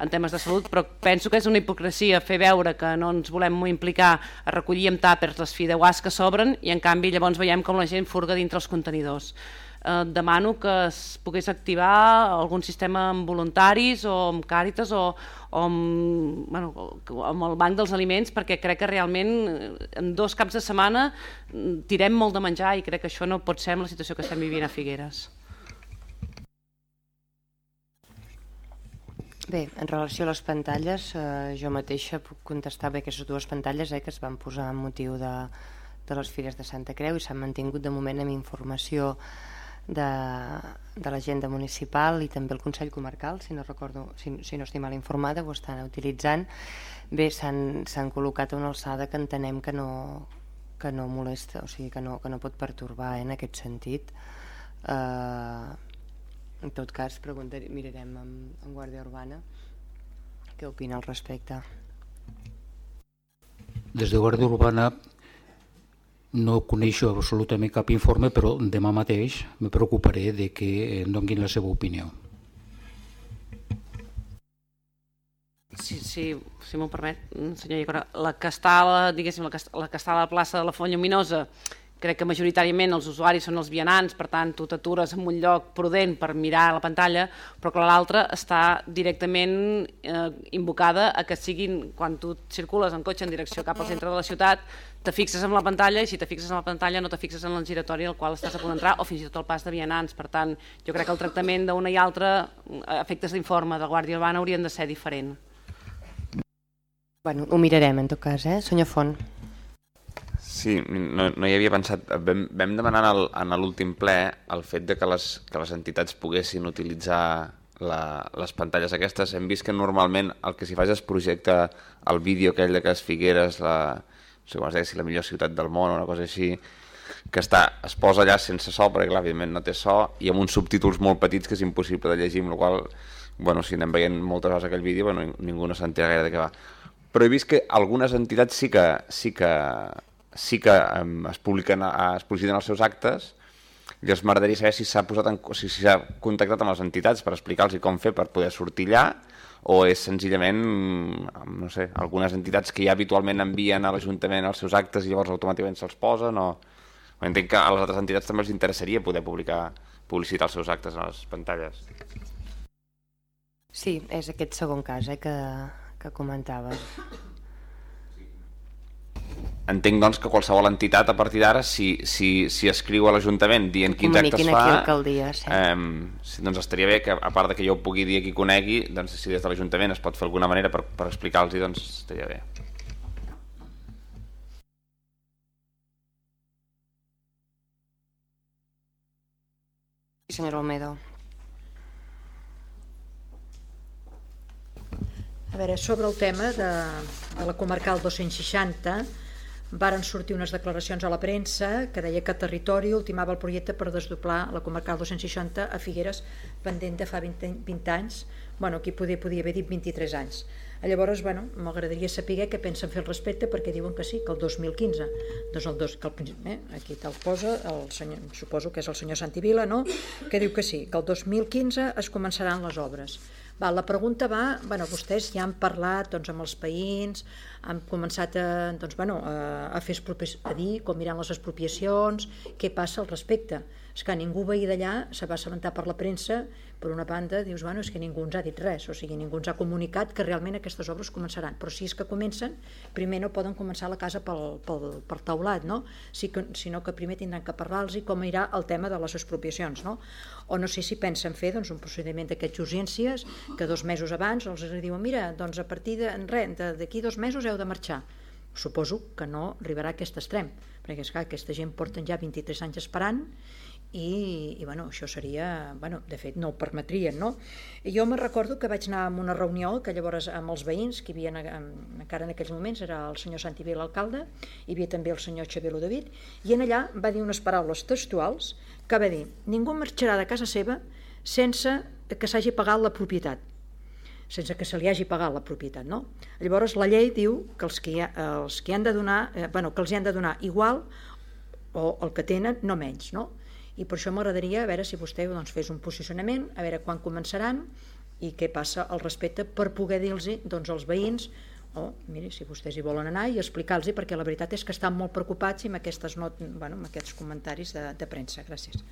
en temes de salut, però penso que és una hipocresia fer veure que no ens volem implicar a recollir amb tàpers les fideuàs que s'obren i en canvi llavors veiem com la gent furga dintre els contenidors eh, demano que es pogués activar algun sistema amb voluntaris o amb càritas o, o amb, bueno, amb el banc dels aliments perquè crec que realment eh, en dos caps de setmana mm, tirem molt de menjar i crec que això no pot ser amb la situació que estem vivint a Figueres. Bé, en relació a les pantalles, eh, jo mateixa puc contestar bé aquestes dues pantalles eh, que es van posar amb motiu de, de les Fires de Santa Creu i s'han mantingut de moment amb informació de, de l'agenda municipal i també el Consell Comarcal, si no, recordo, si, si no estic mal informada, ho estan utilitzant. Bé, s'han col·locat una alçada que entenem que no, que no molesta, o sigui, que no, que no pot pertorbar eh, en aquest sentit. Eh, en tot cas, mirarem amb, amb Guàrdia Urbana què opina al respecte. Des de Guàrdia Urbana no coneixo absolutament cap informe, però demà mateix me preocuparé de que em donguin la seva opinió. Sí, sí, si m'ho permet, senyor Icora, la que està, la, la que, la que està a la plaça de la Font Lluminosa, crec que majoritàriament els usuaris són els vianants, per tant tu t'atures en un lloc prudent per mirar la pantalla, però que l'altra està directament eh, invocada a que siguin, quan tu circules en cotxe en direcció cap al centre de la ciutat, te fixes en la pantalla i si te fixes en la pantalla no te fixes en el giratori al qual estàs a punt d'entrar o fins i tot el pas de vianants. Per tant, jo crec que el tractament d'una i altra, efectes d'informe de Guàrdia Urbana haurien de ser diferent. Bueno, ho mirarem en tot cas, eh? Senyor Font. Sí, no, no hi havia pensat. Vam, vam demanar en l'últim ple el fet de que les, que les entitats poguessin utilitzar la, les pantalles aquestes. Hem vist que normalment el que s'hi fa és projecta el vídeo aquell de que es Figueres, la, no sé com es deia, si la millor ciutat del món o una cosa així, que està, es posa allà sense so, perquè clar, evidentment no té so, i amb uns subtítols molt petits que és impossible de llegir, amb la qual bueno, si anem veient moltes vegades aquell vídeo, bueno, ningú no s'entera gaire de què va. Però he vist que algunes entitats sí que, sí que sí que um, es, publiquen, es publiciten els seus actes Llavors m'agradaria saber si s'ha posat en, si s'ha contactat amb les entitats per explicar-los com fer per poder sortir allà o és senzillament, mm, no sé, algunes entitats que ja habitualment envien a l'Ajuntament els seus actes i llavors automàticament se'ls posen o... Entenc que a les altres entitats també els interessaria poder publicar, publicitar els seus actes a les pantalles. Sí, és aquest segon cas eh, que, que comentaves. Entenc, doncs, que qualsevol entitat, a partir d'ara, si, si, si escriu a l'Ajuntament dient quins actes fa... aquí alcaldia, sí. Eh, doncs estaria bé que, a part de que jo ho pugui dir qui conegui, doncs, si des de l'Ajuntament es pot fer alguna manera per, per explicar-los, doncs estaria bé. Senyora Olmedo. A veure, sobre el tema de, de la comarcal 260, varen sortir unes declaracions a la premsa que deia que Territori ultimava el projecte per desdoblar la comarcal 260 a Figueres pendent de fa 20, 20 anys, bueno, aquí podia, podia haver dit 23 anys. Llavors, bueno, m'agradaria saber què pensen fer al respecte perquè diuen que sí, que el 2015, doncs el dos, que el, eh, aquí te'l posa, el senyor, suposo que és el senyor Santi Vila, no? que diu que sí, que el 2015 es començaran les obres. Va, la pregunta va, bueno, vostès ja han parlat doncs, amb els veïns, han començat a, doncs, bueno, a, a fer a dir com miran les expropiacions, què passa al respecte. És que ningú veí d'allà se va assabentar per la premsa per una banda dius, bueno, és que ningú ens ha dit res, o sigui, ningú ens ha comunicat que realment aquestes obres començaran, però si és que comencen, primer no poden començar la casa pel, pel, pel taulat, no? Si que, sinó que primer tindran que parlar-los i com irà el tema de les expropiacions, no? O no sé si pensen fer doncs, un procediment d'aquests urgències que dos mesos abans els diuen, mira, doncs a partir de d'aquí dos mesos de marxar. Suposo que no arribarà a aquest extrem, perquè és clar, aquesta gent porten ja 23 anys esperant i, i bueno, això seria, bueno, de fet no ho permetrien, no? I jo me recordo que vaig anar a una reunió que llavors amb els veïns, que hi havia encara en aquells moments, era el senyor Santi Vila, alcalde, hi havia també el senyor Xavier David, i en allà va dir unes paraules textuals que va dir, ningú marxarà de casa seva sense que s'hagi pagat la propietat sense que se li hagi pagat la propietat, no? Llavors la llei diu que els que, els que han de donar, eh, bueno, que els hi han de donar igual o el que tenen, no menys, no? i per això m'agradaria a veure si vostè doncs, fes un posicionament, a veure quan començaran i què passa al respecte per poder dir-los doncs, als veïns o, oh, si vostès hi volen anar i explicar-los perquè la veritat és que estan molt preocupats amb, aquestes not bueno, amb aquests comentaris de, de premsa. Gràcies.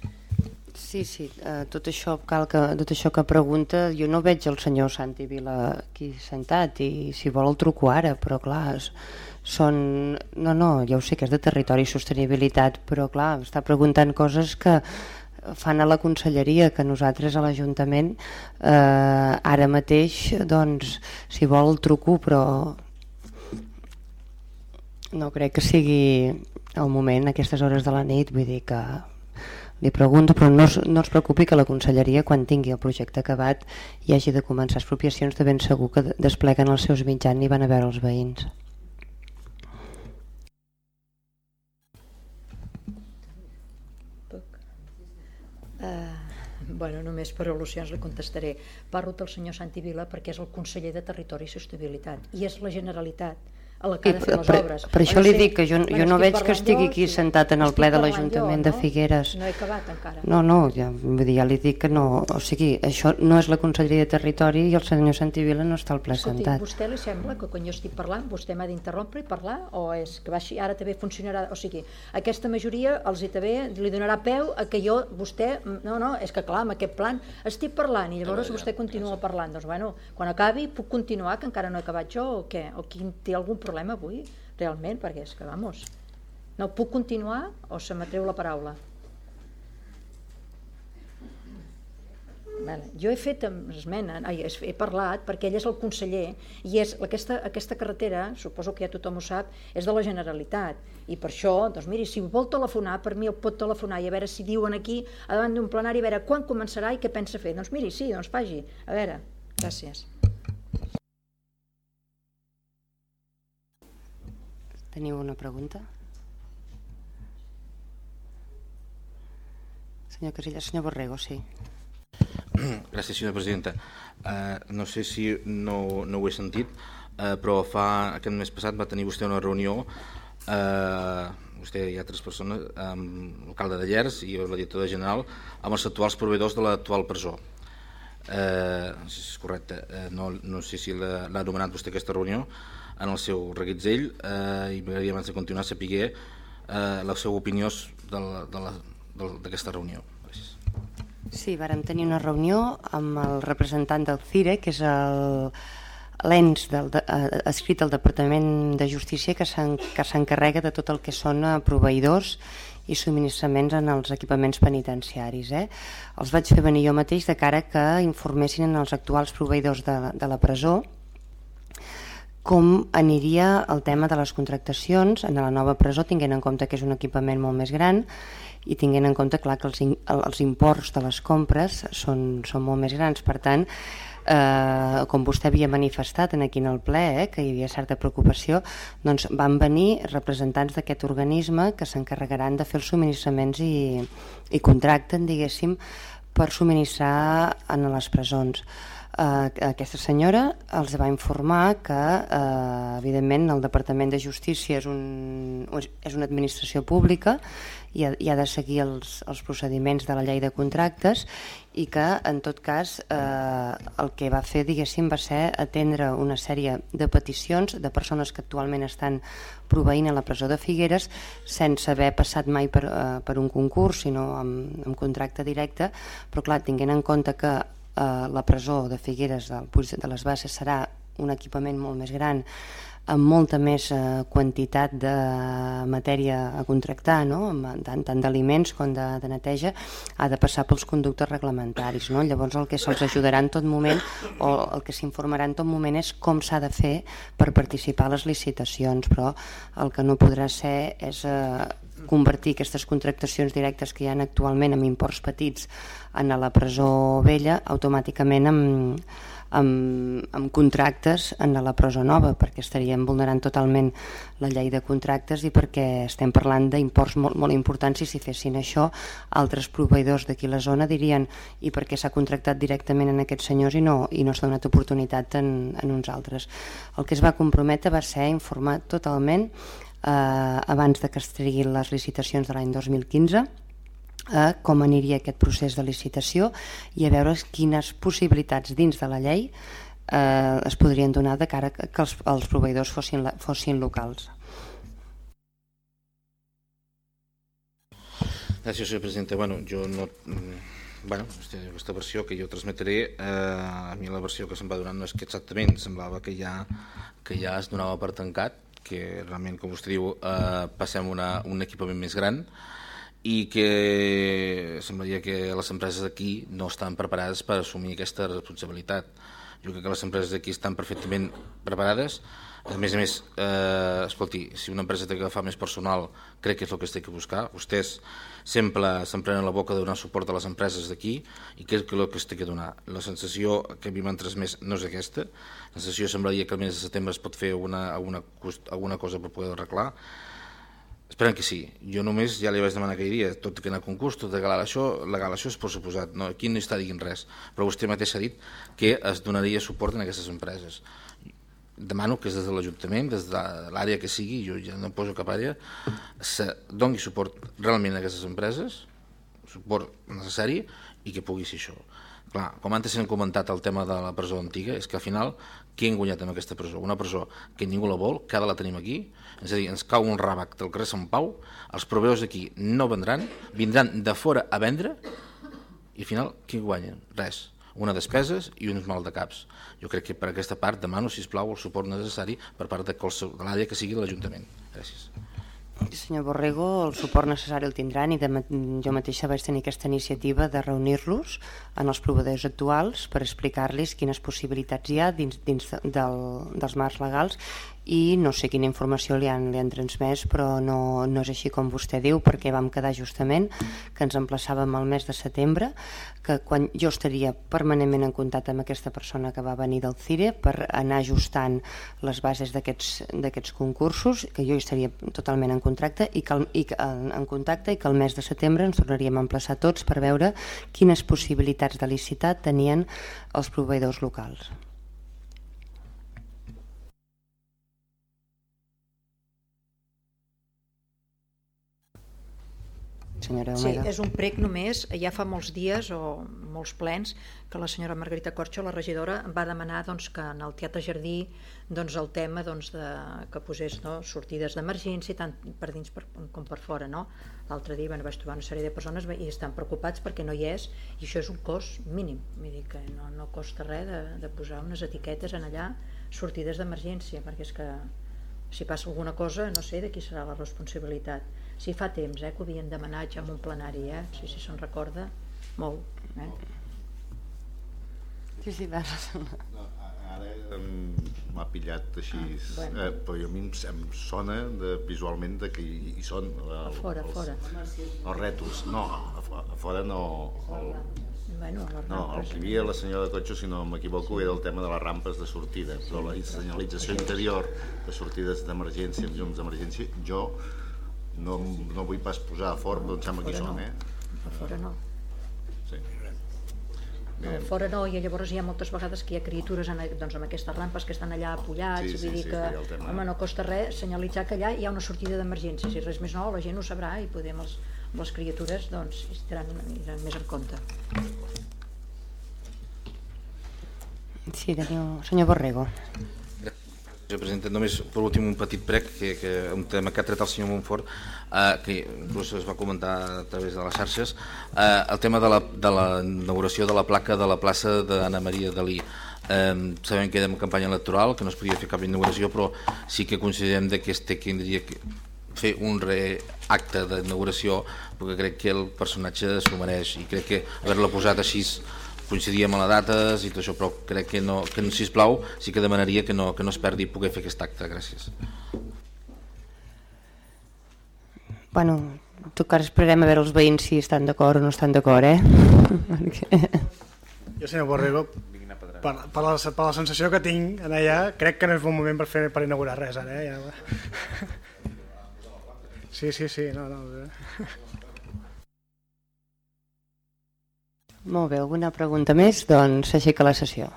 Sí, sí, uh, tot, això cal que, tot això que pregunta, jo no veig el senyor Santi Vila aquí sentat i si vol el truco ara, però clar, són... No, no, ja ho sé que és de territori i sostenibilitat, però clar, està preguntant coses que fan a la conselleria, que nosaltres a l'Ajuntament eh, ara mateix, doncs, si vol el truco, però no crec que sigui el moment a aquestes hores de la nit, vull dir que li pregunto, però no, no es preocupi que la conselleria, quan tingui el projecte acabat i hagi de començar expropiacions, de ben segur que despleguen els seus mitjans i van a veure els veïns. Bueno, només per al·lusions li contestaré. Parlo del senyor Santi Vila perquè és el conseller de Territori i Sostenibilitat i és la Generalitat a la que ha de fer les per, obres. Per això li dic que jo, jo no veig que estigui aquí jo, sentat en el ple de l'Ajuntament no? de Figueres. No he acabat encara. No, no, ja, vull dir, ja li dic que no, o sigui, això no és la Conselleria de Territori i el senyor Santivila no està al ple Escolti, sentat. vostè li sembla que quan jo estic parlant vostè m'ha d'interrompre i parlar o és que va així, ara també funcionarà, o sigui, aquesta majoria els hi també li donarà peu a que jo, vostè, no, no, és que clar, amb aquest plan estic parlant i llavors vostè continua parlant, doncs bueno, quan acabi puc continuar que encara no he acabat jo o què, o qui té algun problema problema avui, realment, perquè és que, vamos, no puc continuar o se m'atreu la paraula? Vale. Jo he fet esmena, ai, he parlat perquè ell és el conseller i és, aquesta, aquesta carretera, suposo que ja tothom ho sap, és de la Generalitat i per això, doncs miri, si vol telefonar, per mi el pot telefonar i a veure si diuen aquí, davant d'un plenari, a veure quan començarà i què pensa fer. Doncs miri, sí, doncs faci. A veure, gràcies. Teniu una pregunta? Senyor Casillas, senyor Borrego, sí. Gràcies, senyora presidenta. Uh, no sé si no, no ho he sentit, uh, però fa aquest mes passat va tenir vostè una reunió eh, vostè i altres persones, amb l'alcalde de Llers i la directora general, amb els actuals proveïdors de l'actual presó. Eh, és correcte, eh, no, no sé si l'ha anomenat vostè aquesta reunió en el seu reguitzell eh, i m'agradaria abans de continuar saber eh, la seva opinió d'aquesta reunió. Gràcies. Sí, vàrem tenir una reunió amb el representant del CIRE, que és l'ENS de, eh, escrit al Departament de Justícia que s'encarrega de tot el que són proveïdors i subministraments en els equipaments penitenciaris. Eh? Els vaig fer venir jo mateix de cara que informessin els actuals proveïdors de, de la presó com aniria el tema de les contractacions en la nova presó, tinguent en compte que és un equipament molt més gran i tinguent en compte clar que els, els imports de les compres són, són molt més grans. Per tant, eh, com vostè havia manifestat en aquí en el ple, eh, que hi havia certa preocupació, doncs van venir representants d'aquest organisme que s'encarregaran de fer els subministraments i, i contracten, diguéssim, per subministrar en les presons. Eh, aquesta senyora els va informar que, eh, evidentment, el Departament de Justícia és, un, és una administració pública i ha, i ha de seguir els, els procediments de la llei de contractes i que en tot cas eh, el que va fer diguéssim va ser atendre una sèrie de peticions de persones que actualment estan proveint a la presó de Figueres sense haver passat mai per, eh, per un concurs sinó amb, amb contracte directe. Però clar, tinguent en compte que eh, la presó de Figueres del Puig de les Bases serà un equipament molt més gran amb molta més eh, quantitat de matèria a contractar, no? tant, tant d'aliments com de, de neteja, ha de passar pels conductes reglamentaris. No? Llavors el que se'ls ajudarà en tot moment o el que s'informarà en tot moment és com s'ha de fer per participar a les licitacions, però el que no podrà ser és eh, convertir aquestes contractacions directes que hi ha actualment amb imports petits en la presó vella automàticament amb amb, amb contractes en la prosa nova perquè estaríem vulnerant totalment la llei de contractes i perquè estem parlant d'imports molt, molt importants i si fessin això altres proveïdors d'aquí la zona dirien i per què s'ha contractat directament en aquests senyors i no, i no s'ha donat oportunitat en, en uns altres. El que es va comprometre va ser informar totalment eh, abans de que es triguin les licitacions de l'any 2015 a com aniria aquest procés de licitació i a veure quines possibilitats dins de la llei eh, es podrien donar de cara que els, els proveïdors fossin, fossin locals. Gràcies, senyor presidenta. Bueno, jo no... Mm, bueno, aquesta versió que jo transmetré, eh, a mi la versió que se'm va donar no és que exactament semblava que ja, que ja es donava per tancat, que realment, com vostè diu, eh, passem una, un equipament més gran, i que semblaria que les empreses d'aquí no estan preparades per assumir aquesta responsabilitat. Jo crec que les empreses d'aquí estan perfectament preparades. A més a més, eh, escolti, si una empresa té que agafar més personal, crec que és el que es té que buscar. Vostès sempre s'emprenen la boca de donar suport a les empreses d'aquí i crec que és el que es té que donar. La sensació que a mi m'han transmès no és aquesta. La sensació semblaria que el mes de setembre es pot fer alguna, alguna, alguna cosa per poder arreglar Esperem que sí. Jo només ja li vaig demanar aquell dia, tot que en el concurs, tot legal això, legal això és per suposat, no, aquí no està dient res, però vostè mateix ha dit que es donaria suport en aquestes empreses. Demano que des de l'Ajuntament, des de l'àrea que sigui, jo ja no poso cap àrea, se doni suport realment a aquestes empreses, suport necessari, i que pugui ser això. Clar, com antes hem comentat el tema de la presó antiga, és que al final qui hem guanyat amb aquesta presó? Una presó que ningú la vol, cada la tenim aquí, és a dir, ens cau un ràbac del carrer Sant Pau, els proveïdors d'aquí no vendran, vindran de fora a vendre, i al final qui guanya? Res una despeses i uns mal de caps. Jo crec que per aquesta part demano, si plau, el suport necessari per part de, de l'àrea que sigui de l'Ajuntament. Gràcies. Senyor Borrego, el suport necessari el tindran i de, jo mateixa vaig tenir aquesta iniciativa de reunir-los en els proveïdors actuals per explicar-los quines possibilitats hi ha dins, dins del, dels marcs legals i no sé quina informació li han, li han transmès però no, no és així com vostè diu perquè vam quedar justament que ens emplaçàvem al mes de setembre que quan jo estaria permanentment en contacte amb aquesta persona que va venir del CIRE per anar ajustant les bases d'aquests concursos que jo estaria totalment en contracte i que, i que, en, en contacte i que el mes de setembre ens tornaríem a emplaçar tots per veure quines possibilitats de licitat tenien els proveïdors locals. Senyora Sí, Omega. és un prec només, ja fa molts dies o molts plens que la senyora Margarita Corxo, la regidora, va demanar doncs, que en el Teatre Jardí doncs, el tema doncs, de, que posés no, sortides d'emergència tant per dins per, com per fora. No? L'altre dia bueno, vaig trobar una sèrie de persones i estan preocupats perquè no hi és i això és un cost mínim, vull dir que no, no costa res de, de posar unes etiquetes en allà sortides d'emergència perquè és que si passa alguna cosa no sé de qui serà la responsabilitat si fa temps eh, que ho havien demanat ja en un plenari eh? si, si se'n recorda molt eh? Sí, sí, vas. Ara em- m'ha pillat així, Ah, bueno. eh, però a mi em, em sona de, visualment de que hi, hi són el, a fora, a els, fora els rètols. No, a, a fora no... El, bueno, les no, el que hi havia la senyora Cotxo, si no m'equivoco, era el tema de les rampes de sortida, però la senyalització interior de sortides d'emergència, amb llums d'emergència, jo no, no vull pas posar a fort, però em sembla que hi són, no. eh? a fora no Sí. No, fora no, i llavors hi ha moltes vegades que hi ha criatures en, doncs, amb aquestes rampes que estan allà apoyats, Sí, sí, vull dir sí, que, sí, home, no costa res senyalitzar que allà hi ha una sortida d'emergència, si res més no, la gent ho sabrà i podem els, les criatures doncs, hi tindran més en compte. Sí, teniu... Senyor Borrego. Presento només per últim un petit prec que, que un tema que ha tret el senyor Montfort eh, que inclús es va comentar a través de les xarxes eh, el tema de la, de la inauguració de la placa de la plaça d'Anna Maria Dalí. Eh, sabem que era en campanya electoral que no es podia fer cap inauguració però sí que considerem de que este tindria que fer un reacte d'inauguració perquè crec que el personatge s'ho mereix i crec que haver-la posat així coincidíem a les dates i tot això, però crec que no, que no sisplau, sí que demanaria que no, que no es perdi poder fer aquest acte. Gràcies. Bueno, en tot cas esperarem a veure els veïns si estan d'acord o no estan d'acord, eh? Perquè... Jo, senyor Borrego, per, per, la, per la sensació que tinc en allà, crec que no és bon moment per, fer, per inaugurar res ara. Eh? Ja. Sí, sí, sí. No, no, Molt bé, alguna pregunta més? Doncs aixeca la sessió.